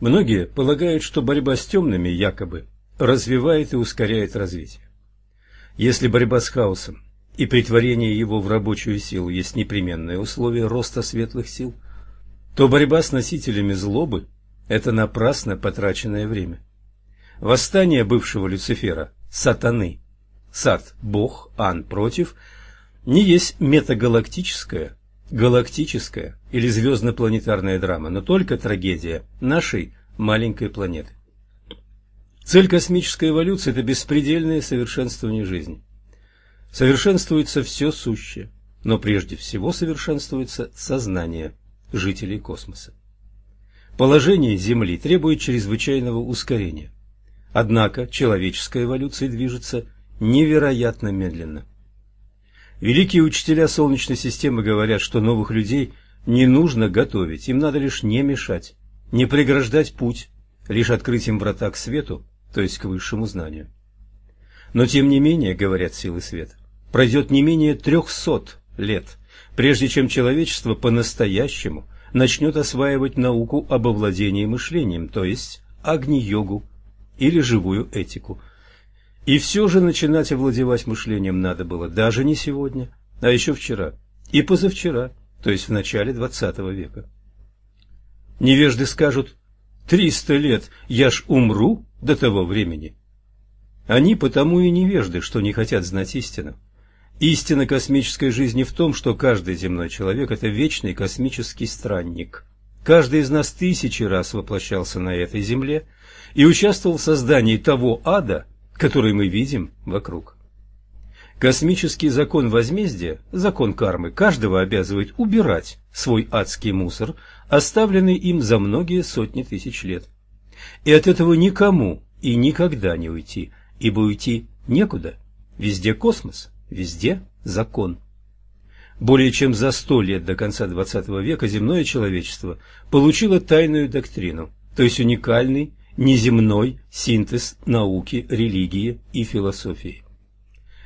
Многие полагают, что борьба с темными якобы развивает и ускоряет развитие. Если борьба с хаосом и притворение его в рабочую силу есть непременное условие роста светлых сил, то борьба с носителями злобы – это напрасно потраченное время. Восстание бывшего Люцифера, сатаны, сат – бог, ан – против, не есть метагалактическая, галактическая или звездно-планетарная драма, но только трагедия нашей маленькой планеты. Цель космической эволюции – это беспредельное совершенствование жизни. Совершенствуется все сущее, но прежде всего совершенствуется сознание жителей космоса. Положение Земли требует чрезвычайного ускорения. Однако человеческая эволюция движется невероятно медленно. Великие учителя Солнечной системы говорят, что новых людей не нужно готовить, им надо лишь не мешать, не преграждать путь, лишь открыть им врата к свету, то есть к высшему знанию. Но тем не менее, говорят силы света, пройдет не менее трехсот лет, прежде чем человечество по-настоящему начнет осваивать науку об овладении мышлением, то есть агни-йогу или живую этику. И все же начинать овладевать мышлением надо было даже не сегодня, а еще вчера и позавчера, то есть в начале двадцатого века. Невежды скажут «Триста лет, я ж умру до того времени». Они потому и невежды, что не хотят знать истину. Истина космической жизни в том, что каждый земной человек – это вечный космический странник. Каждый из нас тысячи раз воплощался на этой земле и участвовал в создании того ада, который мы видим вокруг. Космический закон возмездия, закон кармы, каждого обязывает убирать свой адский мусор, оставленный им за многие сотни тысяч лет. И от этого никому и никогда не уйти, ибо уйти некуда, везде космос – Везде закон. Более чем за сто лет до конца XX века земное человечество получило тайную доктрину, то есть уникальный неземной синтез науки, религии и философии.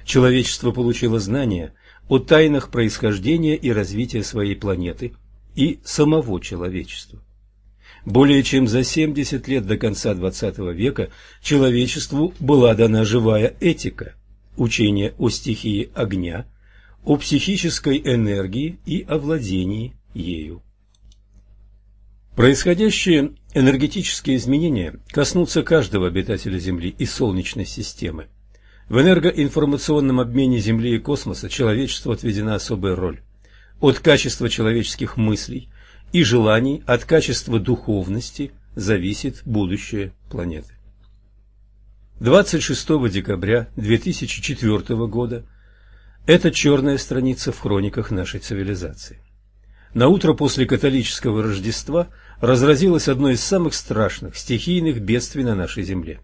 Человечество получило знания о тайнах происхождения и развития своей планеты и самого человечества. Более чем за 70 лет до конца XX века человечеству была дана живая этика – учение о стихии огня, о психической энергии и о владении ею. Происходящие энергетические изменения коснутся каждого обитателя Земли и Солнечной системы. В энергоинформационном обмене Земли и космоса человечеству отведена особая роль. От качества человеческих мыслей и желаний, от качества духовности зависит будущее планеты. 26 декабря 2004 года это черная страница в хрониках нашей цивилизации. На утро после католического Рождества разразилось одно из самых страшных стихийных бедствий на нашей земле.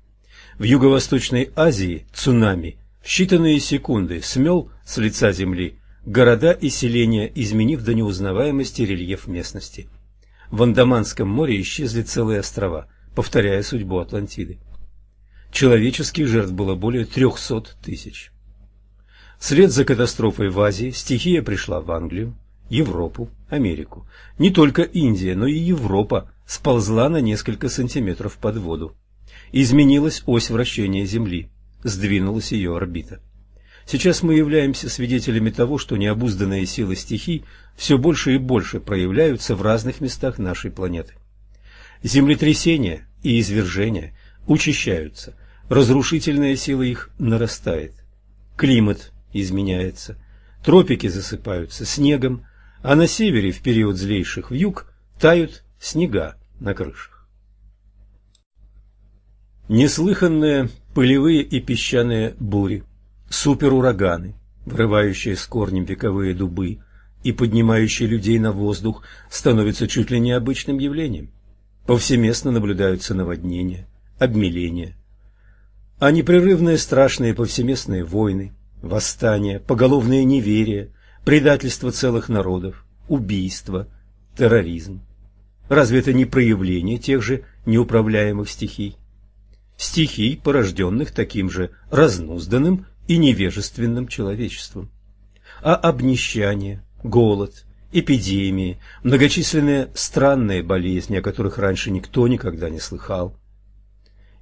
В Юго-Восточной Азии цунами в считанные секунды смел с лица земли города и селения, изменив до неузнаваемости рельеф местности. В Андаманском море исчезли целые острова, повторяя судьбу Атлантиды. Человеческих жертв было более 300 тысяч. Вслед за катастрофой в Азии стихия пришла в Англию, Европу, Америку. Не только Индия, но и Европа сползла на несколько сантиметров под воду. Изменилась ось вращения Земли, сдвинулась ее орбита. Сейчас мы являемся свидетелями того, что необузданные силы стихий все больше и больше проявляются в разных местах нашей планеты. Землетрясения и извержения учащаются – разрушительная сила их нарастает. Климат изменяется, тропики засыпаются снегом, а на севере в период злейших вьюг тают снега на крышах. Неслыханные пылевые и песчаные бури, суперураганы, врывающие с корнем вековые дубы и поднимающие людей на воздух, становятся чуть ли не обычным явлением. Повсеместно наблюдаются наводнения, обмеления, а непрерывные страшные повсеместные войны, восстания, поголовное неверие, предательство целых народов, убийство, терроризм. Разве это не проявление тех же неуправляемых стихий? Стихий, порожденных таким же разнузданным и невежественным человечеством. А обнищание, голод эпидемии, многочисленные странные болезни, о которых раньше никто никогда не слыхал.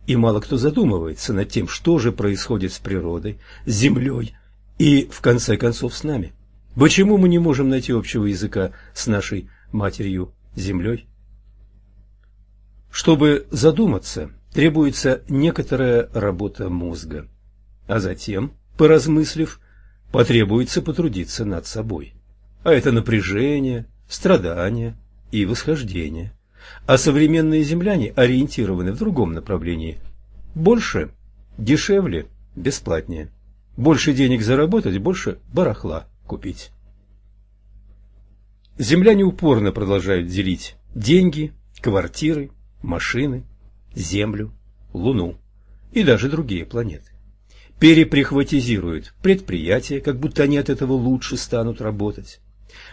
И мало кто задумывается над тем, что же происходит с природой, с землей и, в конце концов, с нами. Почему мы не можем найти общего языка с нашей матерью землей? Чтобы задуматься, требуется некоторая работа мозга, а затем, поразмыслив, потребуется потрудиться над собой. А это напряжение, страдания и восхождение. А современные земляне ориентированы в другом направлении. Больше, дешевле, бесплатнее. Больше денег заработать, больше барахла купить. Земляне упорно продолжают делить деньги, квартиры, машины, землю, луну и даже другие планеты. Переприхватизируют предприятия, как будто они от этого лучше станут работать.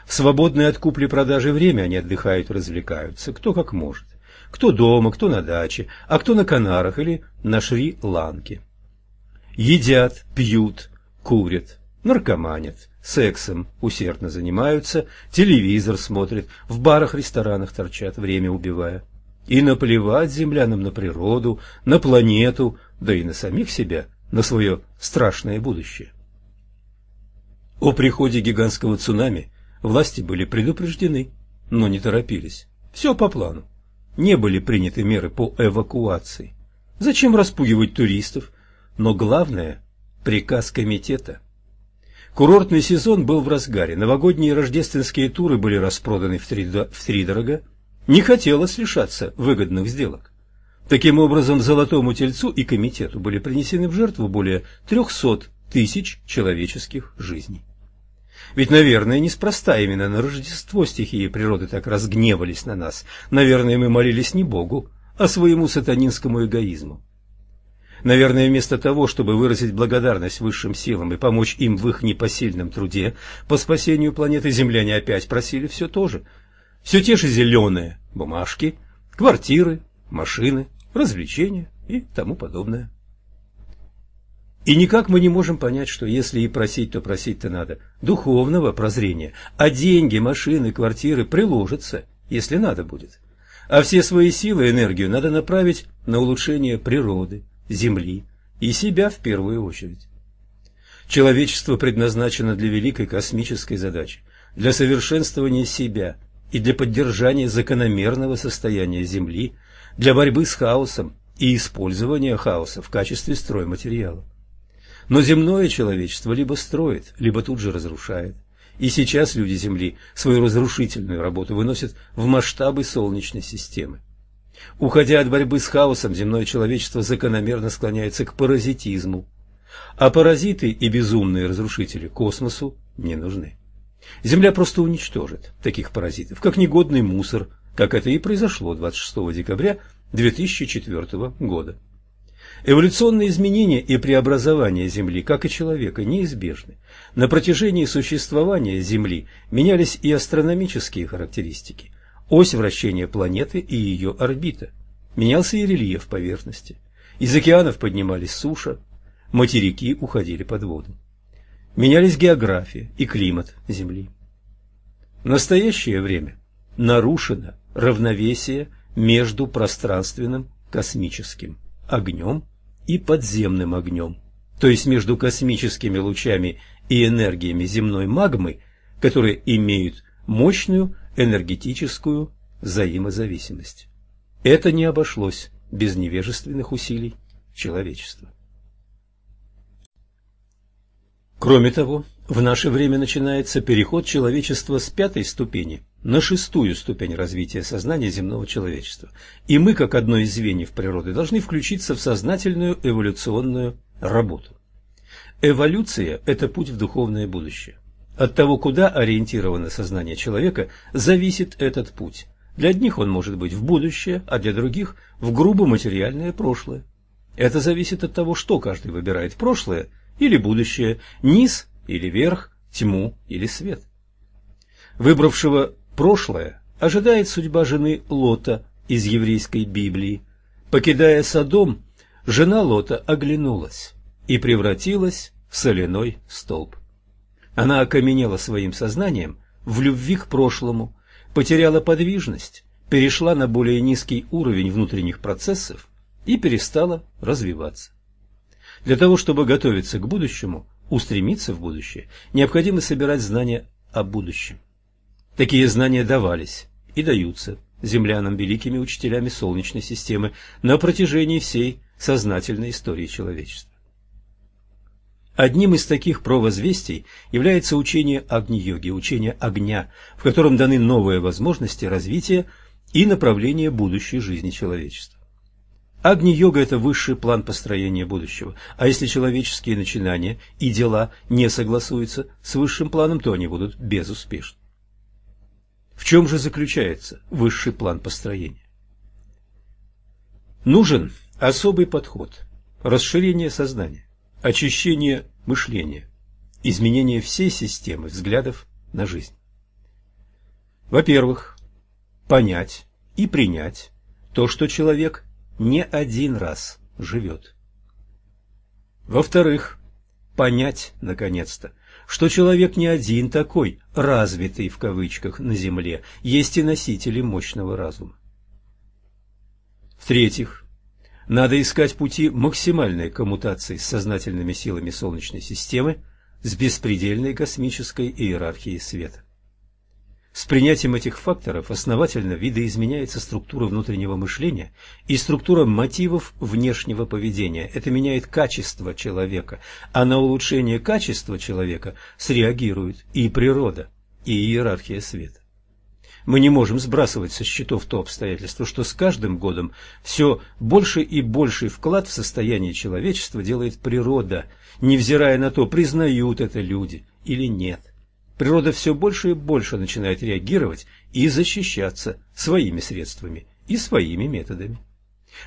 В свободное от купли-продажи время они отдыхают развлекаются, кто как может. Кто дома, кто на даче, а кто на Канарах или на Шри-Ланке. Едят, пьют, курят, наркоманят, сексом усердно занимаются, телевизор смотрят, в барах-ресторанах торчат, время убивая. И наплевать землянам на природу, на планету, да и на самих себя, на свое страшное будущее. О приходе гигантского цунами власти были предупреждены, но не торопились. Все по плану. Не были приняты меры по эвакуации. Зачем распугивать туристов? Но главное – приказ комитета – Курортный сезон был в разгаре, новогодние и рождественские туры были распроданы в втридорога. Не хотелось лишаться выгодных сделок. Таким образом, Золотому Тельцу и комитету были принесены в жертву более 300 тысяч человеческих жизней. Ведь, наверное, неспроста именно на Рождество стихии природы так разгневались на нас. Наверное, мы молились не Богу, а своему сатанинскому эгоизму. Наверное, вместо того, чтобы выразить благодарность высшим силам и помочь им в их непосильном труде по спасению планеты, земляне опять просили все то же. Все те же зеленые бумажки, квартиры, машины, развлечения и тому подобное. И никак мы не можем понять, что если и просить, то просить-то надо духовного прозрения, а деньги, машины, квартиры приложатся, если надо будет. А все свои силы и энергию надо направить на улучшение природы, Земли и себя в первую очередь. Человечество предназначено для великой космической задачи, для совершенствования себя и для поддержания закономерного состояния Земли, для борьбы с хаосом и использования хаоса в качестве стройматериала. Но земное человечество либо строит, либо тут же разрушает. И сейчас люди Земли свою разрушительную работу выносят в масштабы Солнечной системы. Уходя от борьбы с хаосом, земное человечество закономерно склоняется к паразитизму. А паразиты и безумные разрушители космосу не нужны. Земля просто уничтожит таких паразитов, как негодный мусор, как это и произошло 26 декабря 2004 года. Эволюционные изменения и преобразования Земли, как и человека, неизбежны. На протяжении существования Земли менялись и астрономические характеристики – ось вращения планеты и ее орбита. Менялся и рельеф поверхности. Из океанов поднимались суша, материки уходили под воду. Менялись география и климат Земли. В настоящее время нарушено равновесие между пространственным космическим огнем и подземным огнем, то есть между космическими лучами и энергиями земной магмы, которые имеют мощную энергетическую взаимозависимость. Это не обошлось без невежественных усилий человечества. Кроме того, в наше время начинается переход человечества с пятой ступени на шестую ступень развития сознания земного человечества. И мы, как одно из звеньев природы, должны включиться в сознательную эволюционную работу. Эволюция – это путь в духовное будущее. От того, куда ориентировано сознание человека, зависит этот путь. Для одних он может быть в будущее, а для других – в грубо материальное прошлое. Это зависит от того, что каждый выбирает – прошлое или будущее, низ или верх, тьму или свет. Выбравшего прошлое ожидает судьба жены Лота из еврейской Библии. Покидая Содом, жена Лота оглянулась и превратилась в соляной столб. Она окаменела своим сознанием, в любви к прошлому, потеряла подвижность, перешла на более низкий уровень внутренних процессов и перестала развиваться. Для того, чтобы готовиться к будущему, устремиться в будущее, необходимо собирать знания о будущем. Такие знания давались и даются землянам великими учителями Солнечной системы на протяжении всей сознательной истории человечества. Одним из таких провозвестий является учение Агни-йоги, учение огня, в котором даны новые возможности развития и направления будущей жизни человечества. Агни-йога – это высший план построения будущего, а если человеческие начинания и дела не согласуются с высшим планом, то они будут безуспешны. В чем же заключается высший план построения? Нужен особый подход, расширение сознания, очищение мышления, изменение всей системы взглядов на жизнь. Во-первых, понять и принять то, что человек не один раз живет. Во-вторых, понять, наконец-то, что человек не один такой «развитый» в кавычках на Земле, есть и носители мощного разума. В-третьих, надо искать пути максимальной коммутации с сознательными силами Солнечной системы с беспредельной космической иерархией света. С принятием этих факторов основательно видоизменяется структура внутреннего мышления и структура мотивов внешнего поведения. Это меняет качество человека, а на улучшение качества человека среагирует и природа, и иерархия света. Мы не можем сбрасывать со счетов то обстоятельство, что с каждым годом все больше и больший вклад в состояние человечества делает природа, невзирая на то, признают это люди или нет природа все больше и больше начинает реагировать и защищаться своими средствами и своими методами.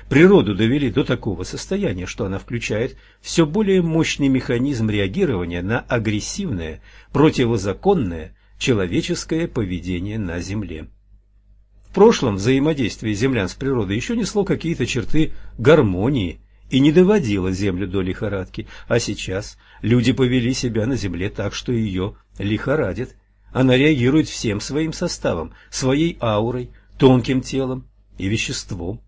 Природу довели до такого состояния, что она включает все более мощный механизм реагирования на агрессивное, противозаконное человеческое поведение на Земле. В прошлом взаимодействие землян с природой еще несло какие-то черты гармонии и не доводило Землю до лихорадки, а сейчас люди повели себя на Земле так, что ее лихорадит. Она реагирует всем своим составом, своей аурой, тонким телом и веществом.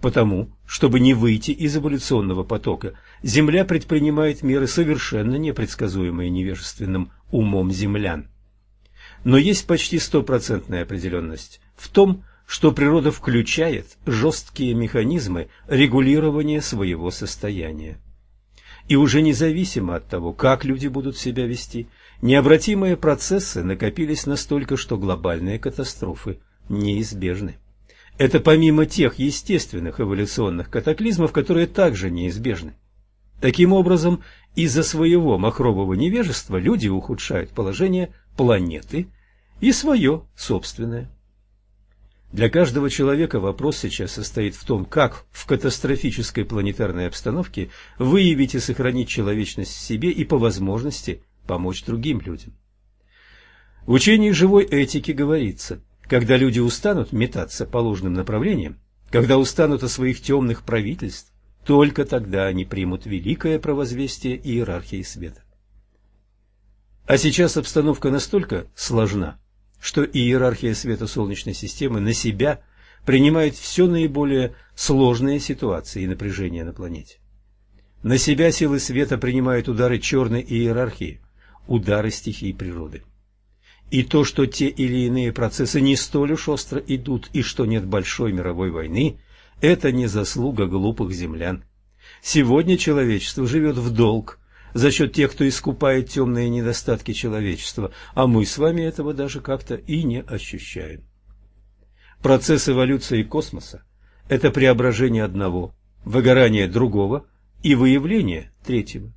Потому, чтобы не выйти из эволюционного потока, Земля предпринимает меры, совершенно непредсказуемые невежественным умом землян. Но есть почти стопроцентная определенность в том, что природа включает жесткие механизмы регулирования своего состояния. И уже независимо от того, как люди будут себя вести, необратимые процессы накопились настолько, что глобальные катастрофы неизбежны. Это помимо тех естественных эволюционных катаклизмов, которые также неизбежны. Таким образом, из-за своего махрового невежества люди ухудшают положение планеты и свое собственное. Для каждого человека вопрос сейчас состоит в том, как в катастрофической планетарной обстановке выявить и сохранить человечность в себе и по возможности помочь другим людям. В учении живой этики говорится, когда люди устанут метаться по ложным направлениям, когда устанут от своих темных правительств, только тогда они примут великое провозвестие иерархии света. А сейчас обстановка настолько сложна, что иерархия света Солнечной системы на себя принимает все наиболее сложные ситуации и напряжения на планете. На себя силы света принимают удары черной иерархии, удары стихий природы. И то, что те или иные процессы не столь уж остро идут и что нет большой мировой войны, это не заслуга глупых землян. Сегодня человечество живет в долг за счет тех, кто искупает темные недостатки человечества, а мы с вами этого даже как-то и не ощущаем. Процесс эволюции космоса – это преображение одного, выгорание другого и выявление третьего.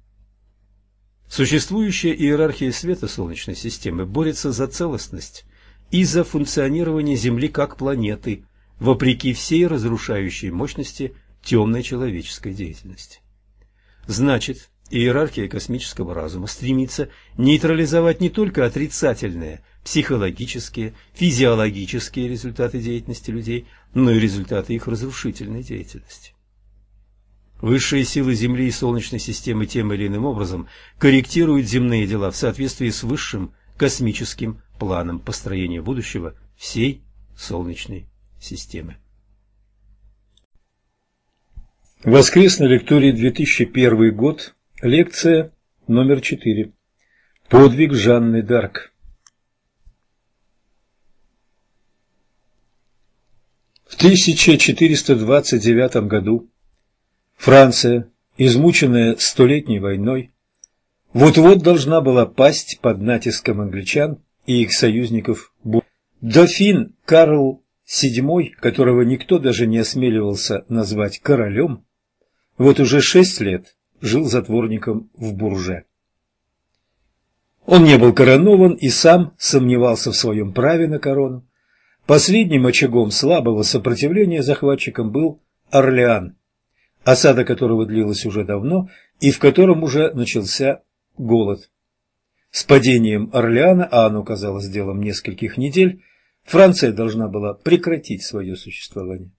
Существующая иерархия света Солнечной системы борется за целостность и за функционирование Земли как планеты, вопреки всей разрушающей мощности темной человеческой деятельности. Значит, Иерархия космического разума стремится нейтрализовать не только отрицательные психологические, физиологические результаты деятельности людей, но и результаты их разрушительной деятельности. Высшие силы Земли и Солнечной системы тем или иным образом корректируют земные дела в соответствии с высшим космическим планом построения будущего всей Солнечной системы. Воскресной лекторий 2001 год, лекция номер 4. Подвиг Жанны Дарк. В 1429 году Франция, измученная столетней войной, вот-вот должна была пасть под натиском англичан и их союзников. Дофин Карл VII, которого никто даже не осмеливался назвать королем, вот уже шесть лет жил затворником в Бурже. Он не был коронован и сам сомневался в своем праве на корону. Последним очагом слабого сопротивления захватчикам был Орлеан, осада которого длилась уже давно и в котором уже начался голод. С падением Орлеана, а оно казалось делом нескольких недель, Франция должна была прекратить свое существование.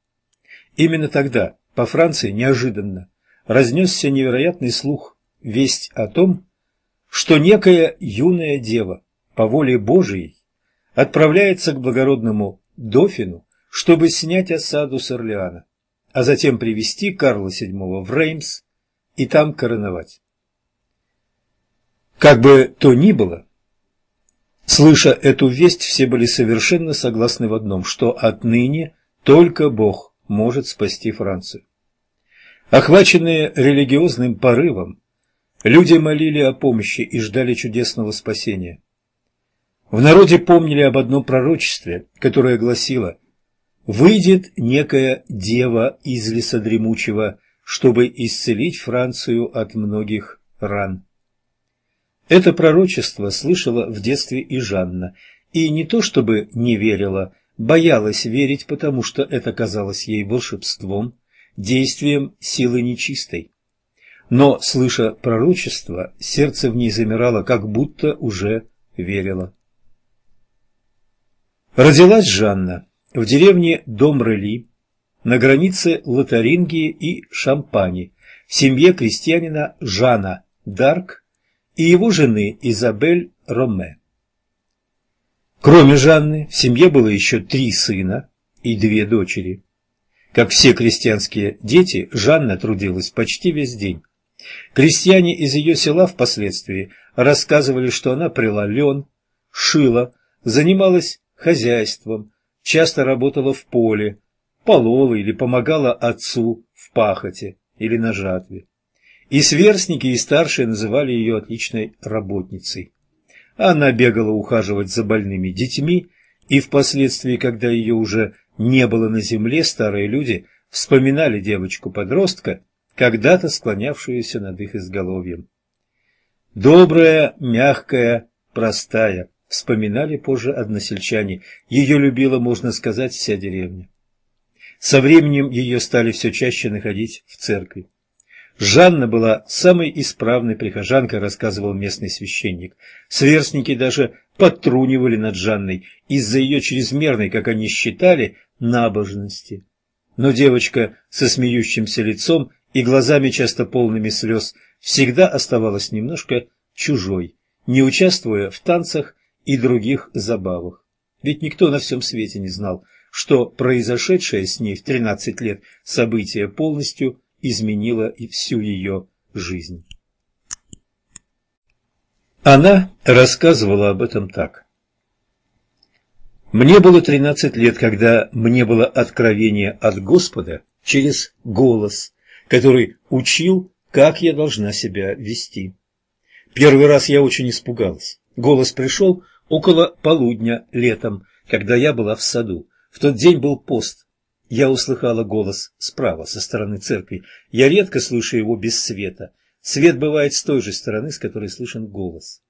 Именно тогда по Франции неожиданно разнесся невероятный слух, весть о том, что некая юная дева по воле Божией отправляется к благородному Дофину, чтобы снять осаду с Орлеана, а затем привести Карла VII в Реймс и там короновать. Как бы то ни было, слыша эту весть, все были совершенно согласны в одном, что отныне только Бог может спасти Францию. Охваченные религиозным порывом, люди молили о помощи и ждали чудесного спасения. В народе помнили об одном пророчестве, которое гласило «Выйдет некая дева из леса дремучего, чтобы исцелить Францию от многих ран». Это пророчество слышала в детстве и Жанна, и не то чтобы не верила, боялась верить, потому что это казалось ей волшебством, действием силы нечистой. Но, слыша пророчество, сердце в ней замирало, как будто уже верило. Родилась Жанна в деревне Домрели на границе Лотарингии и Шампани в семье крестьянина Жана Дарк и его жены Изабель Роме. Кроме Жанны, в семье было еще три сына и две дочери. Как все крестьянские дети, Жанна трудилась почти весь день. Крестьяне из ее села впоследствии рассказывали, что она прила лен, шила, занималась хозяйством, часто работала в поле, полола или помогала отцу в пахоте или на жатве. И сверстники, и старшие называли ее отличной работницей. Она бегала ухаживать за больными детьми, и впоследствии, когда ее уже не было на земле, старые люди вспоминали девочку-подростка, когда-то склонявшуюся над их изголовьем. Добрая, мягкая, простая, вспоминали позже односельчане. Ее любила, можно сказать, вся деревня. Со временем ее стали все чаще находить в церкви. Жанна была самой исправной прихожанкой, рассказывал местный священник. Сверстники даже подтрунивали над Жанной из-за ее чрезмерной, как они считали, набожности. Но девочка со смеющимся лицом и глазами часто полными слез всегда оставалась немножко чужой, не участвуя в танцах и других забавах. Ведь никто на всем свете не знал, что произошедшее с ней в 13 лет событие полностью изменило и всю ее жизнь. Она рассказывала об этом так. Мне было 13 лет, когда мне было откровение от Господа через голос, который учил, как я должна себя вести. Первый раз я очень испугалась. Голос пришел около полудня летом, когда я была в саду. В тот день был пост. Я услыхала голос справа, со стороны церкви. Я редко слышу его без света. Свет бывает с той же стороны, с которой слышен голос.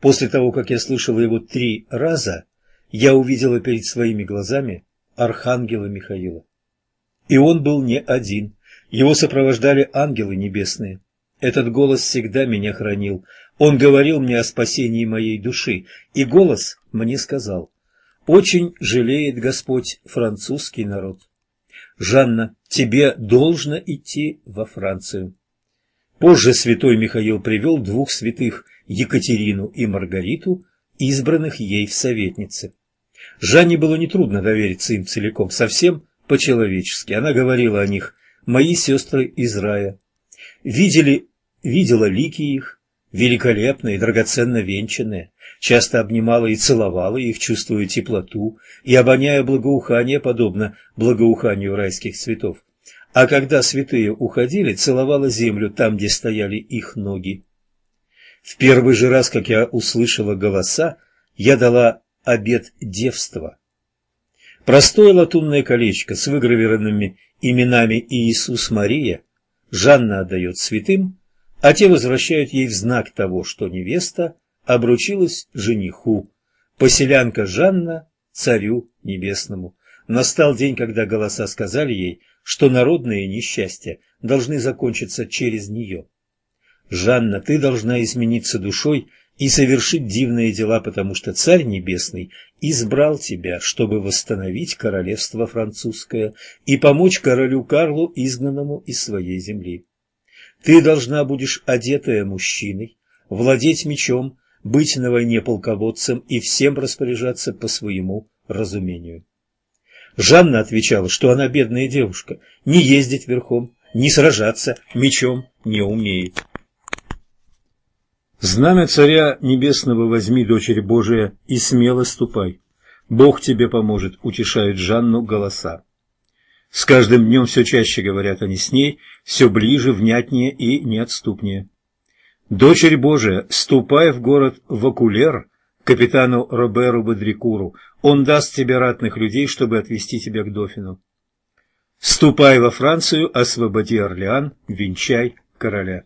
После того, как я слышала его три раза, я увидела перед своими глазами архангела Михаила. И он был не один. Его сопровождали ангелы небесные. Этот голос всегда меня хранил. Он говорил мне о спасении моей души, и голос мне сказал, «Очень жалеет Господь французский народ. Жанна, тебе должно идти во Францию». Позже святой Михаил привел двух святых, Екатерину и Маргариту, избранных ей в советнице. Жанне было нетрудно довериться им целиком, совсем по-человечески. Она говорила о них «мои сестры из рая». Видели, видела лики их, великолепные драгоценно венчанные, часто обнимала и целовала их, чувствуя теплоту и обоняя благоухание, подобно благоуханию райских цветов. А когда святые уходили, целовала землю там, где стояли их ноги. В первый же раз, как я услышала голоса, я дала обет девства. Простое латунное колечко с выгравированными именами Иисус Мария Жанна отдает святым, а те возвращают ей в знак того, что невеста обручилась жениху, поселянка Жанна царю небесному. Настал день, когда голоса сказали ей, что народные несчастья должны закончиться через нее. Жанна, ты должна измениться душой и совершить дивные дела, потому что Царь Небесный избрал тебя, чтобы восстановить королевство французское и помочь королю Карлу, изгнанному из своей земли. Ты должна будешь одетая мужчиной, владеть мечом, быть на войне полководцем и всем распоряжаться по своему разумению. Жанна отвечала, что она бедная девушка, не ездить верхом, не сражаться мечом не умеет. Знамя Царя Небесного возьми, дочери Божия, и смело ступай. Бог тебе поможет, утешают Жанну голоса. С каждым днем все чаще говорят они с ней, все ближе, внятнее и неотступнее. Дочерь Божия, ступай в город Вакулер, капитану Роберу Бодрикуру. Он даст тебе ратных людей, чтобы отвезти тебя к Дофину. Ступай во Францию, освободи Орлеан, венчай короля.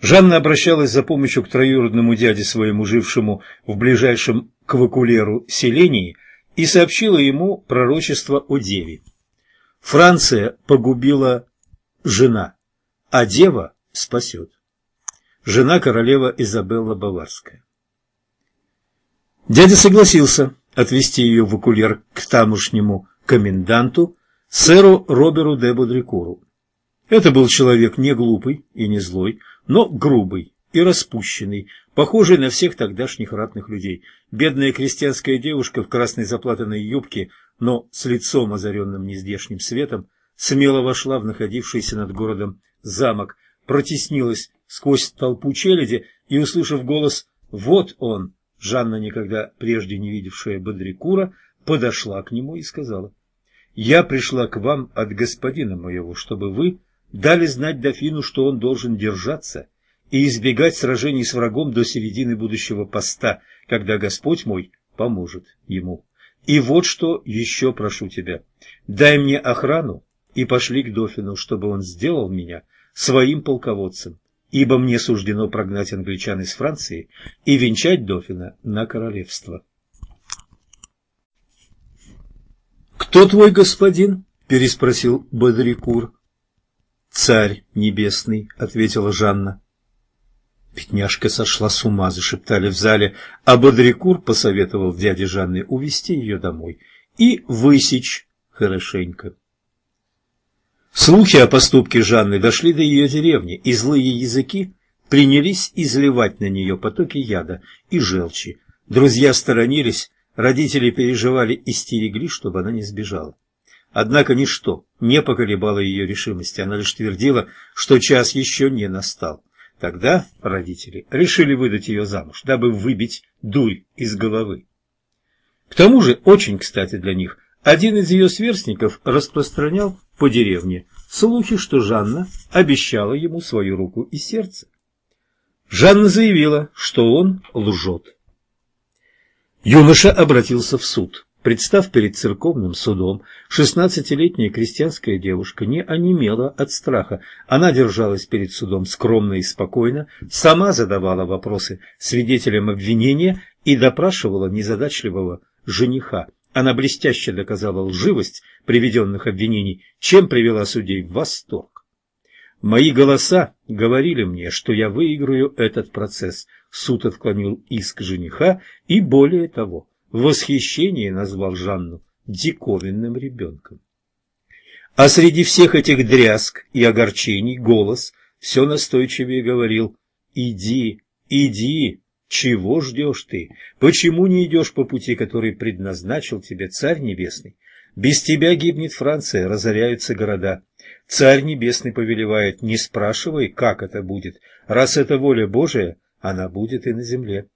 Жанна обращалась за помощью к троюродному дяде своему, жившему в ближайшем к Вакулеру селении, и сообщила ему пророчество о деве. Франция погубила жена, а дева спасет. Жена королева Изабелла Баварская. Дядя согласился отвезти ее в Вакулер к тамошнему коменданту, сэру Роберу де Бодрикуру. Это был человек не глупый и не злой, но грубый и распущенный, похожий на всех тогдашних ратных людей. Бедная крестьянская девушка в красной заплатанной юбке, но с лицом, озаренным нездешним светом, смело вошла в находившийся над городом замок, протеснилась сквозь толпу челяди и, услышав голос «Вот он!», Жанна, никогда прежде не видевшая Бодрикура, подошла к нему и сказала «Я пришла к вам от господина моего, чтобы вы дали знать дофину, что он должен держаться и избегать сражений с врагом до середины будущего поста, когда Господь мой поможет ему. И вот что еще прошу тебя. Дай мне охрану и пошли к дофину, чтобы он сделал меня своим полководцем, ибо мне суждено прогнать англичан из Франции и венчать дофина на королевство. «Кто твой господин?» – переспросил Бодрикур. «Царь небесный», — ответила Жанна. Бедняжка сошла с ума, зашептали в зале, а Бодрикур посоветовал дяде Жанны увести ее домой и высечь хорошенько. Слухи о поступке Жанны дошли до ее деревни, и злые языки принялись изливать на нее потоки яда и желчи. Друзья сторонились, родители переживали и стерегли, чтобы она не сбежала. Однако ничто не поколебало ее решимости, она лишь твердила, что час еще не настал. Тогда родители решили выдать ее замуж, дабы выбить дурь из головы. К тому же, очень кстати для них, один из ее сверстников распространял по деревне слухи, что Жанна обещала ему свою руку и сердце. Жанна заявила, что он лжет. Юноша обратился в суд. Представ перед церковным судом, шестнадцатилетняя крестьянская девушка не онемела от страха. Она держалась перед судом скромно и спокойно, сама задавала вопросы свидетелям обвинения и допрашивала незадачливого жениха. Она блестяще доказала лживость приведенных обвинений, чем привела судей в восторг. Мои голоса говорили мне, что я выиграю этот процесс. Суд отклонил иск жениха и более того – в восхищении назвал Жанну диковинным ребенком. А среди всех этих дрязг и огорчений голос все настойчивее говорил «Иди, иди, Чего ждешь ты? Почему не идешь по пути, который предназначил тебе Царь Небесный? Без тебя гибнет Франция, разоряются города. Царь Небесный повелевает, не спрашивай, как это будет. Раз это воля Божия, она будет и на земле.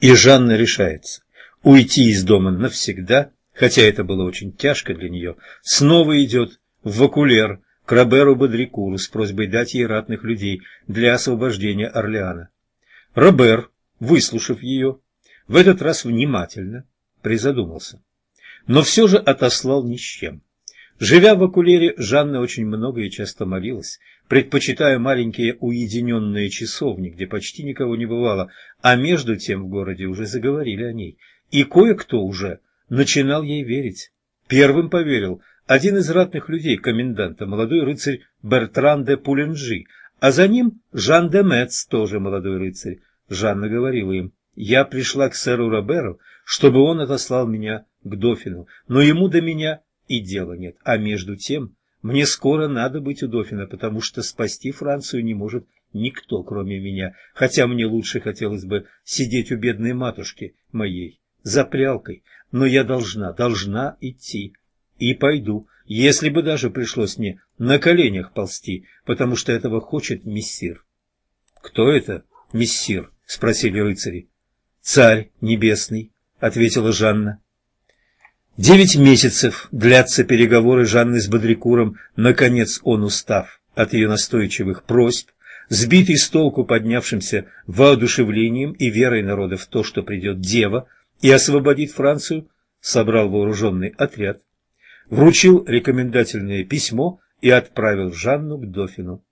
И Жанна решается уйти из дома навсегда, хотя это было очень тяжко для нее, снова идет в Вакулер к Роберу Бодрикуру с просьбой дать ей ратных людей для освобождения Орлеана. Робер, выслушав ее, в этот раз внимательно призадумался, но все же отослал ни с чем. Живя в Акулере, Жанна очень много и часто молилась, предпочитая маленькие уединенные часовни, где почти никого не бывало, а между тем в городе уже заговорили о ней, и кое-кто уже начинал ей верить. Первым поверил один из ратных людей коменданта, молодой рыцарь Бертран де Пуленжи, а за ним Жан де Мец, тоже молодой рыцарь. Жанна говорила им, «Я пришла к сэру Роберу, чтобы он отослал меня к Дофину, но ему до меня и дела нет. А между тем, мне скоро надо быть у Дофина, потому что спасти Францию не может никто, кроме меня, хотя мне лучше хотелось бы сидеть у бедной матушки моей за прялкой, но я должна, должна идти. И пойду, если бы даже пришлось мне на коленях ползти, потому что этого хочет мессир. — Кто это, мессир? — спросили рыцари. — Царь небесный, — ответила Жанна. Девять месяцев длятся переговоры Жанны с Бодрикуром. Наконец он, устав от ее настойчивых просьб, сбитый с толку поднявшимся воодушевлением и верой народа в то, что придет дева и освободит Францию, собрал вооруженный отряд, вручил рекомендательное письмо и отправил Жанну к Дофину.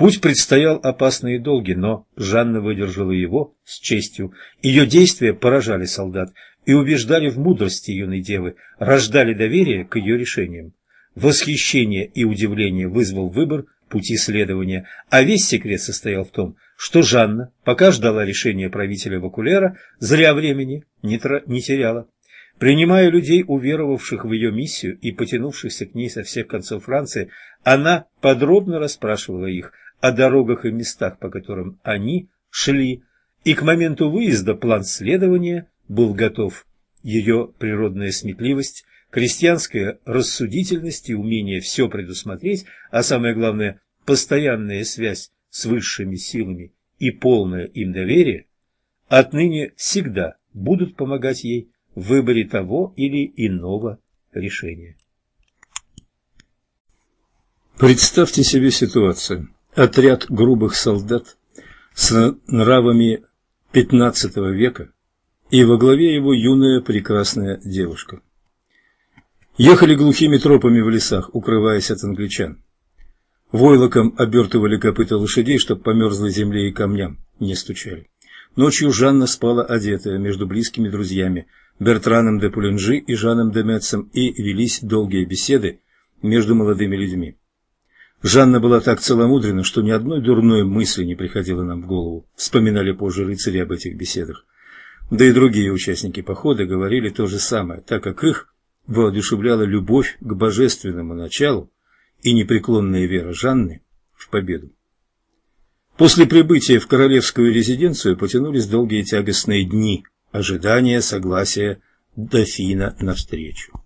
Путь предстоял опасный и долгий, но Жанна выдержала его с честью. Ее действия поражали солдат и убеждали в мудрости юной девы, рождали доверие к ее решениям. Восхищение и удивление вызвал выбор пути следования, а весь секрет состоял в том, что Жанна, пока ждала решения правителя Вакулера, зря времени не, тра не теряла. Принимая людей, уверовавших в ее миссию и потянувшихся к ней со всех концов Франции, она подробно расспрашивала их о дорогах и местах, по которым они шли, и к моменту выезда план следования был готов. Ее природная сметливость, крестьянская рассудительность и умение все предусмотреть, а самое главное – постоянная связь с высшими силами и полное им доверие, отныне всегда будут помогать ей в выборе того или иного решения. Представьте себе ситуацию. Отряд грубых солдат с нравами XV века и во главе его юная прекрасная девушка. Ехали глухими тропами в лесах, укрываясь от англичан. Войлоком обертывали копыта лошадей, чтоб по мерзлой земле и камням не стучали. Ночью Жанна спала одетая между близкими друзьями Бертраном де Пуленжи и Жаном де Метцем, и велись долгие беседы между молодыми людьми. Жанна была так целомудрена, что ни одной дурной мысли не приходило нам в голову, вспоминали позже рыцари об этих беседах. Да и другие участники похода говорили то же самое, так как их воодушевляла любовь к божественному началу, и непреклонная вера Жанны в победу. После прибытия в королевскую резиденцию потянулись долгие тягостные дни ожидания согласия дофина навстречу.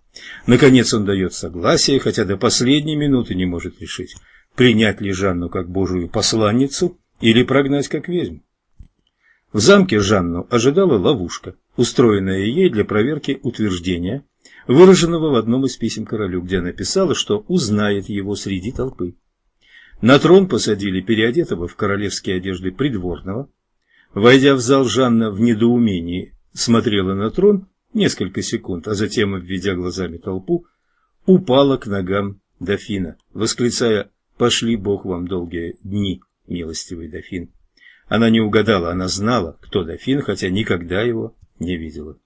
Наконец он дает согласие, хотя до последней минуты не может решить, принять ли Жанну как божию посланницу или прогнать как ведьму. В замке Жанну ожидала ловушка, устроенная ей для проверки утверждения выраженного в одном из писем королю, где она писала, что узнает его среди толпы. На трон посадили переодетого в королевские одежды придворного. Войдя в зал, Жанна в недоумении смотрела на трон несколько секунд, а затем, обведя глазами толпу, упала к ногам дофина, восклицая «Пошли, Бог вам долгие дни, милостивый дофин». Она не угадала, она знала, кто дофин, хотя никогда его не видела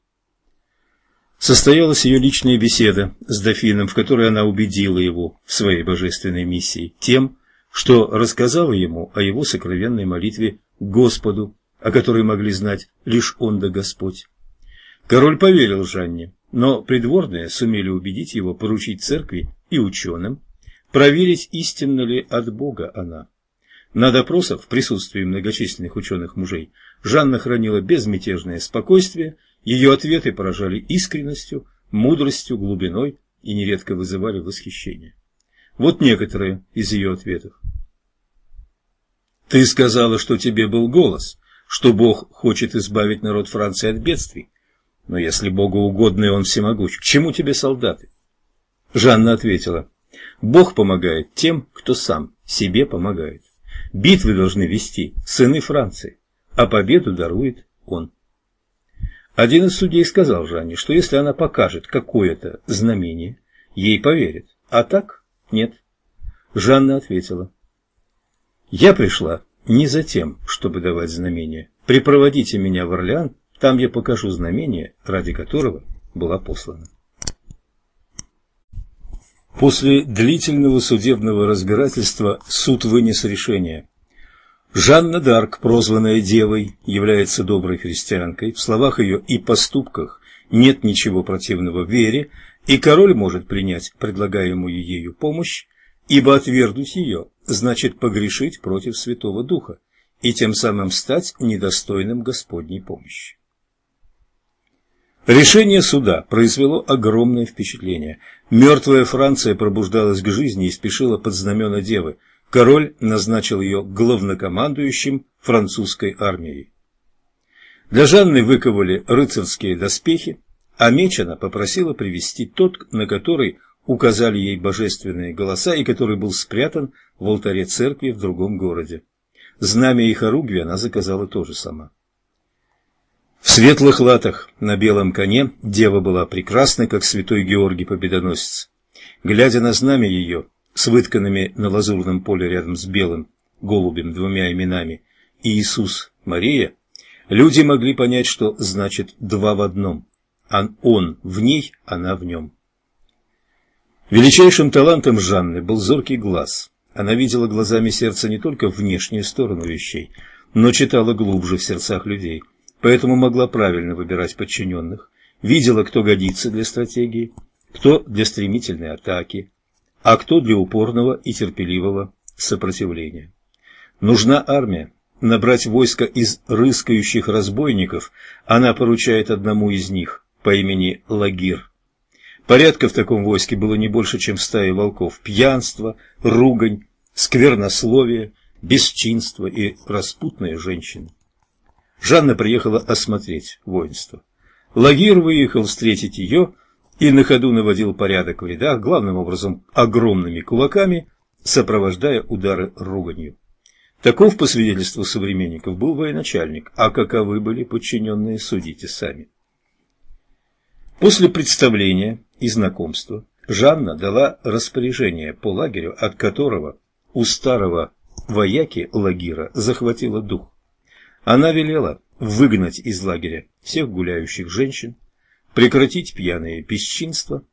состоялась ее личная беседа с дофином, в которой она убедила его в своей божественной миссии тем, что рассказала ему о его сокровенной молитве Господу, о которой могли знать лишь он да Господь. Король поверил Жанне, но придворные сумели убедить его поручить церкви и ученым проверить, истинно ли от Бога она. На допросах в присутствии многочисленных ученых мужей Жанна хранила безмятежное спокойствие, ее ответы поражали искренностью, мудростью, глубиной и нередко вызывали восхищение. Вот некоторые из ее ответов. «Ты сказала, что тебе был голос, что Бог хочет избавить народ Франции от бедствий. Но если Богу угодно и Он всемогущ, к чему тебе солдаты?» Жанна ответила, «Бог помогает тем, кто сам себе помогает. Битвы должны вести сыны Франции, а победу дарует он». Один из судей сказал Жанне, что если она покажет какое-то знамение, ей поверят, а так нет. Жанна ответила, «Я пришла не за тем, чтобы давать знамения. Припроводите меня в Орлеан, там я покажу знамение, ради которого была послана». После длительного судебного разбирательства суд вынес решение. Жанна Дарк, прозванная Девой, является доброй христианкой. В словах ее и поступках нет ничего противного вере, и король может принять предлагаемую ею помощь, ибо отвергнуть ее значит погрешить против Святого Духа и тем самым стать недостойным Господней помощи. Решение суда произвело огромное впечатление. Мертвая Франция пробуждалась к жизни и спешила под знамена Девы. Король назначил ее главнокомандующим французской армией. Для Жанны выковали рыцарские доспехи, а Мечена попросила привести тот, на который указали ей божественные голоса и который был спрятан в алтаре церкви в другом городе. Знамя и хоругви она заказала тоже сама. В светлых латах на белом коне дева была прекрасна, как святой Георгий Победоносец. Глядя на знамя ее, с вытканными на лазурном поле рядом с белым голубем двумя именами Иисус Мария, люди могли понять, что значит «два в одном», а он в ней, она в нем. Величайшим талантом Жанны был зоркий глаз. Она видела глазами сердца не только внешнюю сторону вещей, но читала глубже в сердцах людей – поэтому могла правильно выбирать подчиненных, видела, кто годится для стратегии, кто для стремительной атаки, а кто для упорного и терпеливого сопротивления. Нужна армия. Набрать войско из рыскающих разбойников она поручает одному из них по имени Лагир. Порядка в таком войске было не больше, чем в стае волков. Пьянство, ругань, сквернословие, бесчинство и распутные женщины. Жанна приехала осмотреть воинство. Лагир выехал встретить ее и на ходу наводил порядок в рядах, главным образом огромными кулаками, сопровождая удары руганью. Таков, по свидетельству современников, был военачальник, а каковы были подчиненные, судите сами. После представления и знакомства Жанна дала распоряжение по лагерю, от которого у старого вояки Лагира захватила дух. Она велела выгнать из лагеря всех гуляющих женщин, прекратить пьяное бесчинство,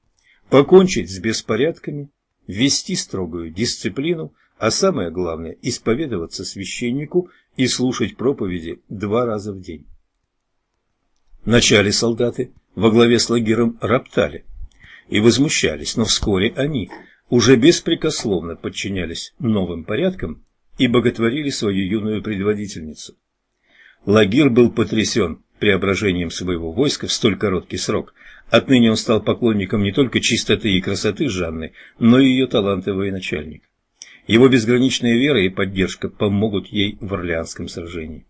покончить с беспорядками, ввести строгую дисциплину, а самое главное – исповедоваться священнику и слушать проповеди два раза в день. Вначале солдаты во главе с лагером роптали и возмущались, но вскоре они уже беспрекословно подчинялись новым порядкам и боготворили свою юную предводительницу – Лагир был потрясен преображением своего войска в столь короткий срок. Отныне он стал поклонником не только чистоты и красоты Жанны, но и ее таланта военачальник. Его безграничная вера и поддержка помогут ей в Орлеанском сражении.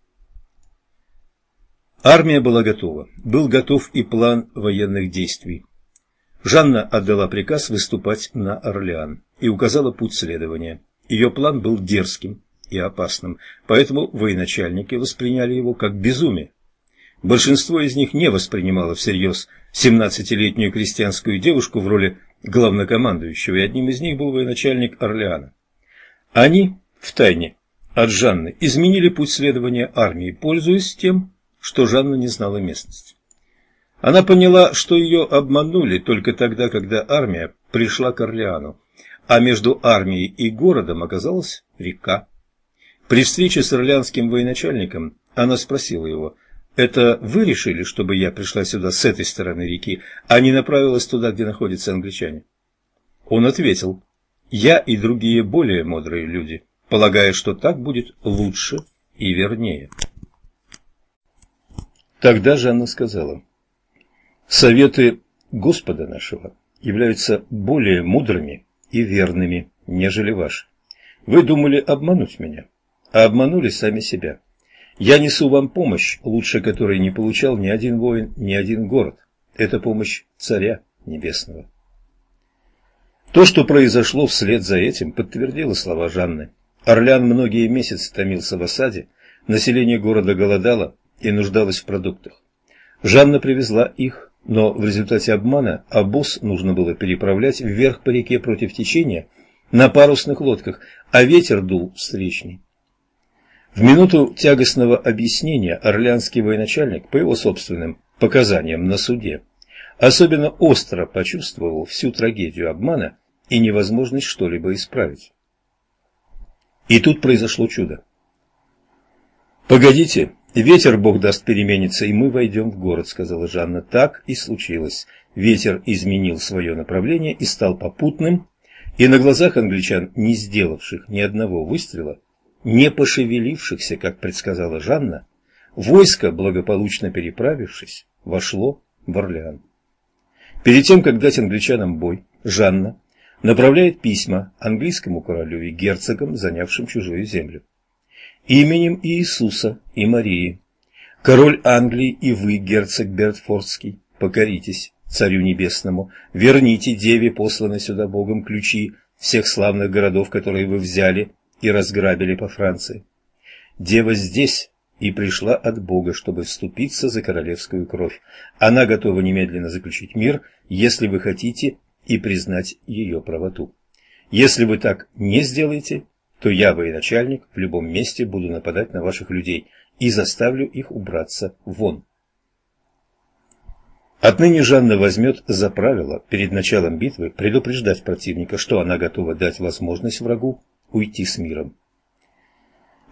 Армия была готова. Был готов и план военных действий. Жанна отдала приказ выступать на Орлеан и указала путь следования. Ее план был дерзким, и опасным, поэтому военачальники восприняли его как безумие. Большинство из них не воспринимало всерьез семнадцатилетнюю крестьянскую девушку в роли главнокомандующего, и одним из них был военачальник Орлеана. Они, втайне от Жанны, изменили путь следования армии, пользуясь тем, что Жанна не знала местности. Она поняла, что ее обманули только тогда, когда армия пришла к Орлеану, а между армией и городом оказалась река. При встрече с ирландским военачальником она спросила его, «Это вы решили, чтобы я пришла сюда с этой стороны реки, а не направилась туда, где находятся англичане?» Он ответил, «Я и другие более мудрые люди полагая, что так будет лучше и вернее. Тогда Жанна сказала, «Советы Господа нашего являются более мудрыми и верными, нежели ваши. Вы думали обмануть меня, а обманули сами себя. Я несу вам помощь, лучше которой не получал ни один воин, ни один город. Это помощь Царя Небесного». То, что произошло вслед за этим, подтвердило слова Жанны. Орлян многие месяцы томился в осаде, население города голодало и нуждалось в продуктах. Жанна привезла их, но в результате обмана обоз нужно было переправлять вверх по реке против течения на парусных лодках, а ветер дул встречный. В минуту тягостного объяснения орлеанский военачальник, по его собственным показаниям на суде, особенно остро почувствовал всю трагедию обмана и невозможность что-либо исправить. И тут произошло чудо. «Погодите, ветер, Бог даст, переменится, и мы войдем в город», — сказала Жанна. Так и случилось. Ветер изменил свое направление и стал попутным, и на глазах англичан, не сделавших ни одного выстрела, не пошевелившихся, как предсказала Жанна, войско, благополучно переправившись, вошло в Орлеан. Перед тем, как дать англичанам бой, Жанна направляет письма английскому королю и герцогам, занявшим чужую землю. Именем Иисуса и Марии. Король Англии и вы, герцог Бертфордский, покоритесь Царю Небесному, верните Деве, посланной сюда Богом, ключи всех славных городов, которые вы взяли и разграбили по Франции. Дева здесь и пришла от Бога, чтобы вступиться за королевскую кровь. Она готова немедленно заключить мир, если вы хотите и признать ее правоту. Если вы так не сделаете, то я, военачальник, в любом месте буду нападать на ваших людей и заставлю их убраться вон. Отныне Жанна возьмет за правило перед началом битвы предупреждать противника, что она готова дать возможность врагу уйти с миром.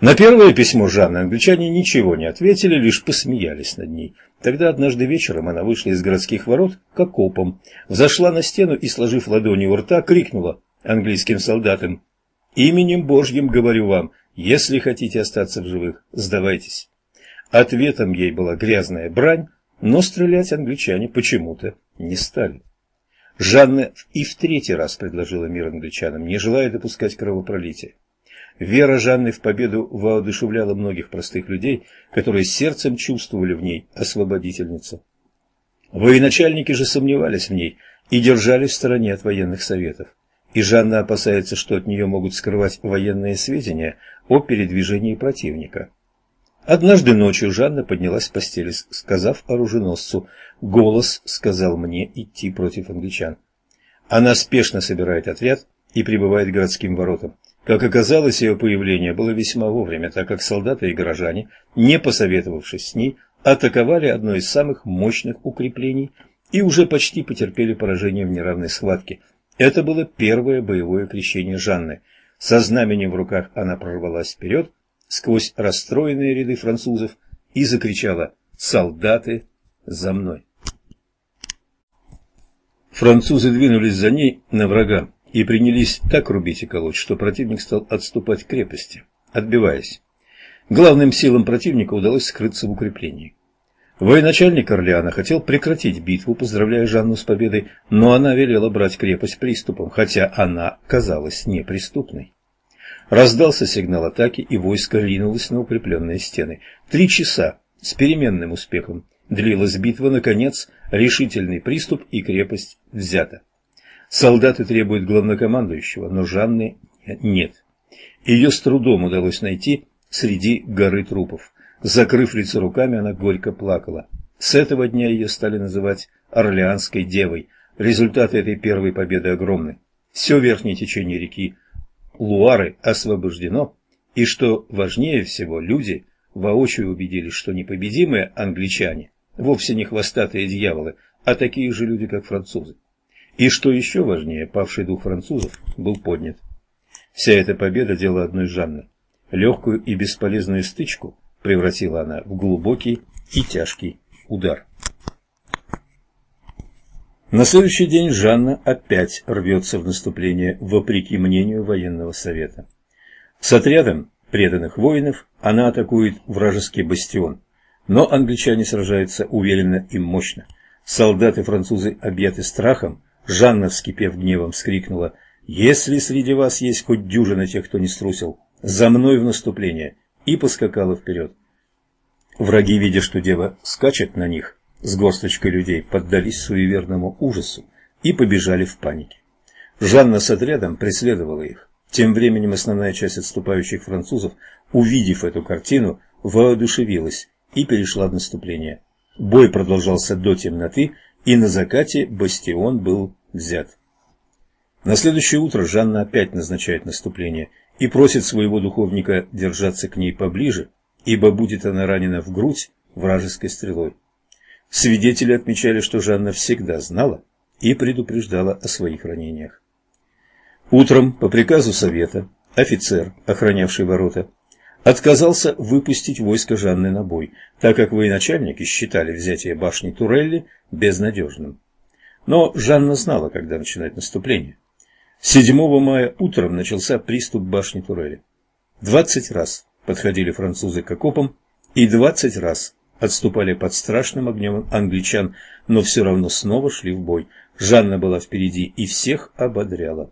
На первое письмо Жанны англичане ничего не ответили, лишь посмеялись над ней. Тогда однажды вечером она вышла из городских ворот к окопам, взошла на стену и, сложив ладони у рта, крикнула английским солдатам «Именем Божьим говорю вам, если хотите остаться в живых, сдавайтесь». Ответом ей была грязная брань, но стрелять англичане почему-то не стали. Жанна и в третий раз предложила мир англичанам, не желая допускать кровопролития. Вера Жанны в победу воодушевляла многих простых людей, которые сердцем чувствовали в ней освободительницу. Военачальники же сомневались в ней и держались в стороне от военных советов. И Жанна опасается, что от нее могут скрывать военные сведения о передвижении противника. Однажды ночью Жанна поднялась с постели, сказав оруженосцу «Голос сказал мне идти против англичан». Она спешно собирает отряд и прибывает к городским воротам. Как оказалось, ее появление было весьма вовремя, так как солдаты и горожане, не посоветовавшись с ней, атаковали одно из самых мощных укреплений и уже почти потерпели поражение в неравной схватке. Это было первое боевое крещение Жанны. Со знаменем в руках она прорвалась вперед сквозь расстроенные ряды французов и закричала «Солдаты, за мной!». Французы двинулись за ней на врага и принялись так рубить и колоть, что противник стал отступать к крепости, отбиваясь. Главным силам противника удалось скрыться в укреплении. Военачальник Орлеана хотел прекратить битву, поздравляя Жанну с победой, но она велела брать крепость приступом, хотя она казалась неприступной. Раздался сигнал атаки, и войско ринулось на укрепленные стены. Три часа с переменным успехом длилась битва, наконец, решительный приступ, и крепость взята. Солдаты требуют главнокомандующего, но Жанны нет. Ее с трудом удалось найти среди горы трупов. Закрыв лицо руками, она горько плакала. С этого дня ее стали называть Орлеанской девой. Результаты этой первой победы огромны. Все верхнее течение реки Луары освобождено, и, что важнее всего, люди воочию убедились, что непобедимые англичане вовсе не хвостатые дьяволы, а такие же люди, как французы. И что еще важнее, павший дух французов был поднят. Вся эта победа – дело одной Жанны. Легкую и бесполезную стычку превратила она в глубокий и тяжкий удар. На следующий день Жанна опять рвется в наступление, вопреки мнению военного совета. С отрядом преданных воинов она атакует вражеский бастион, но англичане сражаются уверенно и мощно. Солдаты-французы объяты страхом, Жанна, вскипев гневом, вскрикнула «Если среди вас есть хоть дюжина тех, кто не струсил, за мной в наступление!» и поскакала вперед. Враги, видя, что дева скачет на них с горсточкой людей, поддались суеверному ужасу и побежали в панике. Жанна с отрядом преследовала их. Тем временем основная часть отступающих французов, увидев эту картину, воодушевилась и перешла в наступление. Бой продолжался до темноты, и на закате бастион был взят. На следующее утро Жанна опять назначает наступление и просит своего духовника держаться к ней поближе, ибо будет она ранена в грудь вражеской стрелой. Свидетели отмечали, что Жанна всегда знала и предупреждала о своих ранениях. Утром, по приказу совета, офицер, охранявший ворота, отказался выпустить войско Жанны на бой, так как военачальники считали взятие башни Турелли безнадежным. Но Жанна знала, когда начинать наступление. 7 мая утром начался приступ башни Турели. Двадцать раз подходили французы к окопам и двадцать раз отступали под страшным огнем англичан, но все равно снова шли в бой. Жанна была впереди и всех ободряла.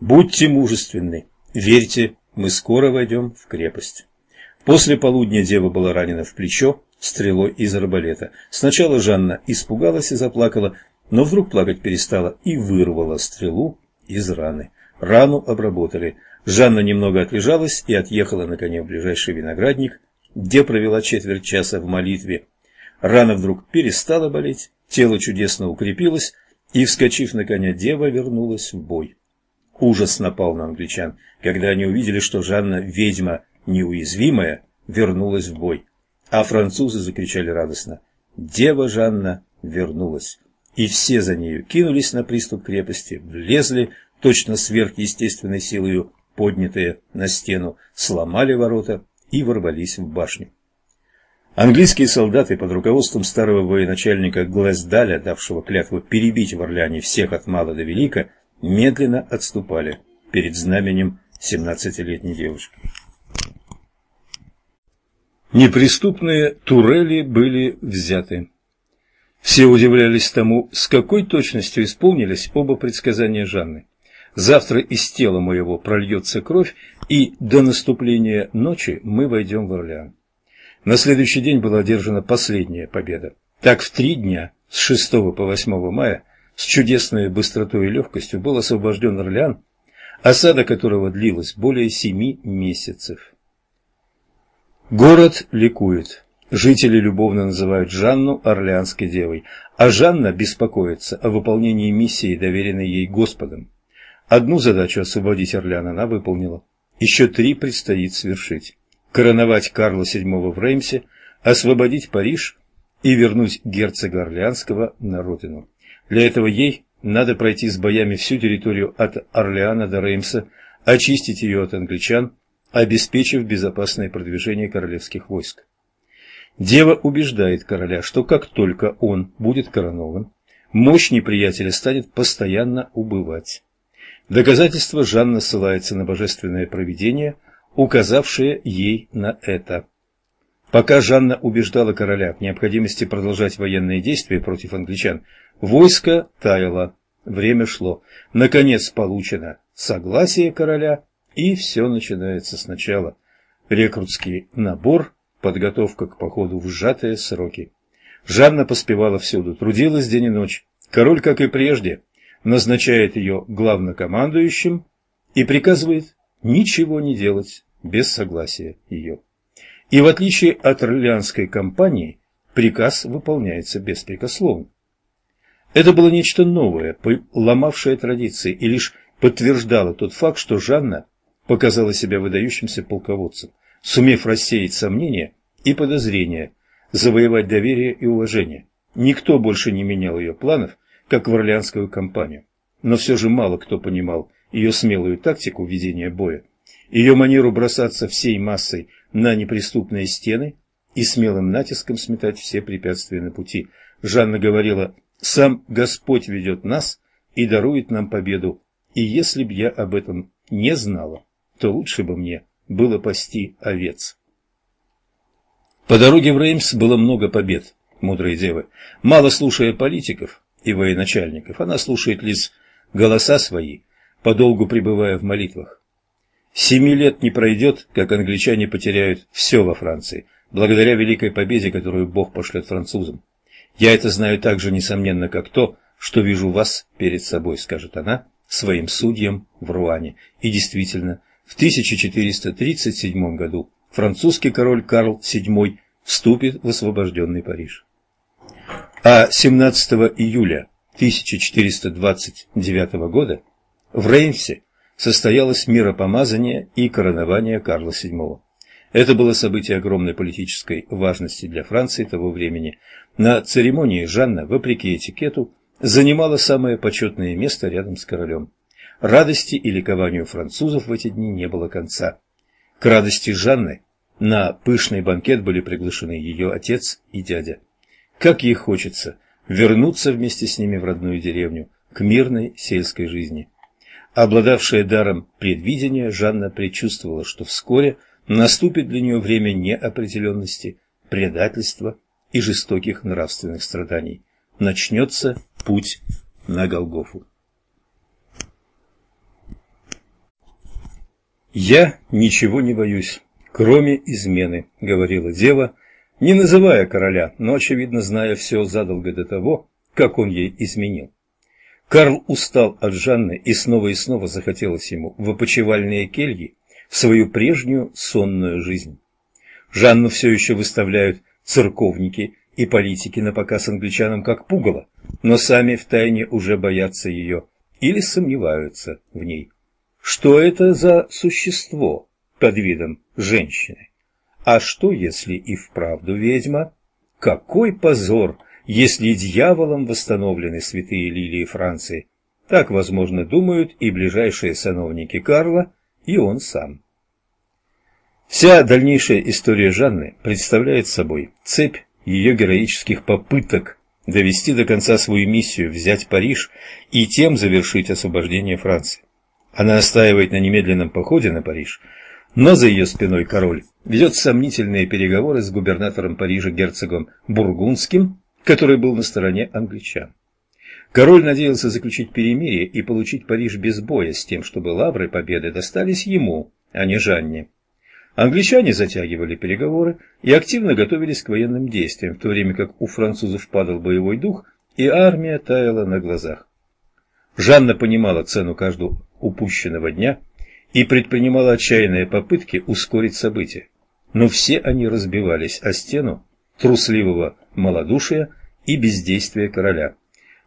«Будьте мужественны, верьте, мы скоро войдем в крепость». После полудня дева была ранена в плечо стрелой из арбалета. Сначала Жанна испугалась и заплакала, но вдруг плакать перестала и вырвала стрелу из раны. Рану обработали. Жанна немного отлежалась и отъехала на коне в ближайший виноградник, где провела четверть часа в молитве. Рана вдруг перестала болеть, тело чудесно укрепилось, и, вскочив на коня, дева вернулась в бой. Ужас напал на англичан, когда они увидели, что Жанна, ведьма неуязвимая, вернулась в бой. А французы закричали радостно «Дева Жанна вернулась!» И все за нею кинулись на приступ крепости, влезли, точно сверхъестественной силою поднятые на стену, сломали ворота и ворвались в башню. Английские солдаты под руководством старого военачальника Глэсдаля, давшего клятву перебить в Орлеане всех от мала до велика, медленно отступали перед знаменем семнадцатилетней девушки. Неприступные турели были взяты. Все удивлялись тому, с какой точностью исполнились оба предсказания Жанны. Завтра из тела моего прольется кровь, и до наступления ночи мы войдем в Орлеан. На следующий день была одержана последняя победа. Так в три дня, с 6 по 8 мая, с чудесной быстротой и легкостью был освобожден Орлеан, осада которого длилась более семи месяцев. Город ликует. Жители любовно называют Жанну Орлеанской девой, а Жанна беспокоится о выполнении миссии, доверенной ей Господом. Одну задачу освободить Орлеан она выполнила. Еще три предстоит свершить. Короновать Карла VII в Реймсе, освободить Париж и вернуть герцога Орлеанского на родину. Для этого ей надо пройти с боями всю территорию от Орлеана до Реймса, очистить ее от англичан, обеспечив безопасное продвижение королевских войск. Дева убеждает короля, что как только он будет коронован, мощь неприятеля станет постоянно убывать. Доказательство Жанна ссылается на божественное провидение, указавшее ей на это. Пока Жанна убеждала короля в необходимости продолжать военные действия против англичан, войско таяло, время шло. Наконец получено согласие короля, и все начинается сначала. Рекрутский набор, подготовка к походу в сжатые сроки. Жанна поспевала всюду, трудилась день и ночь. Король, как и прежде, назначает ее главнокомандующим и приказывает ничего не делать без согласия ее. И в отличие от Орлеанской кампании, приказ выполняется беспрекословно. Это было нечто новое, ломавшее традиции, и лишь подтверждало тот факт, что Жанна показала себя выдающимся полководцем, сумев рассеять сомнения и подозрения, завоевать доверие и уважение. Никто больше не менял ее планов, как в Орлеанскую кампанию. Но все же мало кто понимал ее смелую тактику ведения боя, ее манеру бросаться всей массой на неприступные стены и смелым натиском сметать все препятствия на пути. Жанна говорила, «Сам Господь ведет нас и дарует нам победу, и если б я об этом не знала, то лучше бы мне было пасти овец. По дороге в Реймс было много побед, мудрые девы. Мало слушая политиков и военачальников, она слушает лишь голоса свои, подолгу пребывая в молитвах. Семи лет не пройдет, как англичане потеряют все во Франции, благодаря великой победе, которую Бог пошлет французам. Я это знаю так же несомненно, как то, что вижу вас перед собой, скажет она своим судьям в Руане. И действительно, в 1437 году французский король Карл VII вступит в освобожденный Париж. А 17 июля 1429 года в Реймсе состоялось миропомазание и коронование Карла VII. Это было событие огромной политической важности для Франции того времени. На церемонии Жанна, вопреки этикету, занимала самое почетное место рядом с королем. Радости и ликованию французов в эти дни не было конца. К радости Жанны на пышный банкет были приглашены ее отец и дядя. Как ей хочется вернуться вместе с ними в родную деревню, к мирной сельской жизни. Обладавшая даром предвидения, Жанна предчувствовала, что вскоре наступит для нее время неопределенности, предательства и жестоких нравственных страданий. Начнется путь на Голгофу. «Я ничего не боюсь, кроме измены», — говорила дева, не называя короля, но, очевидно, зная все задолго до того, как он ей изменил. Карл устал от Жанны и снова и снова захотелось ему в опочивальные кельи в свою прежнюю сонную жизнь. Жанну все еще выставляют церковники и политики на показ англичанам как пугало, но сами втайне уже боятся ее или сомневаются в ней. Что это за существо под видом женщины? А что, если и вправду ведьма? Какой позор если дьяволом восстановлены святые лилии Франции. Так, возможно, думают и ближайшие сановники Карла, и он сам. Вся дальнейшая история Жанны представляет собой цепь ее героических попыток довести до конца свою миссию, взять Париж и тем завершить освобождение Франции. Она настаивает на немедленном походе на Париж, но за ее спиной король ведет сомнительные переговоры с губернатором Парижа герцогом Бургундским который был на стороне англичан. Король надеялся заключить перемирие и получить Париж без боя с тем, чтобы лавры победы достались ему, а не Жанне. Англичане затягивали переговоры и активно готовились к военным действиям, в то время как у французов падал боевой дух, и армия таяла на глазах. Жанна понимала цену каждого упущенного дня и предпринимала отчаянные попытки ускорить события. Но все они разбивались о стену трусливого малодушия и бездействия короля.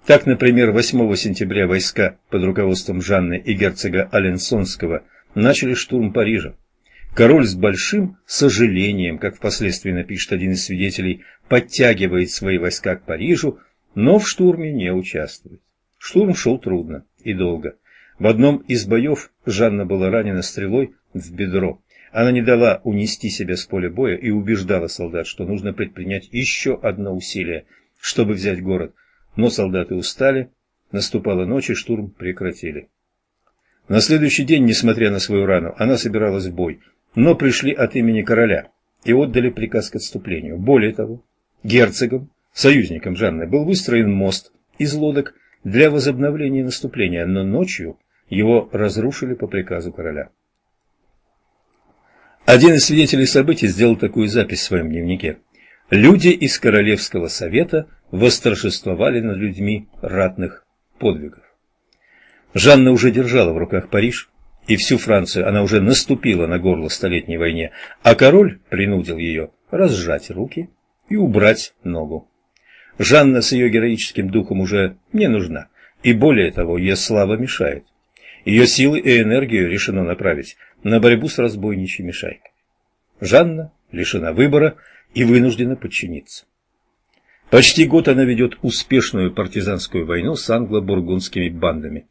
Так, например, 8 сентября войска под руководством Жанны и герцога Аленсонского начали штурм Парижа. Король с большим сожалением, как впоследствии напишет один из свидетелей, подтягивает свои войска к Парижу, но в штурме не участвует. Штурм шел трудно и долго. В одном из боев Жанна была ранена стрелой в бедро. Она не дала унести себя с поля боя и убеждала солдат, что нужно предпринять еще одно усилие, чтобы взять город. Но солдаты устали, наступала ночь и штурм прекратили. На следующий день, несмотря на свою рану, она собиралась в бой, но пришли от имени короля и отдали приказ к отступлению. Более того, герцогом, союзником Жанны, был выстроен мост из лодок для возобновления наступления, но ночью его разрушили по приказу короля. Один из свидетелей событий сделал такую запись в своем дневнике. Люди из Королевского совета восторжествовали над людьми ратных подвигов. Жанна уже держала в руках Париж и всю Францию, она уже наступила на горло Столетней войне, а король принудил ее разжать руки и убрать ногу. Жанна с ее героическим духом уже не нужна, и более того, ее слава мешает. Ее силы и энергию решено направить на борьбу с разбойничьими шайками. Жанна лишена выбора и вынуждена подчиниться. Почти год она ведет успешную партизанскую войну с англо-бургундскими бандами.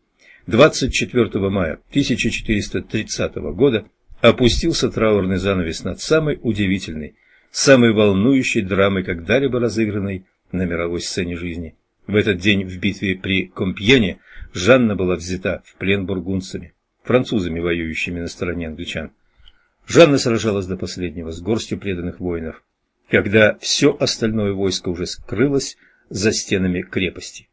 24 мая 1430 года опустился траурный занавес над самой удивительной, самой волнующей драмой, когда-либо разыгранной на мировой сцене жизни. В этот день в битве при Компьене Жанна была взята в плен бургундцами французами, воюющими на стороне англичан. Жанна сражалась до последнего с горстью преданных воинов, когда все остальное войско уже скрылось за стенами крепости.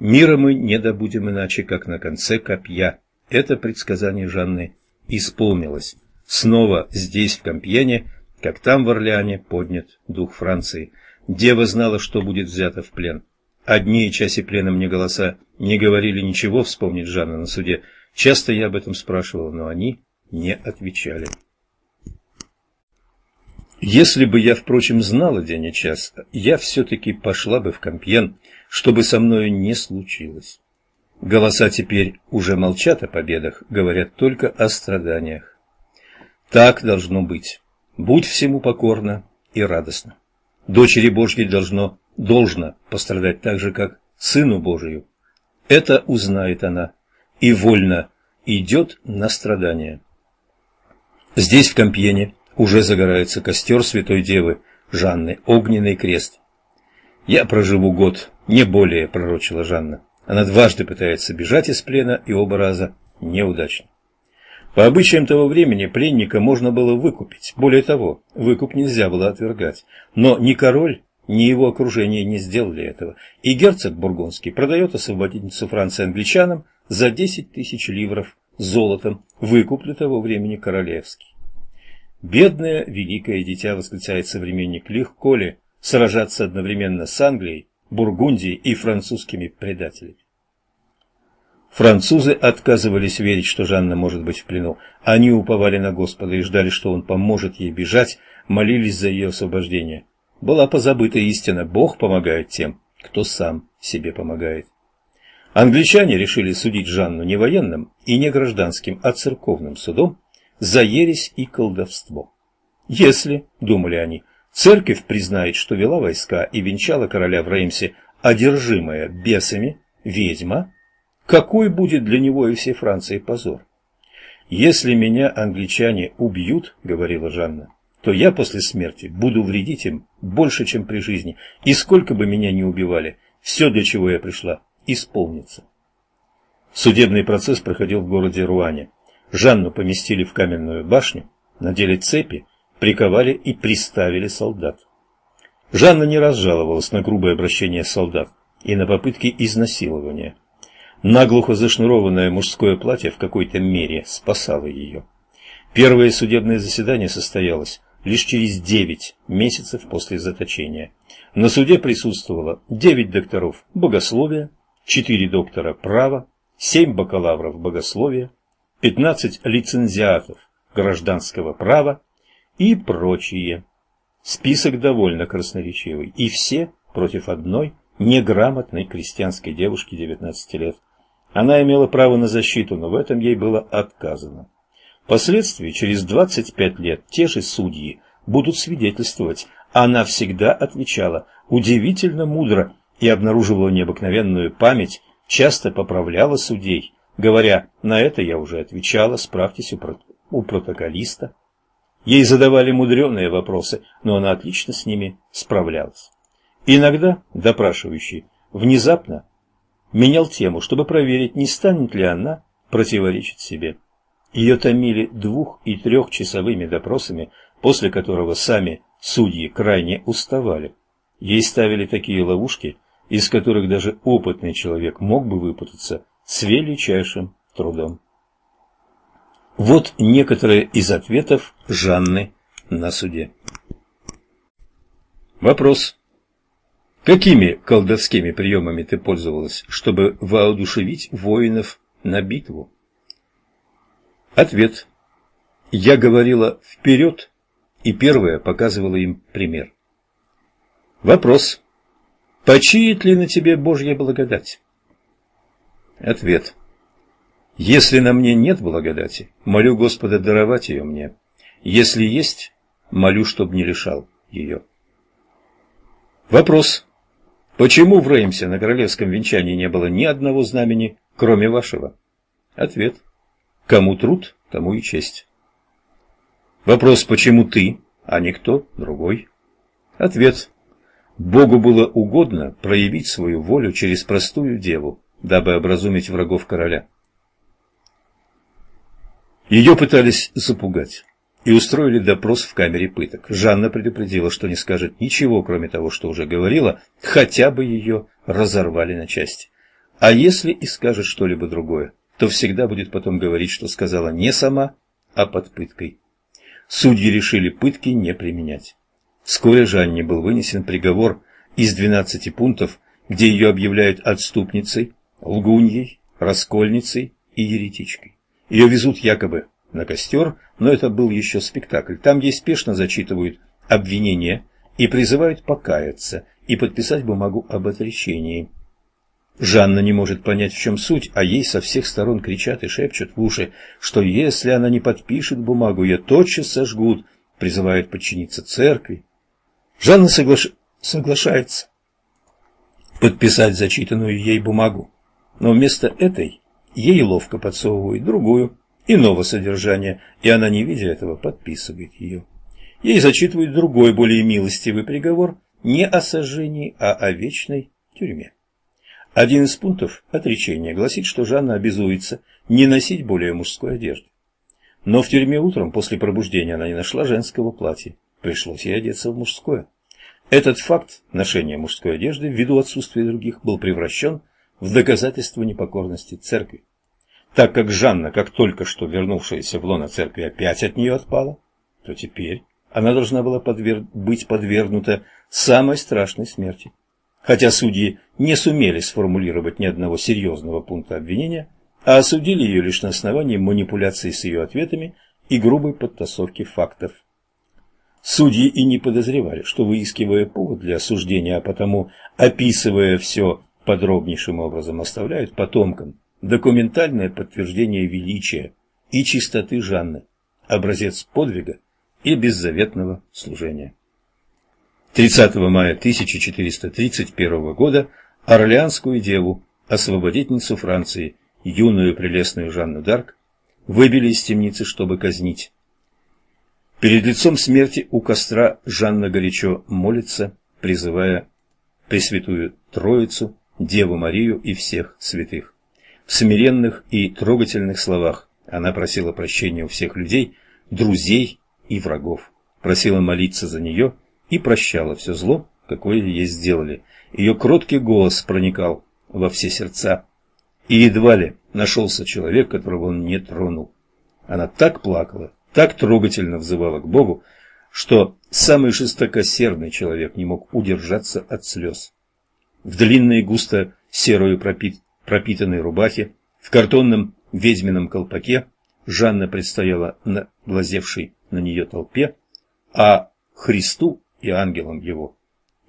Мира мы не добудем иначе, как на конце копья. Это предсказание Жанны исполнилось. Снова здесь, в Компьене, как там в Орлеане, поднят дух Франции. Дева знала, что будет взято в плен. Одни части плена мне голоса не говорили ничего, вспомнит Жанна на суде. Часто я об этом спрашивал, но они не отвечали. Если бы я, впрочем, знала день и час, я все-таки пошла бы в Компьен, чтобы со мною не случилось. Голоса теперь уже молчат о победах, говорят только о страданиях. Так должно быть. Будь всему покорно и радостно. Дочери Божьей должно, должно пострадать так же, как Сыну Божию. Это узнает она и вольно идет на страдания. Здесь, в Компьене, уже загорается костер Святой Девы Жанны, огненный крест. «Я проживу год, не более», — пророчила Жанна. Она дважды пытается бежать из плена, и оба раза неудачно. По обычаям того времени пленника можно было выкупить. Более того, выкуп нельзя было отвергать. Но ни король, ни его окружение не сделали этого. И герцог Бургундский продает освободительницу Франции англичанам за 10 тысяч ливров золотом, выкуп для того времени королевский. Бедное великое дитя, восклицает современник, легко ли сражаться одновременно с Англией, Бургундией и французскими предателями? Французы отказывались верить, что Жанна может быть в плену. Они уповали на Господа и ждали, что Он поможет ей бежать, молились за ее освобождение. Была позабыта истина, Бог помогает тем, кто сам себе помогает. Англичане решили судить Жанну не военным и не гражданским, а церковным судом, за ересь и колдовство. Если, думали они, церковь признает, что вела войска и венчала короля в Реймсе, одержимая бесами, ведьма, какой будет для него и всей Франции позор? «Если меня англичане убьют, — говорила Жанна, — то я после смерти буду вредить им больше, чем при жизни, и сколько бы меня ни убивали, все, для чего я пришла, исполнится». Судебный процесс проходил в городе Руане. Жанну поместили в каменную башню, надели цепи, приковали и приставили солдат. Жанна не раз жаловалась на грубое обращение солдат и на попытки изнасилования. Наглухо зашнурованное мужское платье в какой-то мере спасало ее. Первое судебное заседание состоялось лишь через девять месяцев после заточения. На суде присутствовало девять докторов богословия, четыре доктора права, семь бакалавров богословия, 15 лицензиатов гражданского права и прочие. Список довольно красноречивый, и все против одной неграмотной крестьянской девушки 19 лет. Она имела право на защиту, но в этом ей было отказано. Впоследствии, через 25 лет, те же судьи будут свидетельствовать. Она всегда отвечала удивительно мудро и обнаруживала необыкновенную память, часто поправляла судей Говоря, на это я уже отвечала, справьтесь у, про... у протоколиста. Ей задавали мудреные вопросы, но она отлично с ними справлялась. Иногда допрашивающий внезапно менял тему, чтобы проверить, не станет ли она противоречить себе. Ее томили двух- и трехчасовыми допросами, после которого сами судьи крайне уставали. Ей ставили такие ловушки, из которых даже опытный человек мог бы выпутаться с величайшим трудом. Вот некоторые из ответов Жанны на суде. Вопрос. Какими колдовскими приемами ты пользовалась, чтобы воодушевить воинов на битву? Ответ. Я говорила вперед и первая показывала им пример. Вопрос. Почиет ли на тебе Божья благодать? Ответ. Если на мне нет благодати, молю Господа даровать ее мне. Если есть, молю, чтоб не лишал ее. Вопрос. Почему в Реймсе на королевском венчании не было ни одного знамени, кроме вашего? Ответ. Кому труд, тому и честь. Вопрос, почему ты, а не кто другой? Ответ. Богу было угодно проявить свою волю через простую деву, дабы образумить врагов короля. Ее пытались запугать. и устроили допрос в камере пыток. Жанна предупредила, что не скажет ничего, кроме того, что уже говорила, хотя бы ее разорвали на части. А если и скажет что-либо другое, то всегда будет потом говорить, что сказала не сама, а под пыткой. Судьи решили пытки не применять. Вскоре Жанне был вынесен приговор из 12 пунктов, где ее объявляют отступницей, лгуньей, раскольницей и еретичкой. Ее везут якобы на костер, но это был еще спектакль. Там ей спешно зачитывают обвинения и призывают покаяться и подписать бумагу об отречении. Жанна не может понять, в чем суть, а ей со всех сторон кричат и шепчут в уши, что если она не подпишет бумагу, ее тотчас сожгут, призывают подчиниться церкви. Жанна соглаш... соглашается подписать зачитанную ей бумагу, но вместо этой ей ловко подсовывают другую, иного содержания, и она, не видя этого, подписывает ее. Ей зачитывают другой, более милостивый приговор не о сожжении, а о вечной тюрьме. Один из пунктов отречения гласит, что Жанна обязуется не носить более мужской одежды. Но в тюрьме утром после пробуждения она не нашла женского платья. Пришлось ей одеться в мужское. Этот факт ношения мужской одежды ввиду отсутствия других был превращен в доказательство непокорности церкви. Так как Жанна, как только что вернувшаяся в лоно церкви, опять от нее отпала, то теперь она должна была подвер... быть подвергнута самой страшной смерти хотя судьи не сумели сформулировать ни одного серьезного пункта обвинения, а осудили ее лишь на основании манипуляций с ее ответами и грубой подтасовки фактов. Судьи и не подозревали, что выискивая повод для осуждения, а потому описывая все подробнейшим образом, оставляют потомкам документальное подтверждение величия и чистоты Жанны, образец подвига и беззаветного служения. 30 мая 1431 года Орлеанскую деву, освободительницу Франции, юную прелестную Жанну Д'Арк, выбили из темницы, чтобы казнить. Перед лицом смерти у костра Жанна горячо молится, призывая Пресвятую Троицу, Деву Марию и всех святых. В смиренных и трогательных словах она просила прощения у всех людей, друзей и врагов, просила молиться за нее и прощала все зло, какое ей сделали. Ее кроткий голос проникал во все сердца, и едва ли нашелся человек, которого он не тронул. Она так плакала, так трогательно взывала к Богу, что самый жестокосердный человек не мог удержаться от слез. В длинной густо серую пропит... пропитанной рубахе, в картонном ведьмином колпаке Жанна предстояла на глазевшей на нее толпе, а Христу и ангелом его.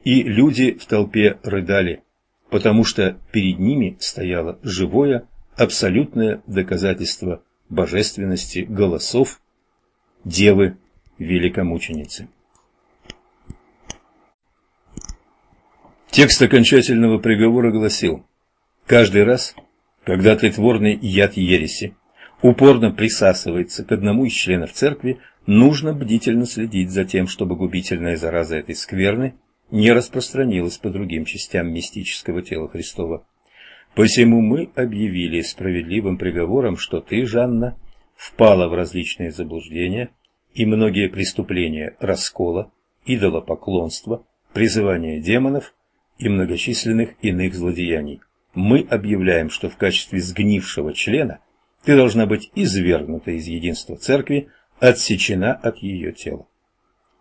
И люди в толпе рыдали, потому что перед ними стояло живое, абсолютное доказательство божественности голосов Девы Великомученицы. Текст окончательного приговора гласил «Каждый раз, когда тлетворный яд ереси упорно присасывается к одному из членов церкви, нужно бдительно следить за тем, чтобы губительная зараза этой скверны не распространилась по другим частям мистического тела Христова. Посему мы объявили справедливым приговором, что ты, Жанна, впала в различные заблуждения и многие преступления раскола, идолопоклонства, призывания демонов и многочисленных иных злодеяний. Мы объявляем, что в качестве сгнившего члена ты должна быть извергнута из единства церкви отсечена от ее тела.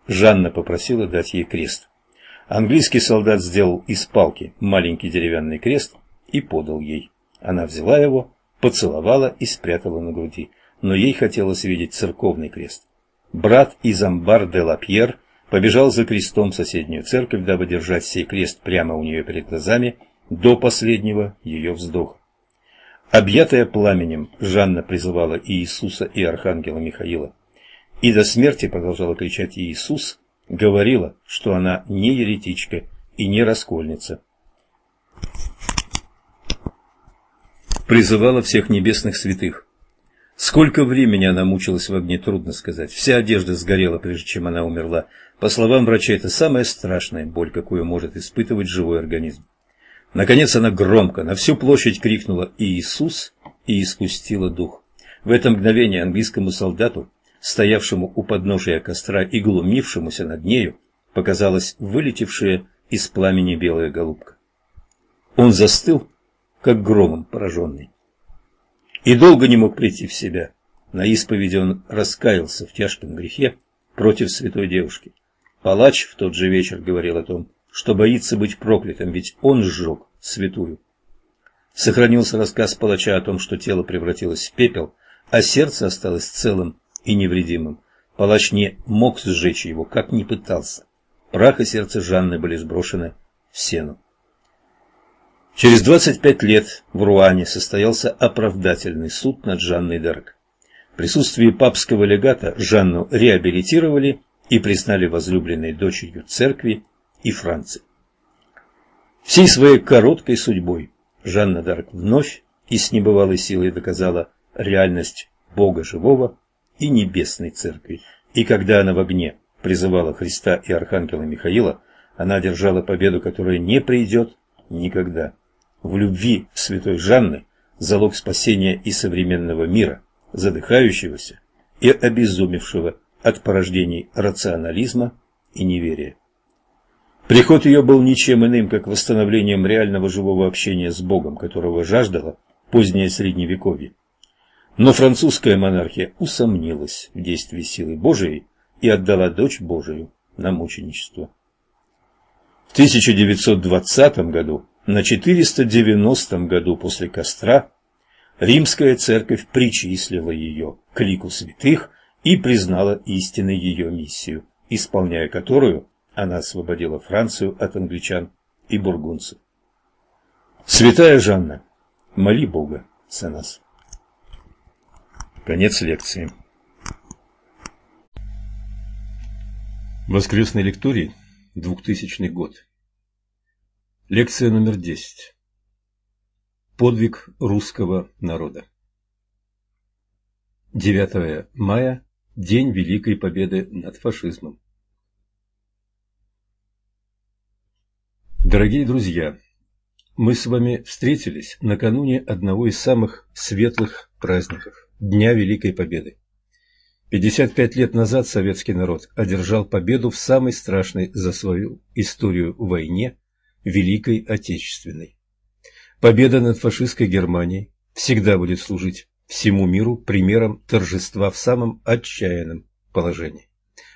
Жанна попросила дать ей крест. Английский солдат сделал из палки маленький деревянный крест и подал ей. Она взяла его, поцеловала и спрятала на груди, но ей хотелось видеть церковный крест. Брат из амбар де Лапьер побежал за крестом в соседнюю церковь, дабы держать сей крест прямо у нее перед глазами до последнего ее вздоха. Объятая пламенем, Жанна призывала и Иисуса, и Архангела Михаила. И до смерти продолжала кричать Иисус, говорила, что она не еретичка и не раскольница. Призывала всех небесных святых. Сколько времени она мучилась в огне, трудно сказать. Вся одежда сгорела, прежде чем она умерла. По словам врача, это самая страшная боль, какую может испытывать живой организм. Наконец она громко на всю площадь крикнула «Иисус!» и испустила дух. В это мгновение английскому солдату стоявшему у подножия костра и глумившемуся над нею, показалась вылетевшая из пламени белая голубка. Он застыл, как громом пораженный. И долго не мог прийти в себя. На исповеди он раскаялся в тяжком грехе против святой девушки. Палач в тот же вечер говорил о том, что боится быть проклятым, ведь он сжег святую. Сохранился рассказ палача о том, что тело превратилось в пепел, а сердце осталось целым и невредимым. Палач не мог сжечь его, как ни пытался. Прах и сердце Жанны были сброшены в сену. Через 25 лет в Руане состоялся оправдательный суд над Жанной Дарк. В присутствии папского легата Жанну реабилитировали и признали возлюбленной дочерью церкви и Франции. Всей своей короткой судьбой Жанна Дарк вновь и с небывалой силой доказала реальность Бога живого и небесной церкви. И когда она в огне призывала Христа и Архангела Михаила, она держала победу, которая не придет никогда. В любви святой Жанны залог спасения и современного мира, задыхающегося и обезумевшего от порождений рационализма и неверия. Приход ее был ничем иным, как восстановлением реального живого общения с Богом, которого жаждало позднее Средневековье. Но французская монархия усомнилась в действии силы Божией и отдала дочь Божию на мученичество. В 1920 году, на 490 году после костра, римская церковь причислила ее к лику святых и признала истинной ее миссию, исполняя которую она освободила Францию от англичан и бургунцев. Святая Жанна, моли Бога за нас. Конец лекции. Воскресный лекторий, 2000 год. Лекция номер 10. Подвиг русского народа. 9 мая. День Великой Победы над фашизмом. Дорогие друзья, мы с вами встретились накануне одного из самых светлых праздников – Дня Великой Победы. 55 лет назад советский народ одержал победу в самой страшной за свою историю войне – Великой Отечественной. Победа над фашистской Германией всегда будет служить всему миру примером торжества в самом отчаянном положении.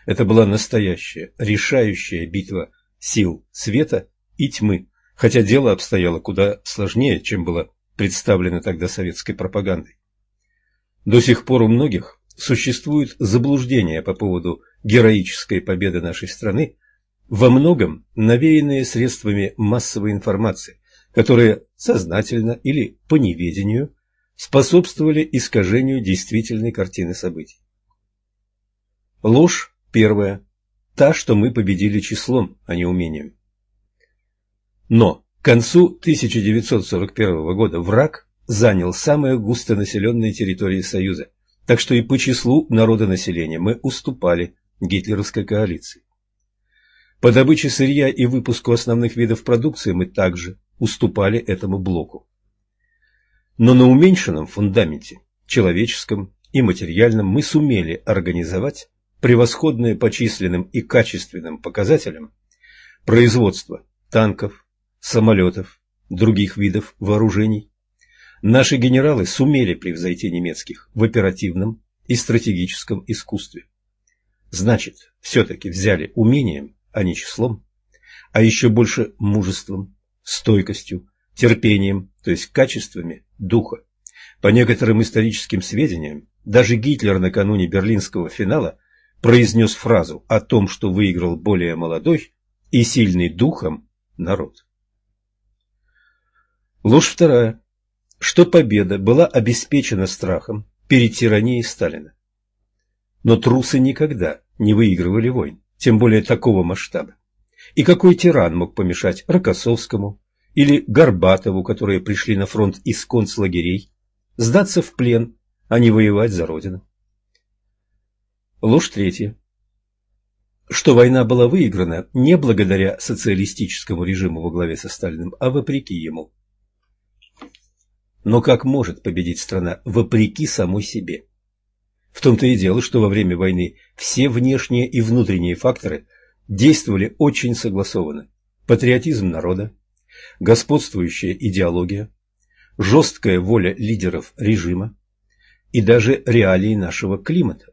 Это была настоящая, решающая битва сил света и тьмы, хотя дело обстояло куда сложнее, чем было представлено тогда советской пропагандой. До сих пор у многих существует заблуждение по поводу героической победы нашей страны, во многом навеянные средствами массовой информации, которые сознательно или по неведению способствовали искажению действительной картины событий. Ложь первая, та, что мы победили числом, а не умением. Но к концу 1941 года враг занял самые густонаселенные территории Союза, так что и по числу народонаселения мы уступали гитлеровской коалиции. По добыче сырья и выпуску основных видов продукции мы также уступали этому блоку. Но на уменьшенном фундаменте, человеческом и материальном, мы сумели организовать превосходное по численным и качественным показателям производство танков, самолетов, других видов вооружений. Наши генералы сумели превзойти немецких в оперативном и стратегическом искусстве. Значит, все-таки взяли умением, а не числом, а еще больше мужеством, стойкостью, терпением, то есть качествами духа. По некоторым историческим сведениям, даже Гитлер накануне берлинского финала произнес фразу о том, что выиграл более молодой и сильный духом народ. Ложь вторая, что победа была обеспечена страхом перед тиранией Сталина. Но трусы никогда не выигрывали войн, тем более такого масштаба. И какой тиран мог помешать Рокоссовскому или Горбатову, которые пришли на фронт из концлагерей, сдаться в плен, а не воевать за Родину? Ложь третья. Что война была выиграна не благодаря социалистическому режиму во главе со Сталиным, а вопреки ему. Но как может победить страна вопреки самой себе? В том-то и дело, что во время войны все внешние и внутренние факторы действовали очень согласованно. Патриотизм народа, господствующая идеология, жесткая воля лидеров режима и даже реалии нашего климата.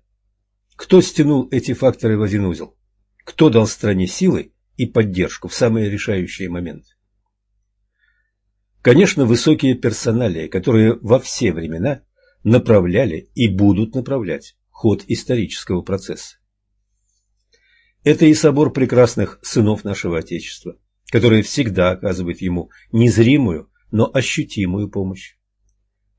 Кто стянул эти факторы в один узел? Кто дал стране силы и поддержку в самые решающие моменты? Конечно, высокие персоналии, которые во все времена направляли и будут направлять ход исторического процесса. Это и собор прекрасных сынов нашего Отечества, который всегда оказывает ему незримую, но ощутимую помощь.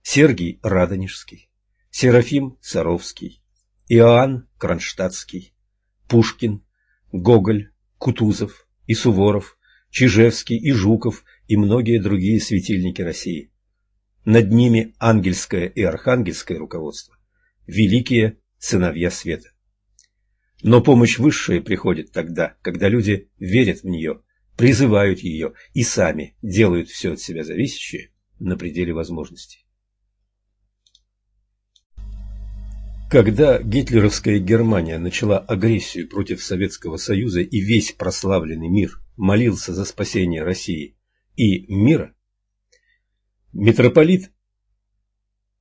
Сергий Радонежский, Серафим Саровский, Иоанн Кронштадтский, Пушкин, Гоголь, Кутузов и Суворов, Чижевский и Жуков и многие другие светильники России. Над ними ангельское и архангельское руководство, великие сыновья света. Но помощь высшая приходит тогда, когда люди верят в нее призывают ее и сами делают все от себя зависящее на пределе возможностей. Когда гитлеровская Германия начала агрессию против Советского Союза и весь прославленный мир молился за спасение России и мира, митрополит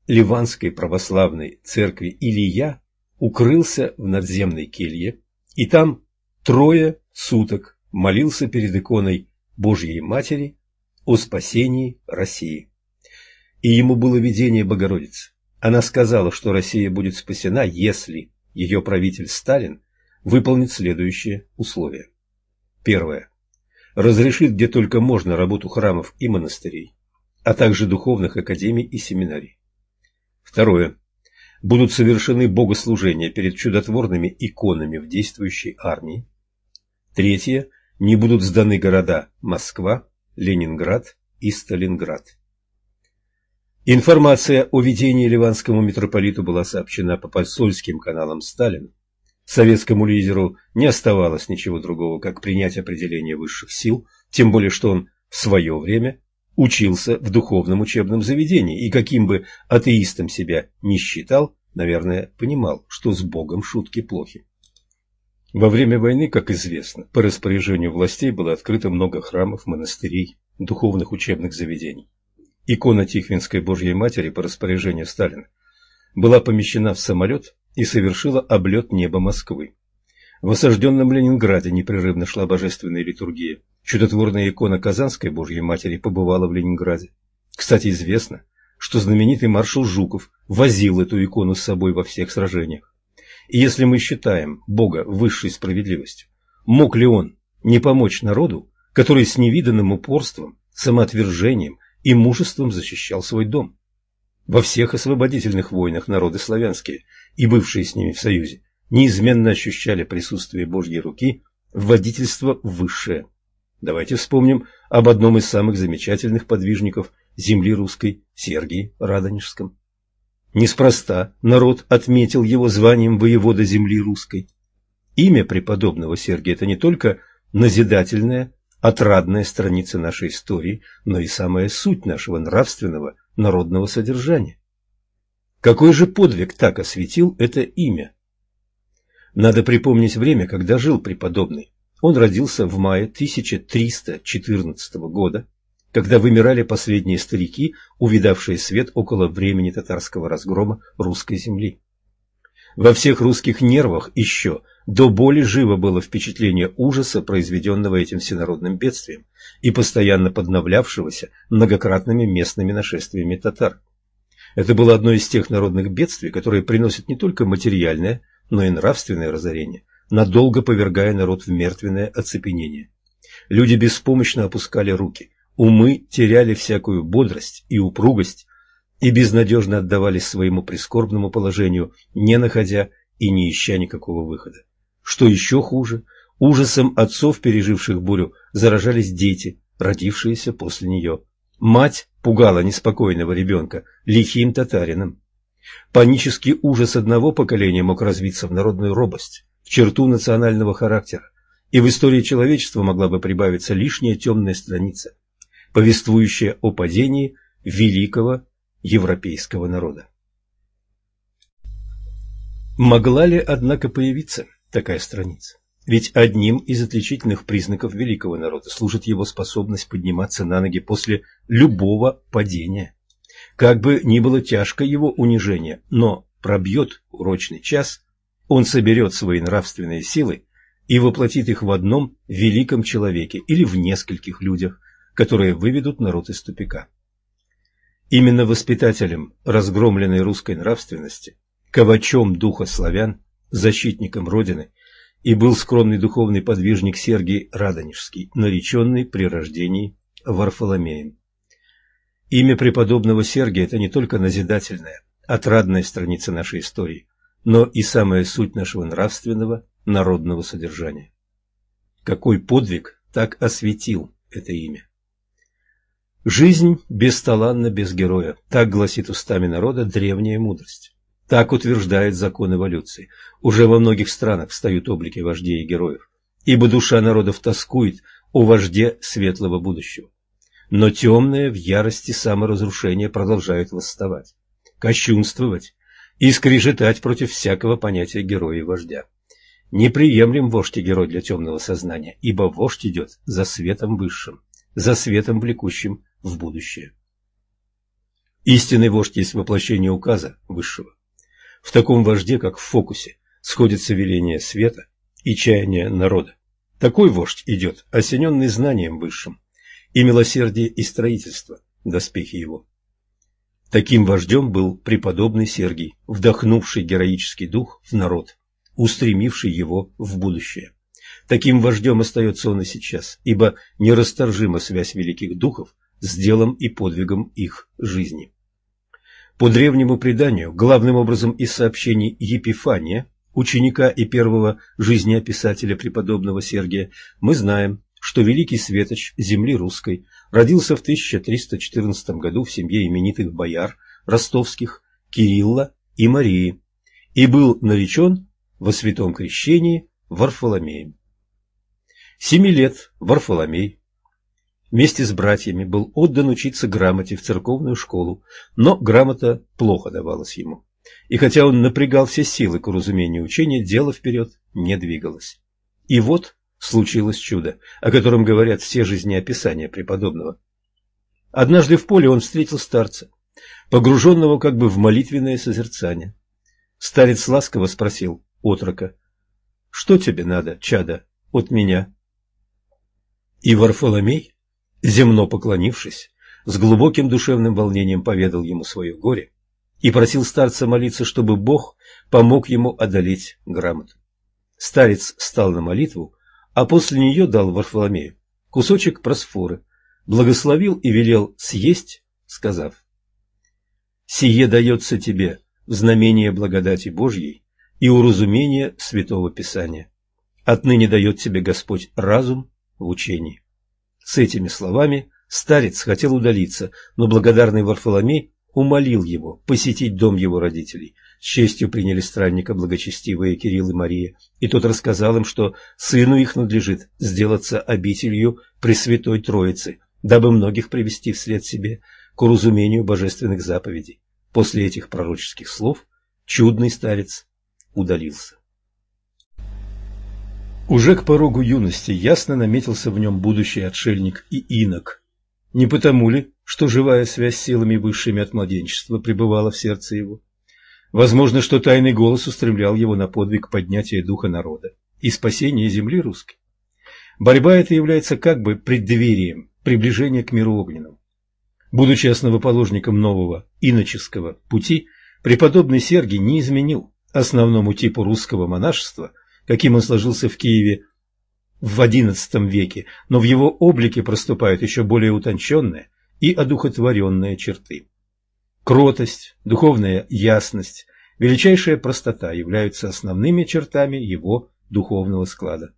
Ливанской православной церкви Илья укрылся в надземной келье, и там трое суток молился перед иконой Божьей Матери о спасении России. И ему было видение Богородицы. Она сказала, что Россия будет спасена, если ее правитель Сталин выполнит следующие условия. Первое. Разрешит где только можно работу храмов и монастырей, а также духовных академий и семинарий. Второе. Будут совершены богослужения перед чудотворными иконами в действующей армии. Третье не будут сданы города Москва, Ленинград и Сталинград. Информация о видении ливанскому митрополиту была сообщена по посольским каналам Сталина. Советскому лидеру не оставалось ничего другого, как принять определение высших сил, тем более что он в свое время учился в духовном учебном заведении и каким бы атеистом себя не считал, наверное, понимал, что с Богом шутки плохи. Во время войны, как известно, по распоряжению властей было открыто много храмов, монастырей, духовных учебных заведений. Икона Тихвинской Божьей Матери по распоряжению Сталина была помещена в самолет и совершила облет неба Москвы. В осажденном Ленинграде непрерывно шла божественная литургия. Чудотворная икона Казанской Божьей Матери побывала в Ленинграде. Кстати, известно, что знаменитый маршал Жуков возил эту икону с собой во всех сражениях. И если мы считаем Бога высшей справедливостью, мог ли Он не помочь народу, который с невиданным упорством, самоотвержением и мужеством защищал свой дом? Во всех освободительных войнах народы славянские и бывшие с ними в союзе неизменно ощущали присутствие Божьей руки, водительство высшее. Давайте вспомним об одном из самых замечательных подвижников земли русской, Сергии Радонежском. Неспроста народ отметил его званием воевода земли русской. Имя преподобного Сергия – это не только назидательная, отрадная страница нашей истории, но и самая суть нашего нравственного народного содержания. Какой же подвиг так осветил это имя? Надо припомнить время, когда жил преподобный. Он родился в мае 1314 года когда вымирали последние старики, увидавшие свет около времени татарского разгрома русской земли. Во всех русских нервах еще до боли живо было впечатление ужаса, произведенного этим всенародным бедствием и постоянно подновлявшегося многократными местными нашествиями татар. Это было одно из тех народных бедствий, которые приносят не только материальное, но и нравственное разорение, надолго повергая народ в мертвенное оцепенение. Люди беспомощно опускали руки, Умы теряли всякую бодрость и упругость и безнадежно отдавались своему прискорбному положению, не находя и не ища никакого выхода. Что еще хуже, ужасом отцов, переживших бурю, заражались дети, родившиеся после нее. Мать пугала неспокойного ребенка лихим татарином. Панический ужас одного поколения мог развиться в народную робость, в черту национального характера, и в истории человечества могла бы прибавиться лишняя темная страница – повествующая о падении великого европейского народа. Могла ли, однако, появиться такая страница? Ведь одним из отличительных признаков великого народа служит его способность подниматься на ноги после любого падения. Как бы ни было тяжко его унижение, но пробьет урочный час, он соберет свои нравственные силы и воплотит их в одном великом человеке или в нескольких людях, которые выведут народ из тупика. Именно воспитателем разгромленной русской нравственности, ковачом духа славян, защитником Родины и был скромный духовный подвижник Сергий Радонежский, нареченный при рождении Варфоломеем. Имя преподобного Сергия – это не только назидательная, отрадная страница нашей истории, но и самая суть нашего нравственного, народного содержания. Какой подвиг так осветил это имя? Жизнь бесталанна без героя, так гласит устами народа древняя мудрость. Так утверждает закон эволюции. Уже во многих странах встают облики вождей и героев, ибо душа народов тоскует о вожде светлого будущего. Но темные в ярости саморазрушения продолжают восставать, кощунствовать и скрежетать против всякого понятия героя и вождя. Неприемлем вождь и герой для темного сознания, ибо вождь идет за светом высшим, за светом влекущим в будущее. Истинный вождь есть воплощение указа высшего. В таком вожде, как в фокусе, сходится веление света и чаяние народа. Такой вождь идет, осененный знанием высшим, и милосердие и строительство, доспехи его. Таким вождем был преподобный Сергий, вдохнувший героический дух в народ, устремивший его в будущее. Таким вождем остается он и сейчас, ибо нерасторжима связь великих духов с делом и подвигом их жизни. По древнему преданию, главным образом из сообщений Епифания, ученика и первого жизнеописателя преподобного Сергия, мы знаем, что великий светоч земли русской родился в 1314 году в семье именитых бояр ростовских Кирилла и Марии и был наречен во святом крещении Варфоломеем. Семи лет Варфоломей вместе с братьями был отдан учиться грамоте в церковную школу, но грамота плохо давалась ему. И хотя он напрягал все силы к уразумению учения, дело вперед не двигалось. И вот случилось чудо, о котором говорят все жизнеописания преподобного. Однажды в поле он встретил старца, погруженного как бы в молитвенное созерцание. Старец ласково спросил отрока, «Что тебе надо, чада, от меня?» И Варфоломей земно поклонившись, с глубоким душевным волнением поведал ему свое горе и просил старца молиться, чтобы Бог помог ему одолеть грамоту. Старец стал на молитву, а после нее дал Варфоломею кусочек просфоры, благословил и велел съесть, сказав, «Сие дается тебе в знамение благодати Божьей и уразумение Святого Писания. Отныне дает тебе Господь разум в учении». С этими словами старец хотел удалиться, но благодарный Варфоломей умолил его посетить дом его родителей. С честью приняли странника благочестивые Кирилл и Мария, и тот рассказал им, что сыну их надлежит сделаться обителью Пресвятой Троицы, дабы многих привести вслед себе к уразумению божественных заповедей. После этих пророческих слов чудный старец удалился. Уже к порогу юности ясно наметился в нем будущий отшельник и инок. Не потому ли, что живая связь с силами высшими от младенчества пребывала в сердце его? Возможно, что тайный голос устремлял его на подвиг поднятия духа народа и спасения земли русской. Борьба эта является как бы преддверием приближения к миру огненному. Будучи основоположником нового иноческого пути, преподобный Сергий не изменил основному типу русского монашества – каким он сложился в Киеве в XI веке, но в его облике проступают еще более утонченные и одухотворенные черты. Кротость, духовная ясность, величайшая простота являются основными чертами его духовного склада.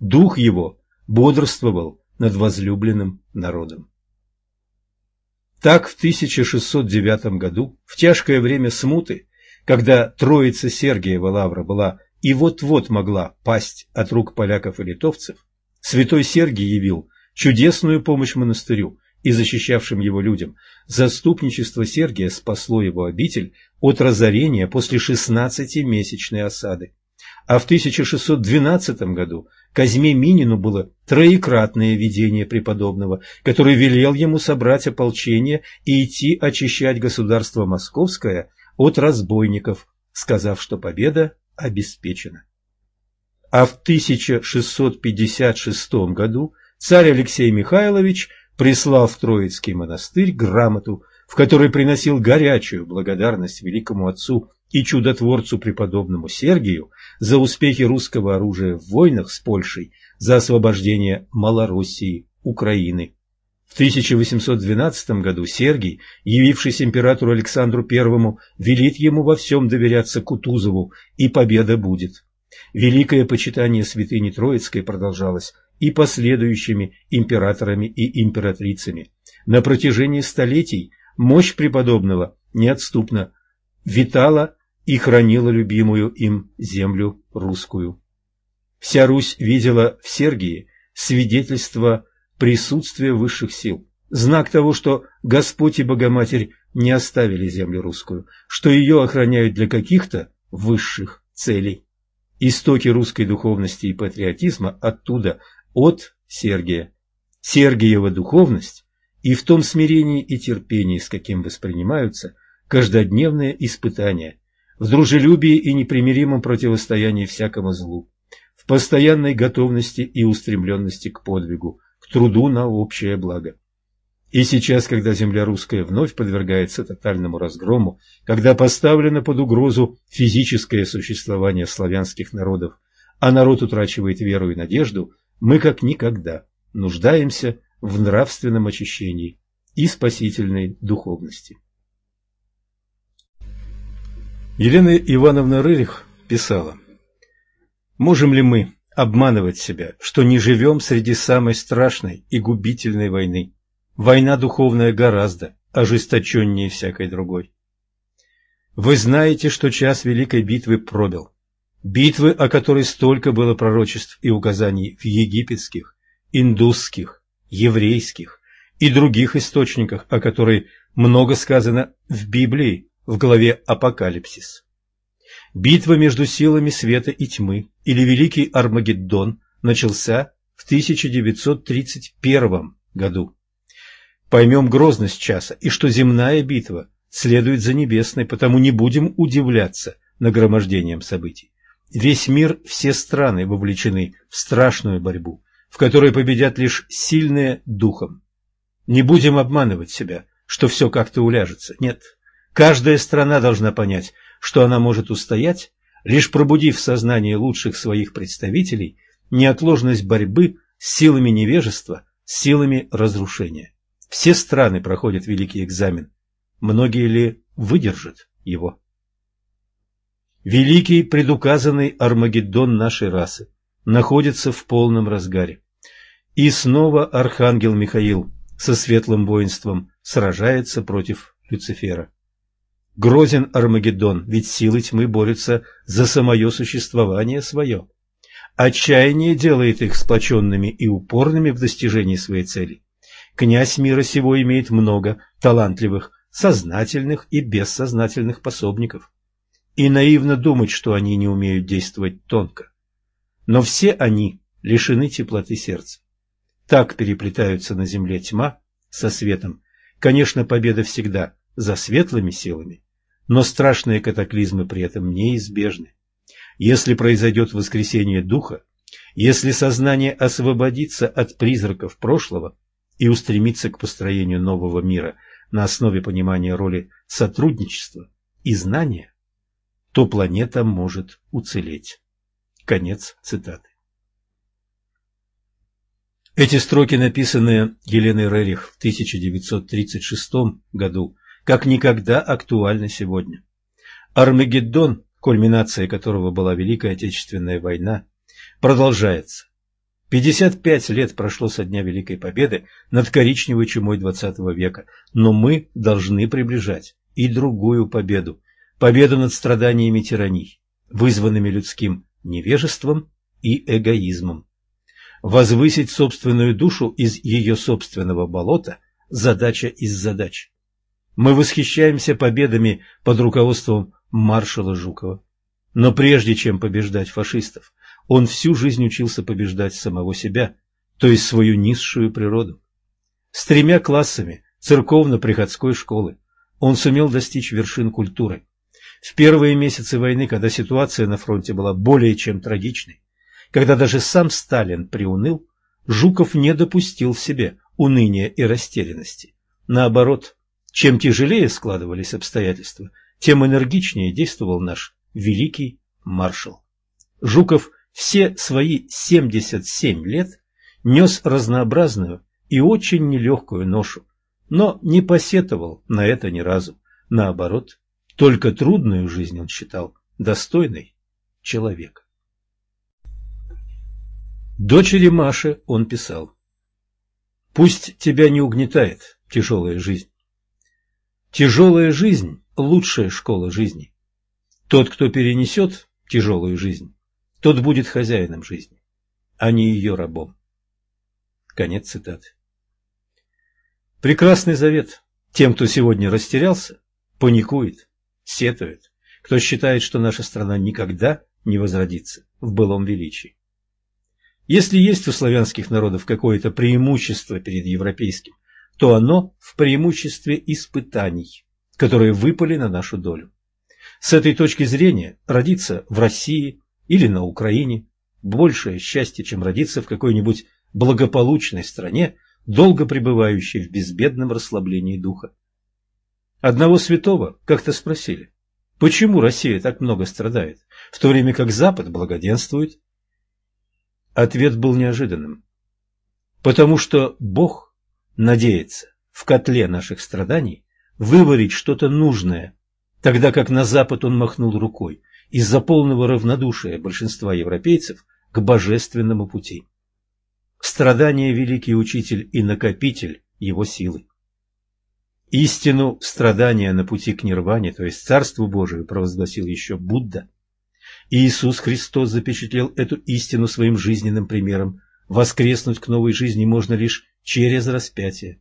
Дух его бодрствовал над возлюбленным народом. Так в 1609 году, в тяжкое время смуты, когда троица Сергиева Лавра была и вот-вот могла пасть от рук поляков и литовцев, святой Сергий явил чудесную помощь монастырю и защищавшим его людям, заступничество Сергия спасло его обитель от разорения после 16-месячной осады. А в 1612 году Казьме Минину было троекратное видение преподобного, который велел ему собрать ополчение и идти очищать государство Московское от разбойников, сказав, что победа обеспечена. А в 1656 году царь Алексей Михайлович прислал в Троицкий монастырь грамоту, в которой приносил горячую благодарность великому отцу и чудотворцу преподобному Сергию за успехи русского оружия в войнах с Польшей за освобождение Малороссии, Украины. В 1812 году Сергий, явившись императору Александру I, велит ему во всем доверяться Кутузову, и победа будет. Великое почитание святыни Троицкой продолжалось и последующими императорами и императрицами. На протяжении столетий мощь преподобного неотступно витала и хранила любимую им землю русскую. Вся Русь видела в Сергии свидетельство присутствия высших сил, знак того, что Господь и Богоматерь не оставили землю русскую, что ее охраняют для каких-то высших целей. Истоки русской духовности и патриотизма оттуда, от Сергия. Сергиева духовность и в том смирении и терпении, с каким воспринимаются каждодневные испытания, в дружелюбии и непримиримом противостоянии всякому злу, в постоянной готовности и устремленности к подвигу, труду на общее благо. И сейчас, когда земля русская вновь подвергается тотальному разгрому, когда поставлено под угрозу физическое существование славянских народов, а народ утрачивает веру и надежду, мы как никогда нуждаемся в нравственном очищении и спасительной духовности. Елена Ивановна Рырих писала, «Можем ли мы обманывать себя, что не живем среди самой страшной и губительной войны? Война духовная гораздо ожесточеннее всякой другой. Вы знаете, что час Великой битвы пробил. Битвы, о которой столько было пророчеств и указаний в египетских, индусских, еврейских и других источниках, о которой много сказано в Библии в главе «Апокалипсис». Битва между силами света и тьмы, или Великий Армагеддон, начался в 1931 году. Поймем грозность часа, и что земная битва следует за небесной, потому не будем удивляться нагромождением событий. Весь мир, все страны вовлечены в страшную борьбу, в которой победят лишь сильные духом. Не будем обманывать себя, что все как-то уляжется. Нет, каждая страна должна понять, что она может устоять, лишь пробудив в сознании лучших своих представителей неотложность борьбы с силами невежества, с силами разрушения. Все страны проходят великий экзамен. Многие ли выдержат его? Великий предуказанный Армагеддон нашей расы находится в полном разгаре. И снова архангел Михаил со светлым воинством сражается против Люцифера. Грозен Армагеддон, ведь силы тьмы борются за самое существование свое. Отчаяние делает их сплоченными и упорными в достижении своей цели. Князь мира сего имеет много талантливых, сознательных и бессознательных пособников и наивно думать, что они не умеют действовать тонко. Но все они лишены теплоты сердца. Так переплетаются на земле тьма со светом. Конечно, победа всегда за светлыми силами, но страшные катаклизмы при этом неизбежны. Если произойдет воскресение духа, если сознание освободится от призраков прошлого и устремится к построению нового мира на основе понимания роли сотрудничества и знания, то планета может уцелеть. Конец цитаты. Эти строки, написанные Еленой Рерих в 1936 году, как никогда актуальны сегодня. Армагеддон, кульминация которого была Великая Отечественная война, продолжается. 55 лет прошло со дня Великой Победы над коричневой чумой XX века, но мы должны приближать и другую победу, победу над страданиями тираний, вызванными людским невежеством и эгоизмом. Возвысить собственную душу из ее собственного болота задача из задач. Мы восхищаемся победами под руководством маршала Жукова. Но прежде чем побеждать фашистов, он всю жизнь учился побеждать самого себя, то есть свою низшую природу. С тремя классами церковно-приходской школы он сумел достичь вершин культуры. В первые месяцы войны, когда ситуация на фронте была более чем трагичной, когда даже сам Сталин приуныл, Жуков не допустил в себе уныния и растерянности. Наоборот, чем тяжелее складывались обстоятельства, тем энергичнее действовал наш великий маршал. Жуков все свои 77 лет нес разнообразную и очень нелегкую ношу, но не посетовал на это ни разу. Наоборот, только трудную жизнь он считал достойной человека. Дочери Маше он писал. «Пусть тебя не угнетает тяжелая жизнь. Тяжелая жизнь – лучшая школа жизни. Тот, кто перенесет тяжелую жизнь, тот будет хозяином жизни, а не ее рабом». Конец цитаты. Прекрасный завет тем, кто сегодня растерялся, паникует, сетует, кто считает, что наша страна никогда не возродится в былом величии. Если есть у славянских народов какое-то преимущество перед европейским, то оно в преимуществе испытаний, которые выпали на нашу долю. С этой точки зрения родиться в России или на Украине большее счастье, чем родиться в какой-нибудь благополучной стране, долго пребывающей в безбедном расслаблении духа. Одного святого как-то спросили, почему Россия так много страдает, в то время как Запад благоденствует? Ответ был неожиданным. Потому что Бог надеется в котле наших страданий выварить что-то нужное, тогда как на Запад он махнул рукой из-за полного равнодушия большинства европейцев к божественному пути. Страдание – великий учитель и накопитель его силы. Истину страдания на пути к нирване, то есть Царству Божию, провозгласил еще Будда. И Иисус Христос запечатлел эту истину своим жизненным примером. Воскреснуть к новой жизни можно лишь через распятие.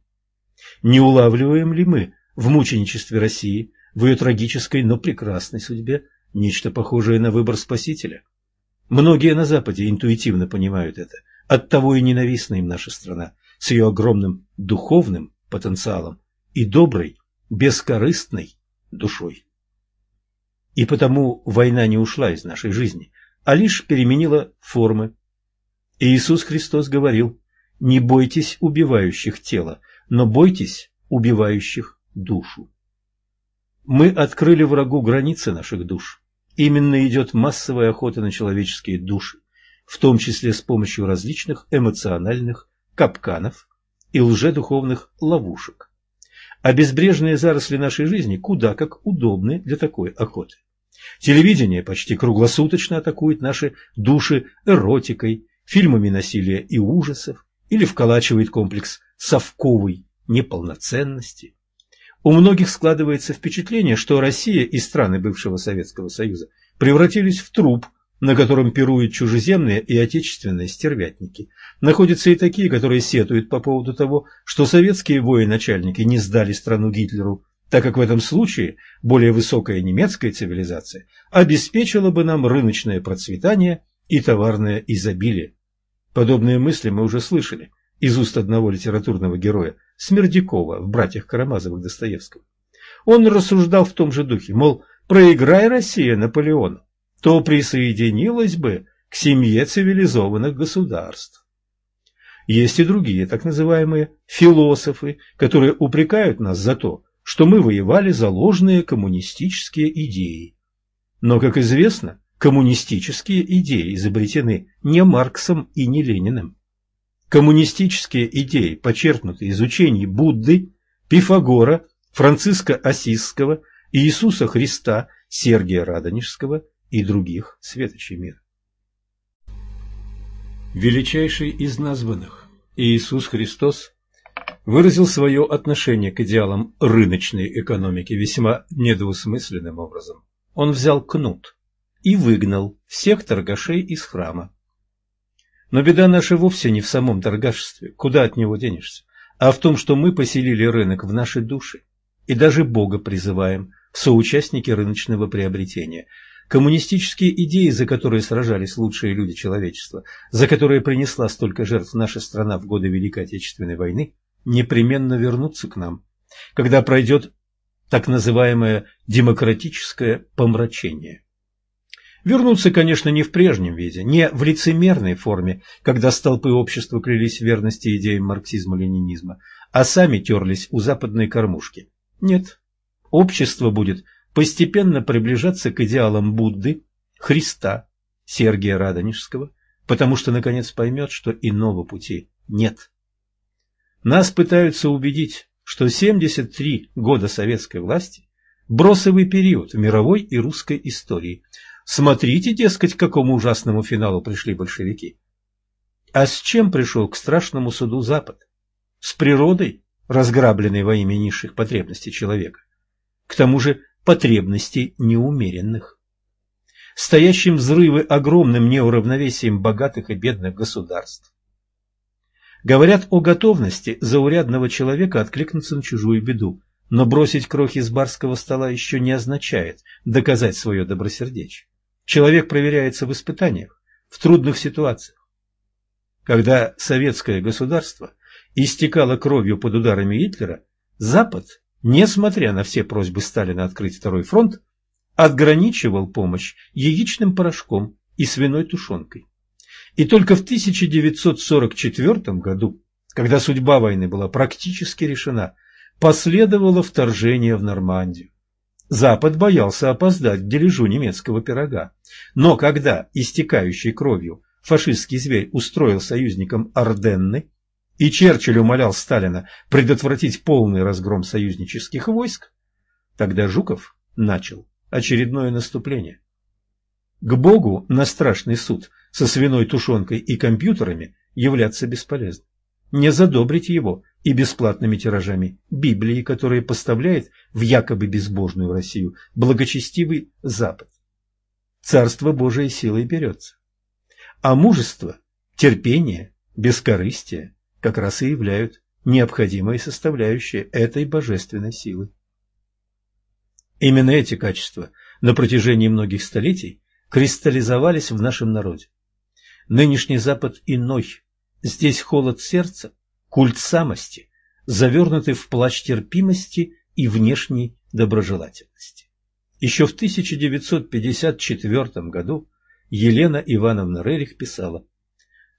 Не улавливаем ли мы в мученичестве России, в ее трагической, но прекрасной судьбе, нечто похожее на выбор Спасителя? Многие на Западе интуитивно понимают это. Оттого и ненавистна им наша страна с ее огромным духовным потенциалом и доброй, бескорыстной душой. И потому война не ушла из нашей жизни, а лишь переменила формы. И Иисус Христос говорил, не бойтесь убивающих тело, но бойтесь убивающих душу. Мы открыли врагу границы наших душ. Именно идет массовая охота на человеческие души в том числе с помощью различных эмоциональных капканов и лжедуховных ловушек. А безбрежные заросли нашей жизни куда как удобны для такой охоты. Телевидение почти круглосуточно атакует наши души эротикой, фильмами насилия и ужасов или вколачивает комплекс совковой неполноценности. У многих складывается впечатление, что Россия и страны бывшего Советского Союза превратились в труп на котором пируют чужеземные и отечественные стервятники. Находятся и такие, которые сетуют по поводу того, что советские военачальники не сдали страну Гитлеру, так как в этом случае более высокая немецкая цивилизация обеспечила бы нам рыночное процветание и товарное изобилие. Подобные мысли мы уже слышали из уст одного литературного героя Смердякова в «Братьях Карамазовых» Достоевского. Он рассуждал в том же духе, мол, проиграй Россия Наполеону, то присоединилась бы к семье цивилизованных государств. Есть и другие так называемые философы, которые упрекают нас за то, что мы воевали за ложные коммунистические идеи. Но, как известно, коммунистические идеи изобретены не Марксом и не Лениным. Коммунистические идеи почерпнуты из Будды, Пифагора, Франциска Осисского, Иисуса Христа, Сергия Радонежского и других светочей мира. Величайший из названных, Иисус Христос, выразил свое отношение к идеалам рыночной экономики весьма недвусмысленным образом. Он взял кнут и выгнал всех торгашей из храма. Но беда наша вовсе не в самом торгашестве, куда от него денешься, а в том, что мы поселили рынок в наши души и даже Бога призываем в соучастники рыночного приобретения. Коммунистические идеи, за которые сражались лучшие люди человечества, за которые принесла столько жертв наша страна в годы Великой Отечественной войны, непременно вернутся к нам, когда пройдет так называемое демократическое помрачение. Вернуться, конечно, не в прежнем виде, не в лицемерной форме, когда столпы общества клялись верности идеям марксизма-ленинизма, а сами терлись у западной кормушки. Нет, общество будет постепенно приближаться к идеалам Будды, Христа, Сергия Радонежского, потому что наконец поймет, что иного пути нет. Нас пытаются убедить, что 73 года советской власти – бросовый период в мировой и русской истории. Смотрите, дескать, к какому ужасному финалу пришли большевики. А с чем пришел к страшному суду Запад? С природой, разграбленной во имя низших потребностей человека. К тому же потребностей неумеренных. Стоящим взрывы огромным неуравновесием богатых и бедных государств Говорят о готовности заурядного человека откликнуться на чужую беду, но бросить крохи с барского стола еще не означает доказать свое добросердечие. Человек проверяется в испытаниях, в трудных ситуациях. Когда советское государство истекало кровью под ударами Гитлера, Запад, несмотря на все просьбы Сталина открыть второй фронт, отграничивал помощь яичным порошком и свиной тушенкой. И только в 1944 году, когда судьба войны была практически решена, последовало вторжение в Нормандию. Запад боялся опоздать к дележу немецкого пирога. Но когда, истекающий кровью, фашистский зверь устроил союзникам Орденны, и Черчилль умолял Сталина предотвратить полный разгром союзнических войск, тогда Жуков начал очередное наступление. К Богу на страшный суд со свиной тушенкой и компьютерами являться бесполезно. Не задобрить его и бесплатными тиражами Библии, которые поставляет в якобы безбожную Россию благочестивый Запад. Царство Божие силой берется. А мужество, терпение, бескорыстие как раз и являют необходимые составляющие этой божественной силы. Именно эти качества на протяжении многих столетий кристаллизовались в нашем народе. Нынешний Запад иной. Здесь холод сердца, культ самости, завернутый в плащ терпимости и внешней доброжелательности. Еще в 1954 году Елена Ивановна Рерих писала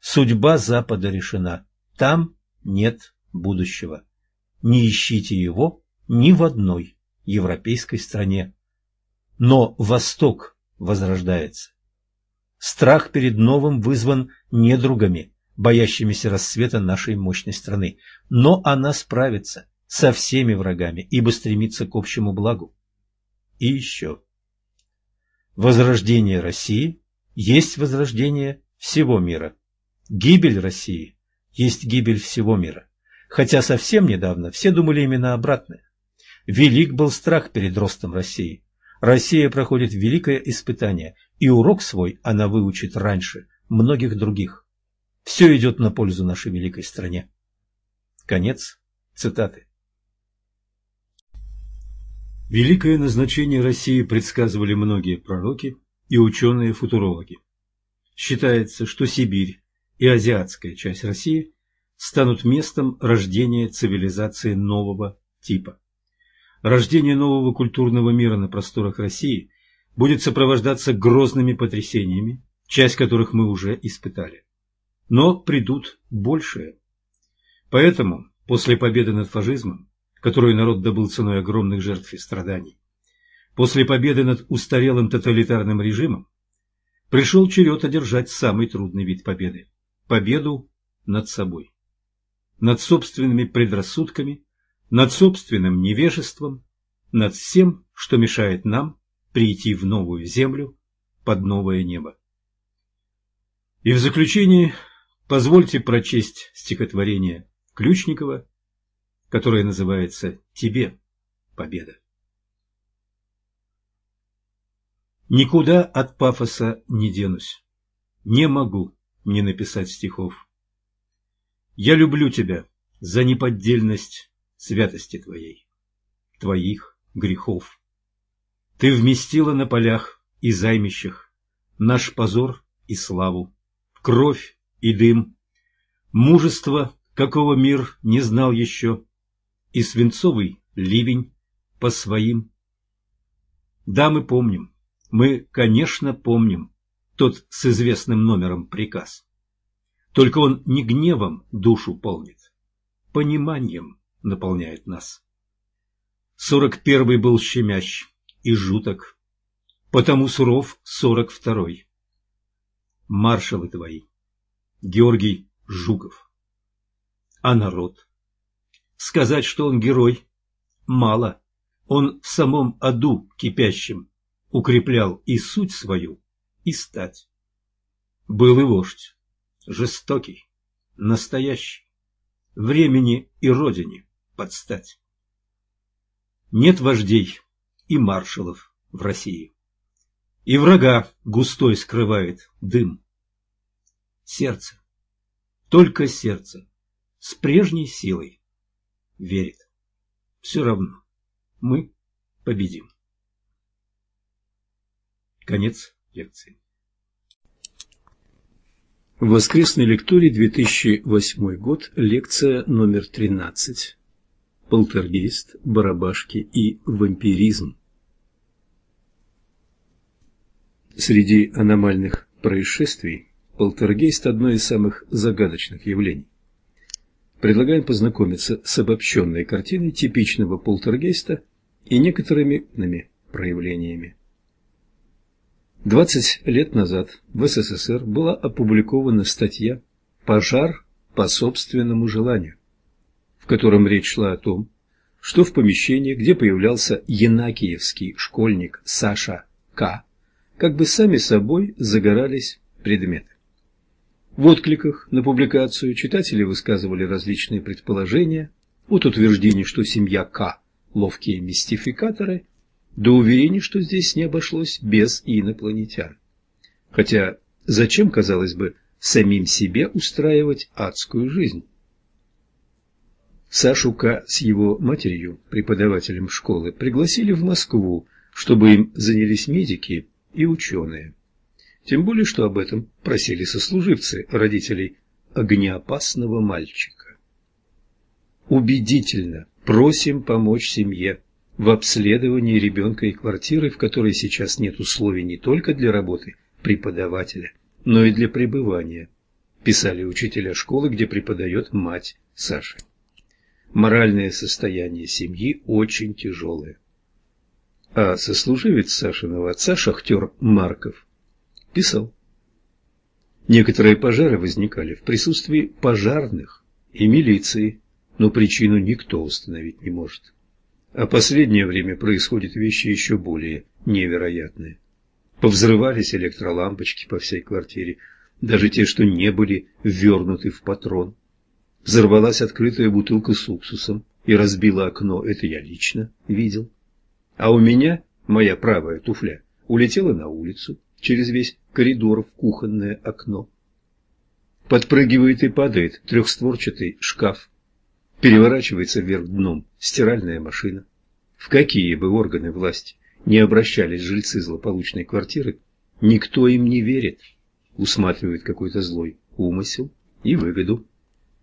«Судьба Запада решена, там нет будущего. Не ищите его ни в одной европейской стране. Но Восток возрождается. Страх перед новым вызван недругами, боящимися рассвета нашей мощной страны. Но она справится со всеми врагами, ибо стремится к общему благу. И еще. Возрождение России есть возрождение всего мира. Гибель России есть гибель всего мира. Хотя совсем недавно все думали именно обратное. Велик был страх перед ростом России. Россия проходит великое испытание, и урок свой она выучит раньше многих других. Все идет на пользу нашей великой стране. Конец цитаты. Великое назначение России предсказывали многие пророки и ученые-футурологи. Считается, что Сибирь и азиатская часть России станут местом рождения цивилизации нового типа. Рождение нового культурного мира на просторах России будет сопровождаться грозными потрясениями, часть которых мы уже испытали. Но придут большие. Поэтому, после победы над фашизмом, которую народ добыл ценой огромных жертв и страданий, после победы над устарелым тоталитарным режимом, пришел черед одержать самый трудный вид победы – победу над собой, над собственными предрассудками над собственным невежеством, над всем, что мешает нам прийти в новую землю под новое небо. И в заключение позвольте прочесть стихотворение Ключникова, которое называется «Тебе, победа». Никуда от пафоса не денусь, не могу не написать стихов. Я люблю тебя, за неподдельность святости Твоей, Твоих грехов. Ты вместила на полях и займищах наш позор и славу, кровь и дым, мужество, какого мир не знал еще, и свинцовый ливень по своим. Да, мы помним, мы, конечно, помним тот с известным номером приказ. Только он не гневом душу полнит, пониманием наполняет нас. Сорок первый был щемящ и жуток, потому суров сорок второй. Маршалы твои, Георгий Жуков. А народ? Сказать, что он герой, мало. Он в самом аду кипящем укреплял и суть свою, и стать. Был и вождь, жестокий, настоящий, времени и родине подстать. Нет вождей и маршалов в России. И врага густой скрывает дым. Сердце, только сердце, с прежней силой верит. Все равно мы победим. Конец лекции. Воскресный лекторий, 2008 год, лекция номер 13. Полтергейст, барабашки и вампиризм. Среди аномальных происшествий полтергейст – одно из самых загадочных явлений. Предлагаем познакомиться с обобщенной картиной типичного полтергейста и некоторыми проявлениями. 20 лет назад в СССР была опубликована статья «Пожар по собственному желанию», в котором речь шла о том, что в помещении, где появлялся янакиевский школьник Саша К., как бы сами собой загорались предметы. В откликах на публикацию читатели высказывали различные предположения от утверждений, что семья К – ловкие мистификаторы, до уверений, что здесь не обошлось без инопланетян. Хотя зачем, казалось бы, самим себе устраивать адскую жизнь? Сашу К. с его матерью, преподавателем школы, пригласили в Москву, чтобы им занялись медики и ученые. Тем более, что об этом просили сослуживцы родителей огнеопасного мальчика. Убедительно просим помочь семье в обследовании ребенка и квартиры, в которой сейчас нет условий не только для работы преподавателя, но и для пребывания, писали учителя школы, где преподает мать Саши. Моральное состояние семьи очень тяжелое. А сослуживец Сашиного отца, шахтер Марков, писал. Некоторые пожары возникали в присутствии пожарных и милиции, но причину никто установить не может. А последнее время происходят вещи еще более невероятные. Повзрывались электролампочки по всей квартире, даже те, что не были ввернуты в патрон. Взорвалась открытая бутылка с уксусом и разбила окно, это я лично видел. А у меня моя правая туфля улетела на улицу, через весь коридор в кухонное окно. Подпрыгивает и падает трехстворчатый шкаф. Переворачивается вверх дном стиральная машина. В какие бы органы власти не обращались жильцы злополучной квартиры, никто им не верит, усматривает какой-то злой умысел и выгоду.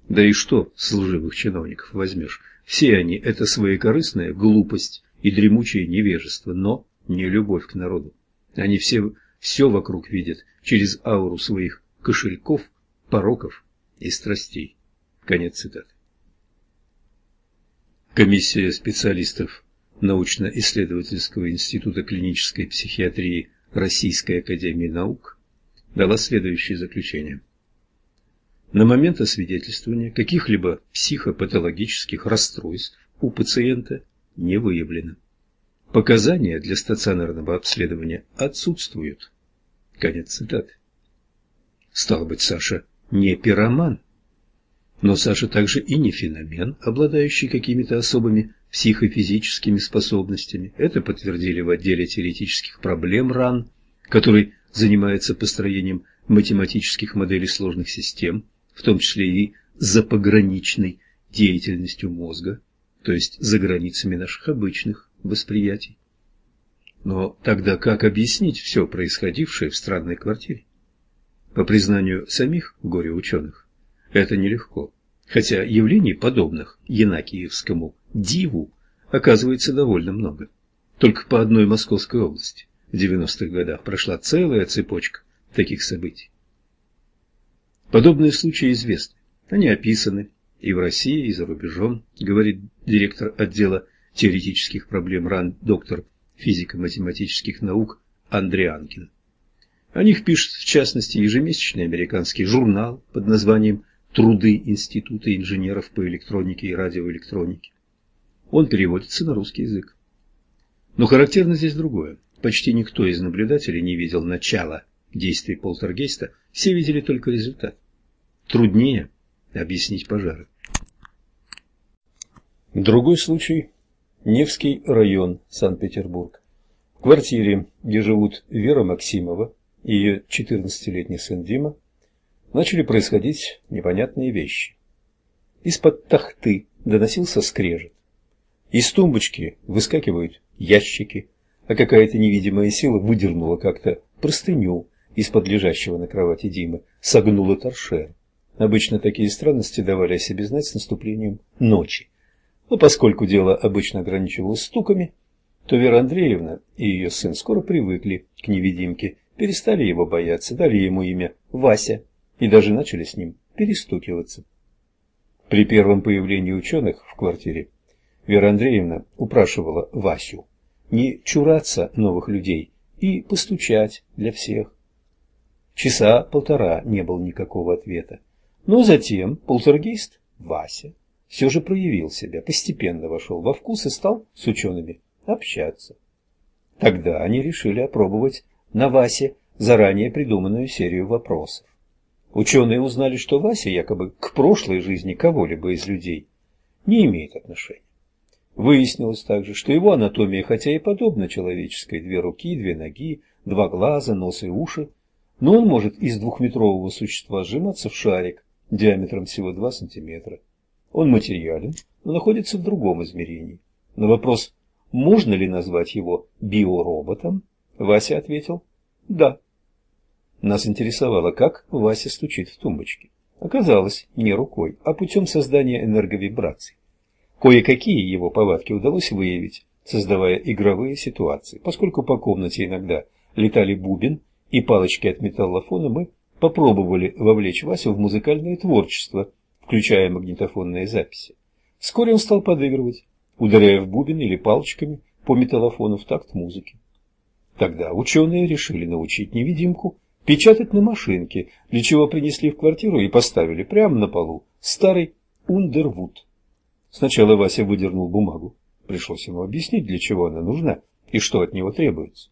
Да и что служивых чиновников возьмешь? Все они – это своекорыстная глупость и дремучее невежество, но не любовь к народу. Они все все вокруг видят через ауру своих кошельков, пороков и страстей. Конец цитаты. Комиссия специалистов научно-исследовательского института клинической психиатрии Российской академии наук дала следующее заключение. На момент освидетельствования каких-либо психопатологических расстройств у пациента не выявлено. Показания для стационарного обследования отсутствуют. Конец цитаты. Стало быть, Саша не пироман. Но Саша также и не феномен, обладающий какими-то особыми психофизическими способностями. Это подтвердили в отделе теоретических проблем РАН, который занимается построением математических моделей сложных систем, в том числе и запограничной деятельностью мозга, то есть за границами наших обычных восприятий. Но тогда как объяснить все происходившее в странной квартире? По признанию самих горе-ученых, это нелегко, хотя явлений, подобных Янакиевскому диву, оказывается довольно много. Только по одной Московской области в 90-х годах прошла целая цепочка таких событий. Подобные случаи известны, они описаны и в России, и за рубежом, говорит директор отдела теоретических проблем РАН доктор физико-математических наук Андрианкин. О них пишет, в частности, ежемесячный американский журнал под названием «Труды Института инженеров по электронике и радиоэлектронике». Он переводится на русский язык. Но характерно здесь другое. Почти никто из наблюдателей не видел начала действий полтергейста, все видели только результат. Труднее объяснить пожары. Другой случай Невский район, Санкт-Петербург. В квартире, где живут Вера Максимова и ее 14-летний сын Дима, начали происходить непонятные вещи. Из-под тахты доносился скрежет. Из тумбочки выскакивают ящики, а какая-то невидимая сила выдернула как-то простыню из-под лежащего на кровати Димы, согнула торшер. Обычно такие странности давали о себе знать с наступлением ночи. Но поскольку дело обычно ограничивалось стуками, то Вера Андреевна и ее сын скоро привыкли к невидимке, перестали его бояться, дали ему имя Вася и даже начали с ним перестукиваться. При первом появлении ученых в квартире Вера Андреевна упрашивала Васю не чураться новых людей и постучать для всех. Часа полтора не было никакого ответа. Но затем полтергейст Вася все же проявил себя, постепенно вошел во вкус и стал с учеными общаться. Тогда они решили опробовать на Васе заранее придуманную серию вопросов. Ученые узнали, что Вася якобы к прошлой жизни кого-либо из людей не имеет отношения. Выяснилось также, что его анатомия, хотя и подобна человеческой, две руки, две ноги, два глаза, нос и уши, но он может из двухметрового существа сжиматься в шарик диаметром всего 2 сантиметра. Он материален, но находится в другом измерении. На вопрос, можно ли назвать его биороботом, Вася ответил «да». Нас интересовало, как Вася стучит в тумбочке. Оказалось, не рукой, а путем создания энерговибраций. Кое-какие его повадки удалось выявить, создавая игровые ситуации. Поскольку по комнате иногда летали бубен и палочки от металлофона, мы попробовали вовлечь Васю в музыкальное творчество – включая магнитофонные записи. Вскоре он стал подыгрывать, ударяя в бубен или палочками по металлофону в такт музыки. Тогда ученые решили научить невидимку печатать на машинке, для чего принесли в квартиру и поставили прямо на полу старый Ундервуд. Сначала Вася выдернул бумагу. Пришлось ему объяснить, для чего она нужна и что от него требуется.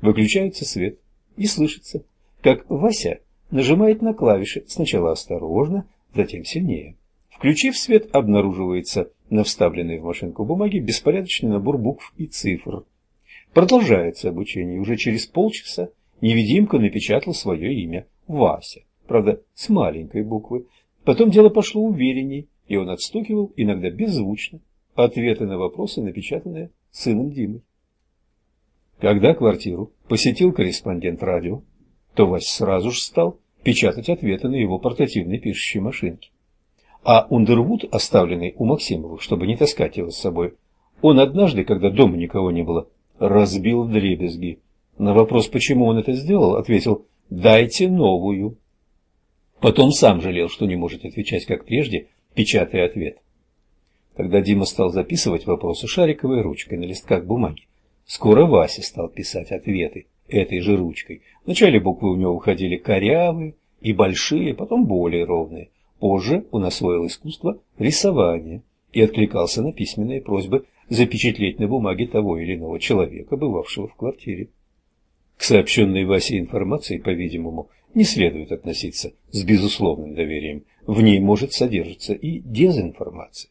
Выключается свет, и слышится, как Вася нажимает на клавиши, сначала осторожно, затем сильнее. Включив свет, обнаруживается на вставленной в машинку бумаге беспорядочный набор букв и цифр. Продолжается обучение. Уже через полчаса невидимка напечатал свое имя – Вася. Правда, с маленькой буквы. Потом дело пошло уверенней, и он отстукивал, иногда беззвучно, ответы на вопросы, напечатанные сыном Димой. Когда квартиру посетил корреспондент радио, то Вася сразу же стал печатать ответы на его портативной пишущей машинке. А Ундервуд, оставленный у Максимовых, чтобы не таскать его с собой, он однажды, когда дома никого не было, разбил дребезги. На вопрос, почему он это сделал, ответил «дайте новую». Потом сам жалел, что не может отвечать, как прежде, печатая ответ. Тогда Дима стал записывать вопросы шариковой ручкой на листках бумаги. Скоро Вася стал писать ответы этой же ручкой. Вначале буквы у него выходили корявые и большие, потом более ровные. Позже он освоил искусство рисования и откликался на письменные просьбы запечатлеть на бумаге того или иного человека, бывавшего в квартире. К сообщенной Васе информации, по-видимому, не следует относиться с безусловным доверием. В ней может содержаться и дезинформация.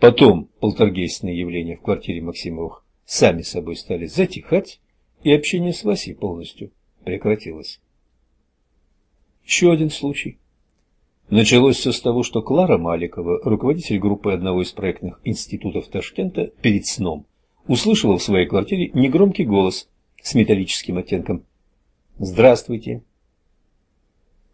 Потом полтергейстные явления в квартире Максимовых сами собой стали затихать, и общение с Васей полностью прекратилось. Еще один случай. Началось все с того, что Клара Маликова, руководитель группы одного из проектных институтов Ташкента, перед сном услышала в своей квартире негромкий голос с металлическим оттенком. «Здравствуйте!»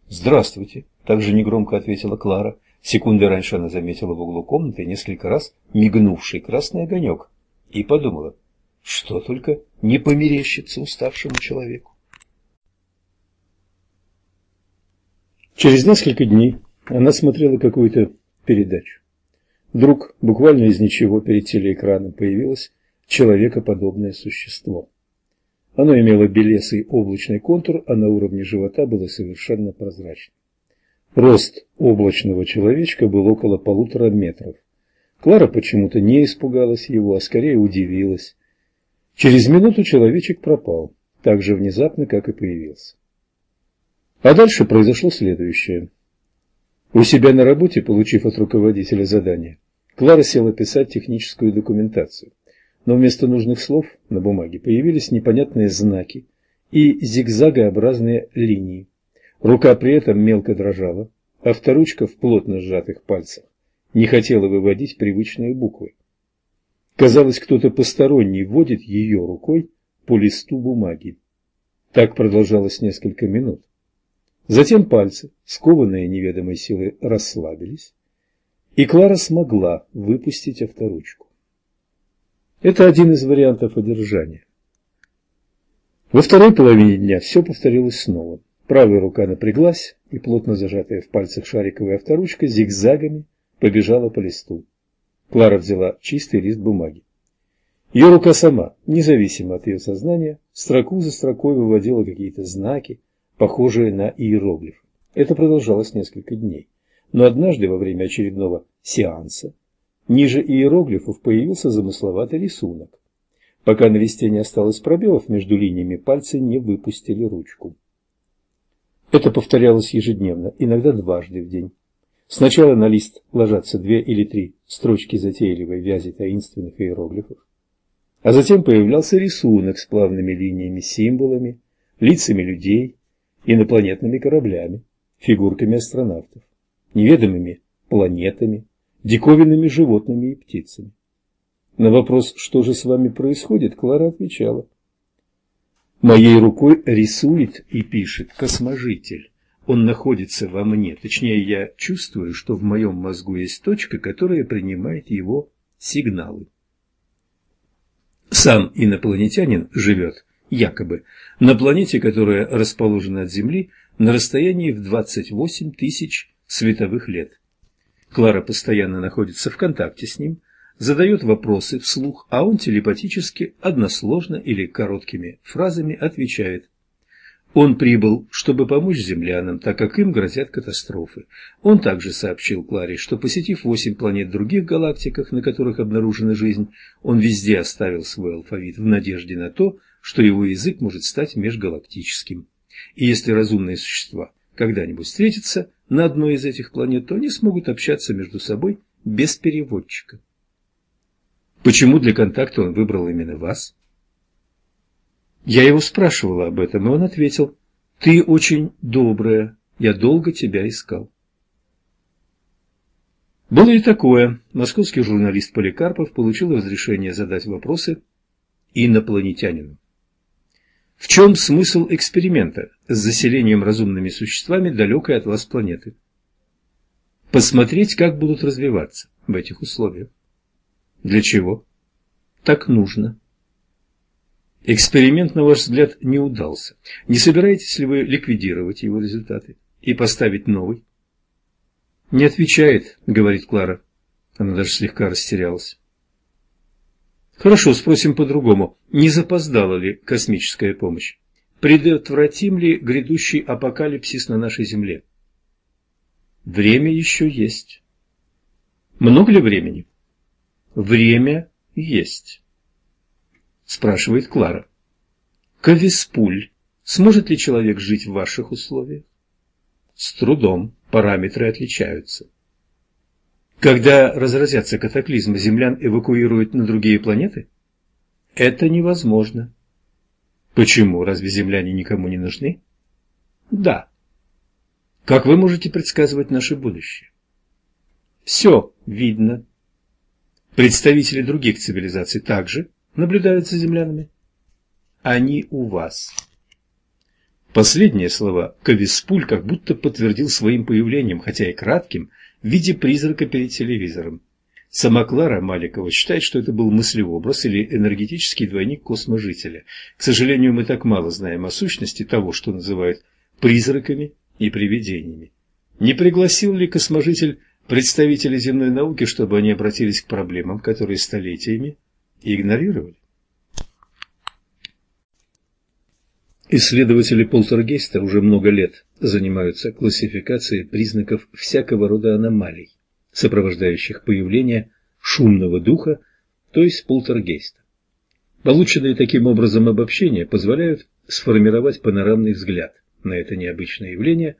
«Здравствуйте!» – также негромко ответила Клара. Секунды раньше она заметила в углу комнаты несколько раз мигнувший красный огонек и подумала, что только не померещится уставшему человеку. Через несколько дней она смотрела какую-то передачу. Вдруг, буквально из ничего, перед телеэкраном появилось человекоподобное существо. Оно имело белесый облачный контур, а на уровне живота было совершенно прозрачным. Рост облачного человечка был около полутора метров. Клара почему-то не испугалась его, а скорее удивилась. Через минуту человечек пропал, так же внезапно, как и появился. А дальше произошло следующее. У себя на работе, получив от руководителя задание, Клара села писать техническую документацию. Но вместо нужных слов на бумаге появились непонятные знаки и зигзагообразные линии. Рука при этом мелко дрожала, а вторучка в плотно сжатых пальцах не хотела выводить привычные буквы. Казалось, кто-то посторонний вводит ее рукой по листу бумаги. Так продолжалось несколько минут. Затем пальцы, скованные неведомой силой, расслабились, и Клара смогла выпустить авторучку. Это один из вариантов одержания. Во второй половине дня все повторилось снова. Правая рука напряглась, и плотно зажатая в пальцах шариковая авторучка зигзагами побежала по листу. Клара взяла чистый лист бумаги. Ее рука сама, независимо от ее сознания, строку за строкой выводила какие-то знаки, похожие на иероглифы. Это продолжалось несколько дней. Но однажды во время очередного сеанса ниже иероглифов появился замысловатый рисунок. Пока на листе не осталось пробелов между линиями, пальцы не выпустили ручку. Это повторялось ежедневно, иногда дважды в день. Сначала на лист ложатся две или три строчки затейливой вязи таинственных иероглифов, а затем появлялся рисунок с плавными линиями, символами, лицами людей, инопланетными кораблями, фигурками астронавтов, неведомыми планетами, диковинными животными и птицами. На вопрос, что же с вами происходит, Клара отвечала – Моей рукой рисует и пишет косможитель. Он находится во мне, точнее я чувствую, что в моем мозгу есть точка, которая принимает его сигналы. Сам инопланетянин живет, якобы, на планете, которая расположена от Земли на расстоянии в 28 тысяч световых лет. Клара постоянно находится в контакте с ним, задает вопросы вслух, а он телепатически, односложно или короткими фразами отвечает. Он прибыл, чтобы помочь землянам, так как им грозят катастрофы. Он также сообщил Кларе, что, посетив восемь планет в других галактиках, на которых обнаружена жизнь, он везде оставил свой алфавит в надежде на то, что его язык может стать межгалактическим. И если разумные существа когда-нибудь встретятся на одной из этих планет, то они смогут общаться между собой без переводчика. Почему для контакта он выбрал именно вас? Я его спрашивала об этом, и он ответил, «Ты очень добрая, я долго тебя искал». Было и такое. Московский журналист Поликарпов получил разрешение задать вопросы инопланетянину. В чем смысл эксперимента с заселением разумными существами далекой от вас планеты? Посмотреть, как будут развиваться в этих условиях. Для чего? Так нужно. Эксперимент, на ваш взгляд, не удался. Не собираетесь ли вы ликвидировать его результаты и поставить новый? Не отвечает, говорит Клара. Она даже слегка растерялась. Хорошо, спросим по-другому. Не запоздала ли космическая помощь? Предотвратим ли грядущий апокалипсис на нашей Земле? Время еще есть. Много ли времени? Время есть. Спрашивает Клара. Кависпуль. Сможет ли человек жить в ваших условиях? С трудом. Параметры отличаются. Когда разразятся катаклизмы, землян эвакуируют на другие планеты? Это невозможно. Почему? Разве земляне никому не нужны? Да. Как вы можете предсказывать наше будущее? Все видно. Представители других цивилизаций также наблюдают за землянами. Они у вас. Последние слова Кависпуль как будто подтвердил своим появлением, хотя и кратким, в виде призрака перед телевизором. Сама Клара Маликова считает, что это был мыслеобраз или энергетический двойник косможителя. К сожалению, мы так мало знаем о сущности того, что называют призраками и привидениями. Не пригласил ли косможитель представителей земной науки, чтобы они обратились к проблемам, которые столетиями игнорировали? Исследователи полтергейста уже много лет занимаются классификацией признаков всякого рода аномалий, сопровождающих появление шумного духа, то есть полтергейста. Полученные таким образом обобщения позволяют сформировать панорамный взгляд на это необычное явление,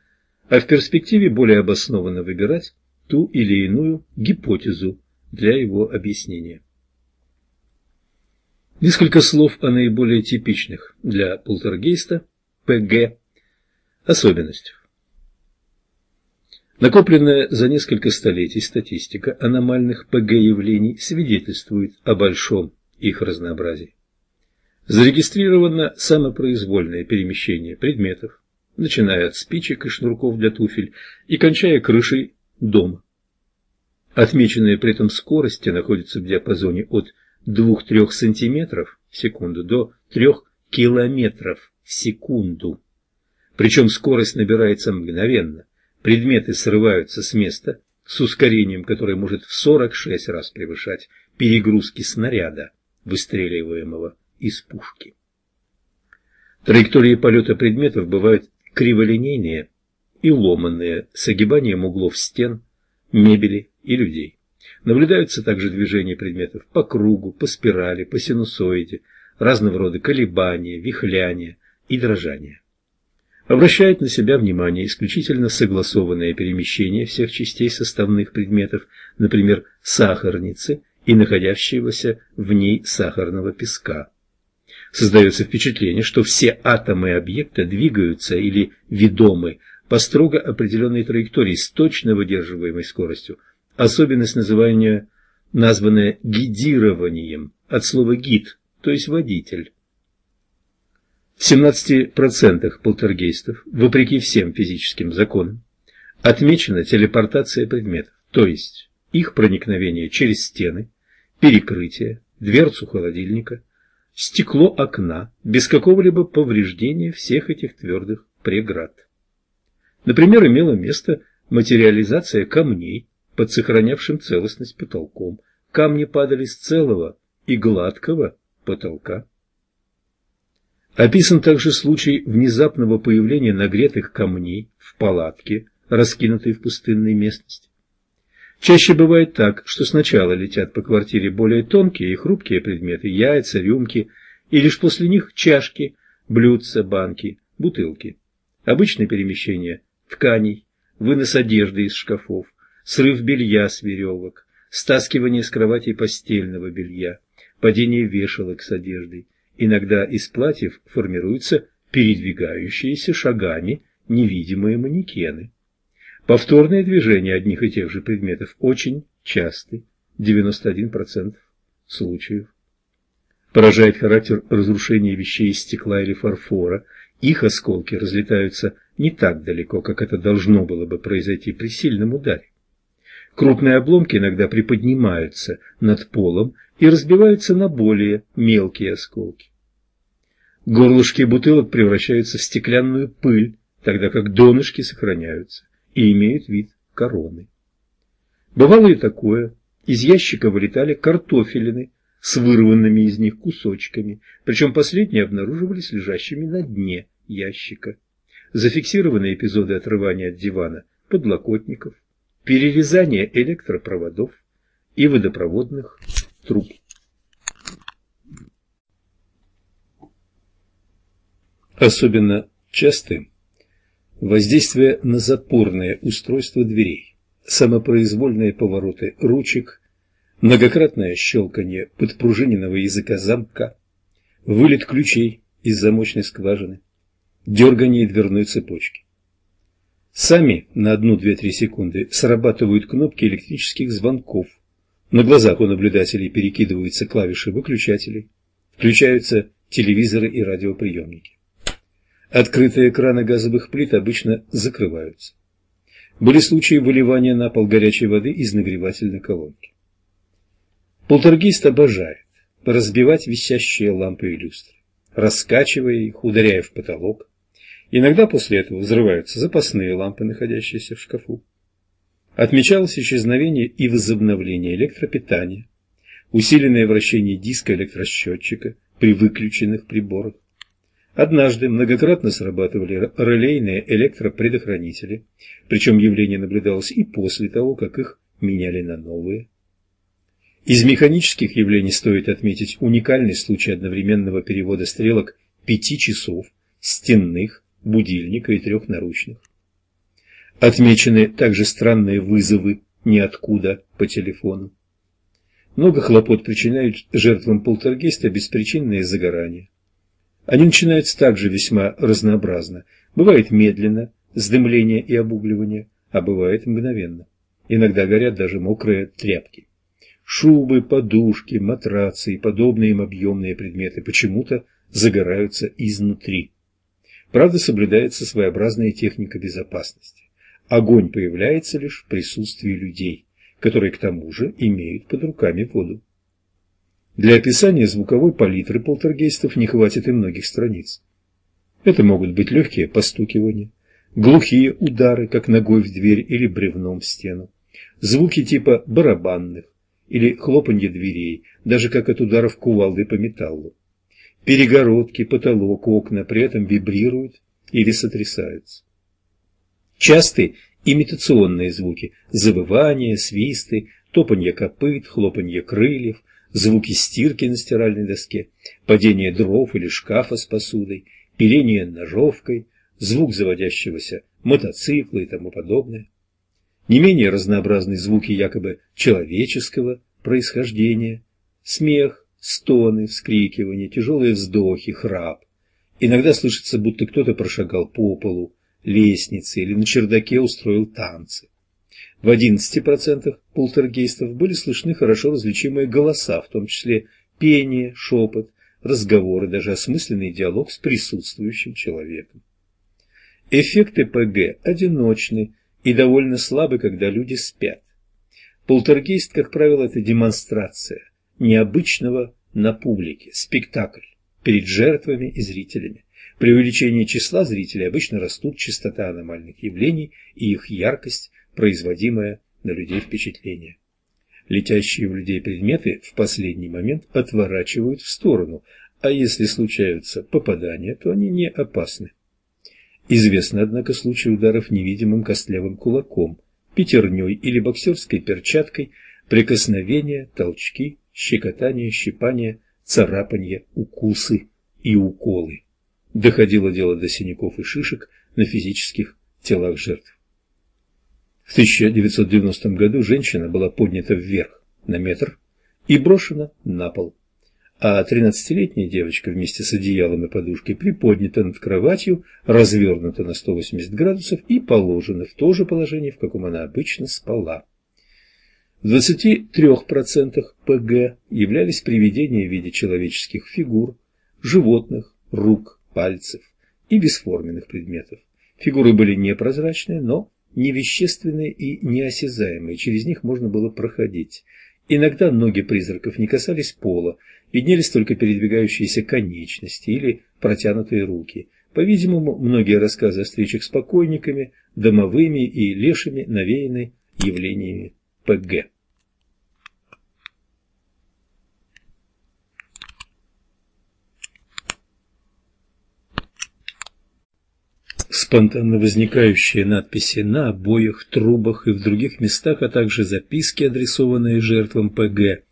а в перспективе более обоснованно выбирать ту или иную гипотезу для его объяснения. Несколько слов о наиболее типичных для полтергейста ПГ особенностях. Накопленная за несколько столетий статистика аномальных ПГ-явлений свидетельствует о большом их разнообразии. Зарегистрировано самопроизвольное перемещение предметов, начиная от спичек и шнурков для туфель и кончая крышей дома. Отмеченные при этом скорости находятся в диапазоне от 2-3 сантиметров в секунду до 3 километров в секунду. Причем скорость набирается мгновенно. Предметы срываются с места с ускорением, которое может в 46 раз превышать перегрузки снаряда, выстреливаемого из пушки. Траектории полета предметов бывают криволинейные и ломанные с огибанием углов стен, мебели и людей. Наблюдаются также движения предметов по кругу, по спирали, по синусоиде, разного рода колебания, вихляния и дрожания. Обращает на себя внимание исключительно согласованное перемещение всех частей составных предметов, например, сахарницы и находящегося в ней сахарного песка. Создается впечатление, что все атомы объекта двигаются или ведомы по строго определенной траектории с точно выдерживаемой скоростью, особенность называния, названная гидированием, от слова «гид», то есть водитель. В 17% полтергейстов, вопреки всем физическим законам, отмечена телепортация предметов, то есть их проникновение через стены, перекрытие, дверцу холодильника, стекло окна, без какого-либо повреждения всех этих твердых преград. Например, имела место материализация камней под сохранявшим целостность потолком. Камни падали с целого и гладкого потолка. Описан также случай внезапного появления нагретых камней в палатке, раскинутой в пустынной местности. Чаще бывает так, что сначала летят по квартире более тонкие и хрупкие предметы, яйца, рюмки, и лишь после них чашки, блюдца, банки, бутылки. Обычное перемещение тканей, вынос одежды из шкафов, срыв белья с веревок, стаскивание с кровати постельного белья, падение вешалок с одеждой. Иногда из платьев формируются передвигающиеся шагами невидимые манекены. Повторные движения одних и тех же предметов очень часты, 91% случаев. Поражает характер разрушения вещей из стекла или фарфора. Их осколки разлетаются не так далеко, как это должно было бы произойти при сильном ударе. Крупные обломки иногда приподнимаются над полом и разбиваются на более мелкие осколки. Горлышки бутылок превращаются в стеклянную пыль, тогда как донышки сохраняются и имеют вид короны. Бывало и такое. Из ящика вылетали картофелины с вырванными из них кусочками, причем последние обнаруживались лежащими на дне ящика. Зафиксированы эпизоды отрывания от дивана подлокотников, перерезание электропроводов и водопроводных труб. Особенно частым воздействие на запорное устройство дверей, самопроизвольные повороты ручек, многократное щелканье подпружиненного языка замка, вылет ключей из замочной скважины, дергание дверной цепочки. Сами на одну-две-три секунды срабатывают кнопки электрических звонков. На глазах у наблюдателей перекидываются клавиши выключателей, включаются телевизоры и радиоприемники. Открытые экраны газовых плит обычно закрываются. Были случаи выливания на пол горячей воды из нагревательной колонки. Полтергейст обожает разбивать висящие лампы и люстры, раскачивая их, ударяя в потолок, Иногда после этого взрываются запасные лампы, находящиеся в шкафу. Отмечалось исчезновение и возобновление электропитания, усиленное вращение диска электросчетчика при выключенных приборах. Однажды многократно срабатывали релейные электропредохранители, причем явление наблюдалось и после того, как их меняли на новые. Из механических явлений стоит отметить уникальный случай одновременного перевода стрелок пяти часов, стенных, будильника и трех наручных. Отмечены также странные вызовы ниоткуда по телефону. Много хлопот причиняют жертвам полтергейста беспричинные загорания. Они начинаются также весьма разнообразно. Бывает медленно, с дымления и обугливания, а бывает мгновенно. Иногда горят даже мокрые тряпки. Шубы, подушки, матрацы и подобные им объемные предметы почему-то загораются изнутри. Правда, соблюдается своеобразная техника безопасности. Огонь появляется лишь в присутствии людей, которые к тому же имеют под руками воду. Для описания звуковой палитры полтергейстов не хватит и многих страниц. Это могут быть легкие постукивания, глухие удары, как ногой в дверь или бревном в стену, звуки типа барабанных или хлопанье дверей, даже как от ударов кувалды по металлу. Перегородки, потолок, окна при этом вибрируют или сотрясаются. Часты имитационные звуки – завывания, свисты, топанье копыт, хлопанье крыльев, звуки стирки на стиральной доске, падение дров или шкафа с посудой, пиление ножовкой, звук заводящегося мотоцикла и тому подобное. Не менее разнообразные звуки якобы человеческого происхождения, смех, стоны, вскрикивания, тяжелые вздохи, храп. Иногда слышится, будто кто-то прошагал по полу, лестнице или на чердаке устроил танцы. В 11% полтергейстов были слышны хорошо различимые голоса, в том числе пение, шепот, разговоры, даже осмысленный диалог с присутствующим человеком. Эффекты ПГ одиночны и довольно слабы, когда люди спят. Полтергейст, как правило, это демонстрация, необычного на публике, спектакль перед жертвами и зрителями. При увеличении числа зрителей обычно растут частота аномальных явлений и их яркость, производимая на людей впечатление. Летящие в людей предметы в последний момент отворачивают в сторону, а если случаются попадания, то они не опасны. Известны, однако, случаи ударов невидимым костлявым кулаком, пятерней или боксерской перчаткой, прикосновения, толчки, щекотание, щипание, царапанье, укусы и уколы. Доходило дело до синяков и шишек на физических телах жертв. В 1990 году женщина была поднята вверх на метр и брошена на пол, а 13-летняя девочка вместе с одеялом и подушкой приподнята над кроватью, развернута на 180 градусов и положена в то же положение, в каком она обычно спала. В 23% ПГ являлись привидения в виде человеческих фигур, животных, рук, пальцев и бесформенных предметов. Фигуры были непрозрачные, но невещественные и неосязаемые, через них можно было проходить. Иногда ноги призраков не касались пола, виднелись только передвигающиеся конечности или протянутые руки. По-видимому, многие рассказы о встречах с покойниками, домовыми и лешими навеяны явлениями ПГ. Спонтанно возникающие надписи на обоях, трубах и в других местах, а также записки, адресованные жертвам ПГ,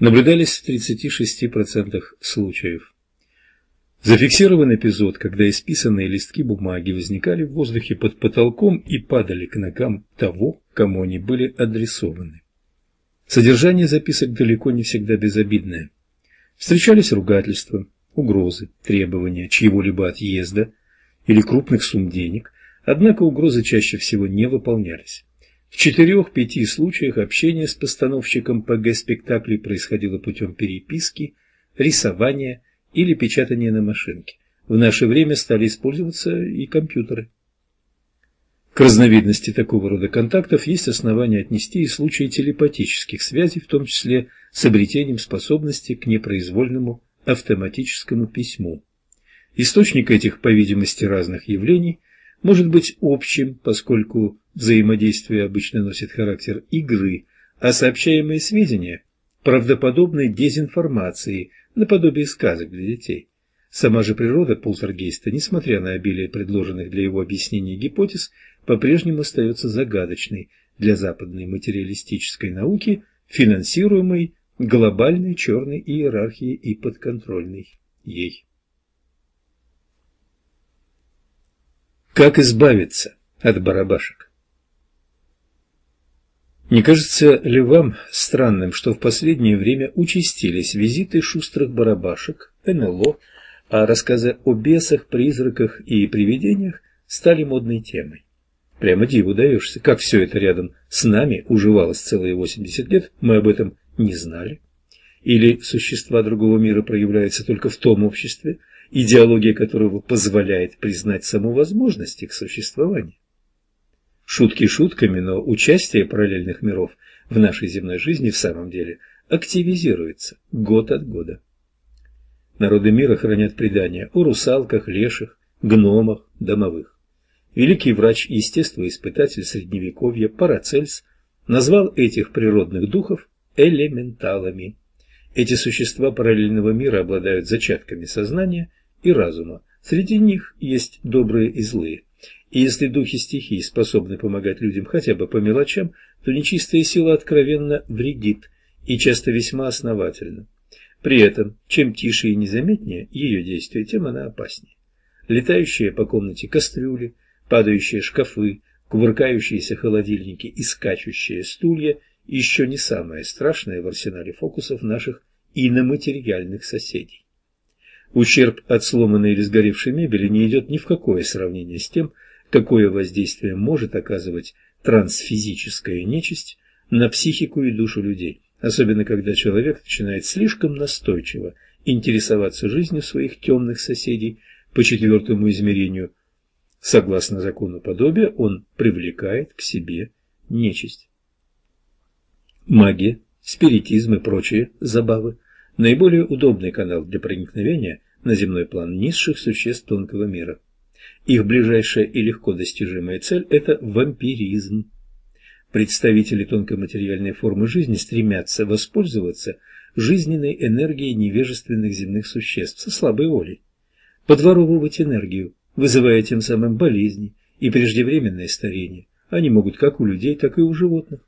наблюдались в 36% случаев. Зафиксирован эпизод, когда исписанные листки бумаги возникали в воздухе под потолком и падали к ногам того, кому они были адресованы. Содержание записок далеко не всегда безобидное. Встречались ругательства, угрозы, требования чьего-либо отъезда или крупных сумм денег, Однако угрозы чаще всего не выполнялись. В четырех-пяти случаях общение с постановщиком ПГ спектаклей происходило путем переписки, рисования или печатания на машинке. В наше время стали использоваться и компьютеры. К разновидности такого рода контактов есть основания отнести и случаи телепатических связей, в том числе с обретением способности к непроизвольному автоматическому письму. Источник этих, по видимости, разных явлений может быть общим, поскольку взаимодействие обычно носит характер игры, а сообщаемые сведения – правдоподобной дезинформации, наподобие сказок для детей. Сама же природа полтергейста, несмотря на обилие предложенных для его объяснения гипотез, по-прежнему остается загадочной для западной материалистической науки, финансируемой глобальной черной иерархией и подконтрольной ей. Как избавиться от барабашек? Не кажется ли вам странным, что в последнее время участились визиты шустрых барабашек, НЛО, а рассказы о бесах, призраках и привидениях стали модной темой? Прямо диву даешься, как все это рядом с нами уживалось целые 80 лет, мы об этом не знали. Или существа другого мира проявляются только в том обществе, идеология которого позволяет признать саму возможность их существования. Шутки шутками, но участие параллельных миров в нашей земной жизни в самом деле активизируется год от года. Народы мира хранят предания о русалках, леших, гномах, домовых. Великий врач-естествоиспытатель Средневековья Парацельс назвал этих природных духов элементалами. Эти существа параллельного мира обладают зачатками сознания и разума. Среди них есть добрые и злые. И если духи стихий способны помогать людям хотя бы по мелочам, то нечистая сила откровенно вредит и часто весьма основательно. При этом, чем тише и незаметнее ее действие, тем она опаснее. Летающие по комнате кастрюли, падающие шкафы, кувыркающиеся холодильники и скачущие стулья еще не самое страшное в арсенале фокусов наших иноматериальных соседей. Ущерб от сломанной или сгоревшей мебели не идет ни в какое сравнение с тем, какое воздействие может оказывать трансфизическая нечисть на психику и душу людей, особенно когда человек начинает слишком настойчиво интересоваться жизнью своих темных соседей по четвертому измерению. Согласно закону подобия, он привлекает к себе нечисть. Магия, спиритизм и прочие забавы наиболее удобный канал для проникновения на земной план низших существ тонкого мира. Их ближайшая и легко достижимая цель – это вампиризм. Представители тонкой материальной формы жизни стремятся воспользоваться жизненной энергией невежественных земных существ со слабой волей, подворовывать энергию, вызывая тем самым болезни и преждевременное старение. Они могут как у людей, так и у животных.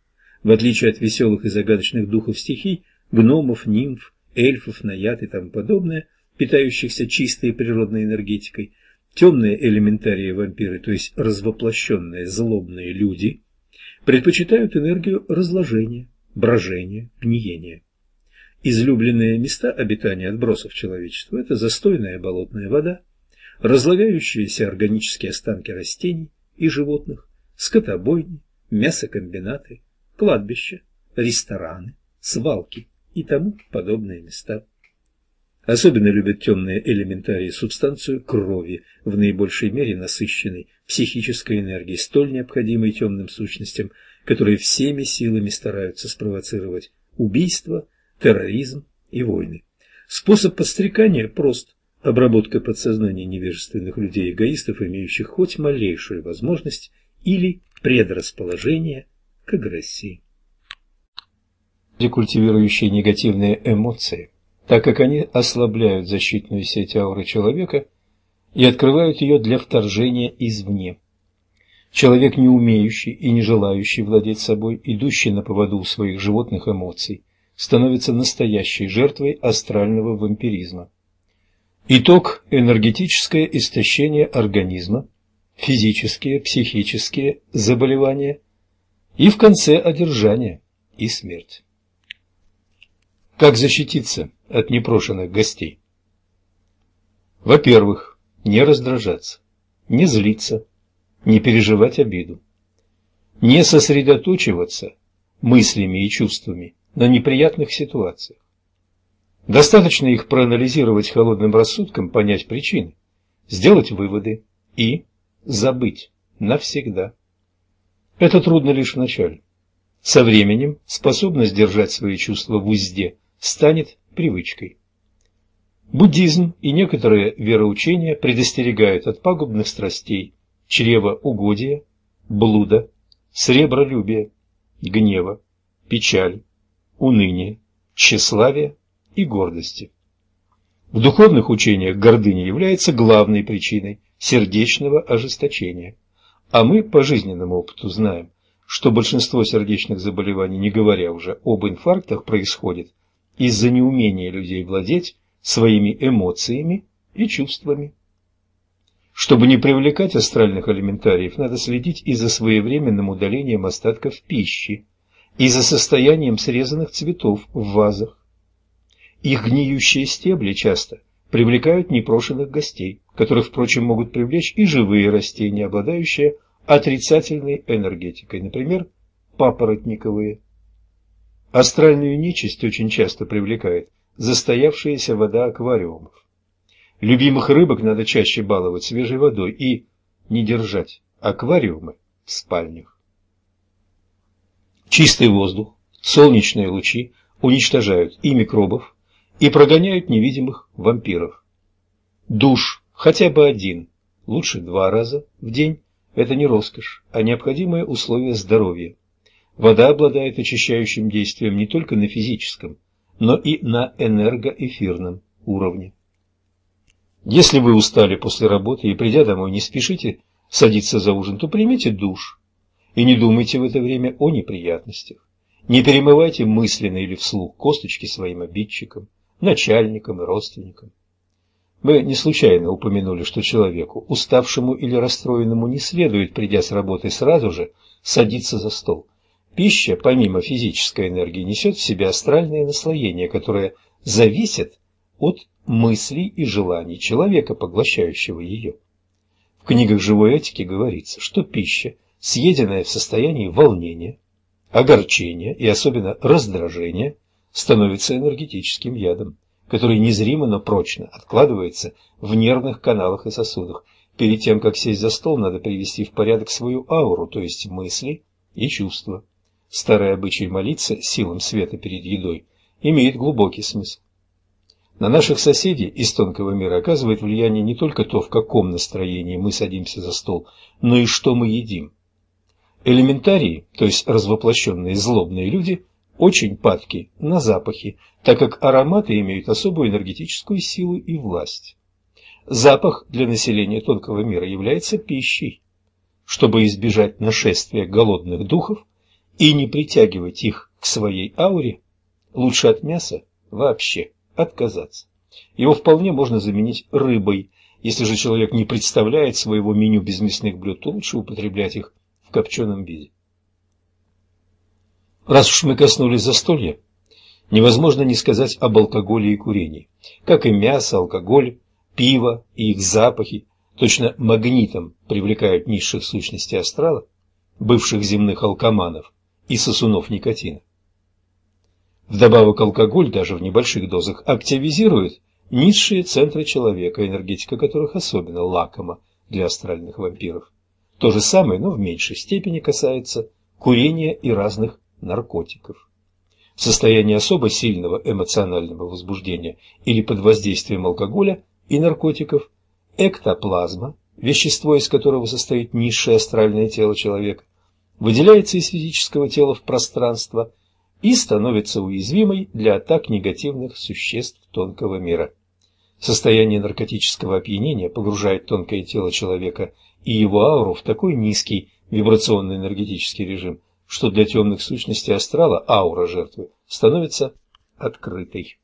В отличие от веселых и загадочных духов стихий, гномов, нимф, эльфов, наяд и тому подобное, питающихся чистой природной энергетикой, темные элементарии вампиры, то есть развоплощенные злобные люди, предпочитают энергию разложения, брожения, гниения. Излюбленные места обитания отбросов человечества – это застойная болотная вода, разлагающиеся органические останки растений и животных, скотобойни, мясокомбинаты, кладбища, рестораны, свалки и тому подобные места. Особенно любят темные элементарии субстанцию крови, в наибольшей мере насыщенной психической энергией, столь необходимой темным сущностям, которые всеми силами стараются спровоцировать убийство, терроризм и войны. Способ подстрекания прост – обработка подсознания невежественных людей-эгоистов, имеющих хоть малейшую возможность или предрасположение к агрессии культивирующие негативные эмоции, так как они ослабляют защитную сеть ауры человека и открывают ее для вторжения извне. Человек, не умеющий и не желающий владеть собой, идущий на поводу у своих животных эмоций, становится настоящей жертвой астрального вампиризма. Итог – энергетическое истощение организма, физические, психические заболевания и в конце одержание и смерть. Как защититься от непрошенных гостей? Во-первых, не раздражаться, не злиться, не переживать обиду, не сосредоточиваться мыслями и чувствами на неприятных ситуациях. Достаточно их проанализировать холодным рассудком, понять причины, сделать выводы и забыть навсегда. Это трудно лишь вначале. Со временем способность держать свои чувства в узде станет привычкой. Буддизм и некоторые вероучения предостерегают от пагубных страстей, чревоугодия, блуда, сребролюбия, гнева, печали, уныния, тщеславия и гордости. В духовных учениях гордыня является главной причиной сердечного ожесточения, а мы по жизненному опыту знаем, что большинство сердечных заболеваний, не говоря уже об инфарктах, происходит из-за неумения людей владеть своими эмоциями и чувствами. Чтобы не привлекать астральных элементариев, надо следить и за своевременным удалением остатков пищи, и за состоянием срезанных цветов в вазах. Их гниющие стебли часто привлекают непрошенных гостей, которых, впрочем, могут привлечь и живые растения, обладающие отрицательной энергетикой, например, папоротниковые. Астральную нечисть очень часто привлекает застоявшаяся вода аквариумов. Любимых рыбок надо чаще баловать свежей водой и не держать аквариумы в спальнях. Чистый воздух, солнечные лучи уничтожают и микробов, и прогоняют невидимых вампиров. Душ хотя бы один, лучше два раза в день это не роскошь, а необходимое условие здоровья. Вода обладает очищающим действием не только на физическом, но и на энергоэфирном уровне. Если вы устали после работы и, придя домой, не спешите садиться за ужин, то примите душ и не думайте в это время о неприятностях. Не перемывайте мысленно или вслух косточки своим обидчикам, начальникам и родственникам. Мы не случайно упомянули, что человеку, уставшему или расстроенному, не следует, придя с работы сразу же, садиться за стол. Пища, помимо физической энергии, несет в себе астральные наслоения, которые зависят от мыслей и желаний человека, поглощающего ее. В книгах живой этики говорится, что пища, съеденная в состоянии волнения, огорчения и особенно раздражения, становится энергетическим ядом который незримо, но прочно откладывается в нервных каналах и сосудах. Перед тем, как сесть за стол, надо привести в порядок свою ауру, то есть мысли и чувства. Старый обычай молиться силам света перед едой имеет глубокий смысл. На наших соседей из тонкого мира оказывает влияние не только то, в каком настроении мы садимся за стол, но и что мы едим. Элементарии, то есть развоплощенные злобные люди, очень падки на запахи, так как ароматы имеют особую энергетическую силу и власть. Запах для населения тонкого мира является пищей. Чтобы избежать нашествия голодных духов и не притягивать их к своей ауре, лучше от мяса вообще отказаться. Его вполне можно заменить рыбой. Если же человек не представляет своего меню без мясных блюд, то лучше употреблять их в копченом виде. Раз уж мы коснулись застолья, невозможно не сказать об алкоголе и курении. Как и мясо, алкоголь, пиво и их запахи точно магнитом привлекают низших сущностей астрала, бывших земных алкоманов и сосунов никотина. Вдобавок алкоголь даже в небольших дозах активизирует низшие центры человека, энергетика которых особенно лакома для астральных вампиров. То же самое, но в меньшей степени касается курения и разных наркотиков. В состоянии особо сильного эмоционального возбуждения или под воздействием алкоголя и наркотиков эктоплазма, вещество из которого состоит низшее астральное тело человека, выделяется из физического тела в пространство и становится уязвимой для атак негативных существ тонкого мира. Состояние наркотического опьянения погружает тонкое тело человека и его ауру в такой низкий вибрационно-энергетический режим, что для темных сущностей астрала аура жертвы становится открытой.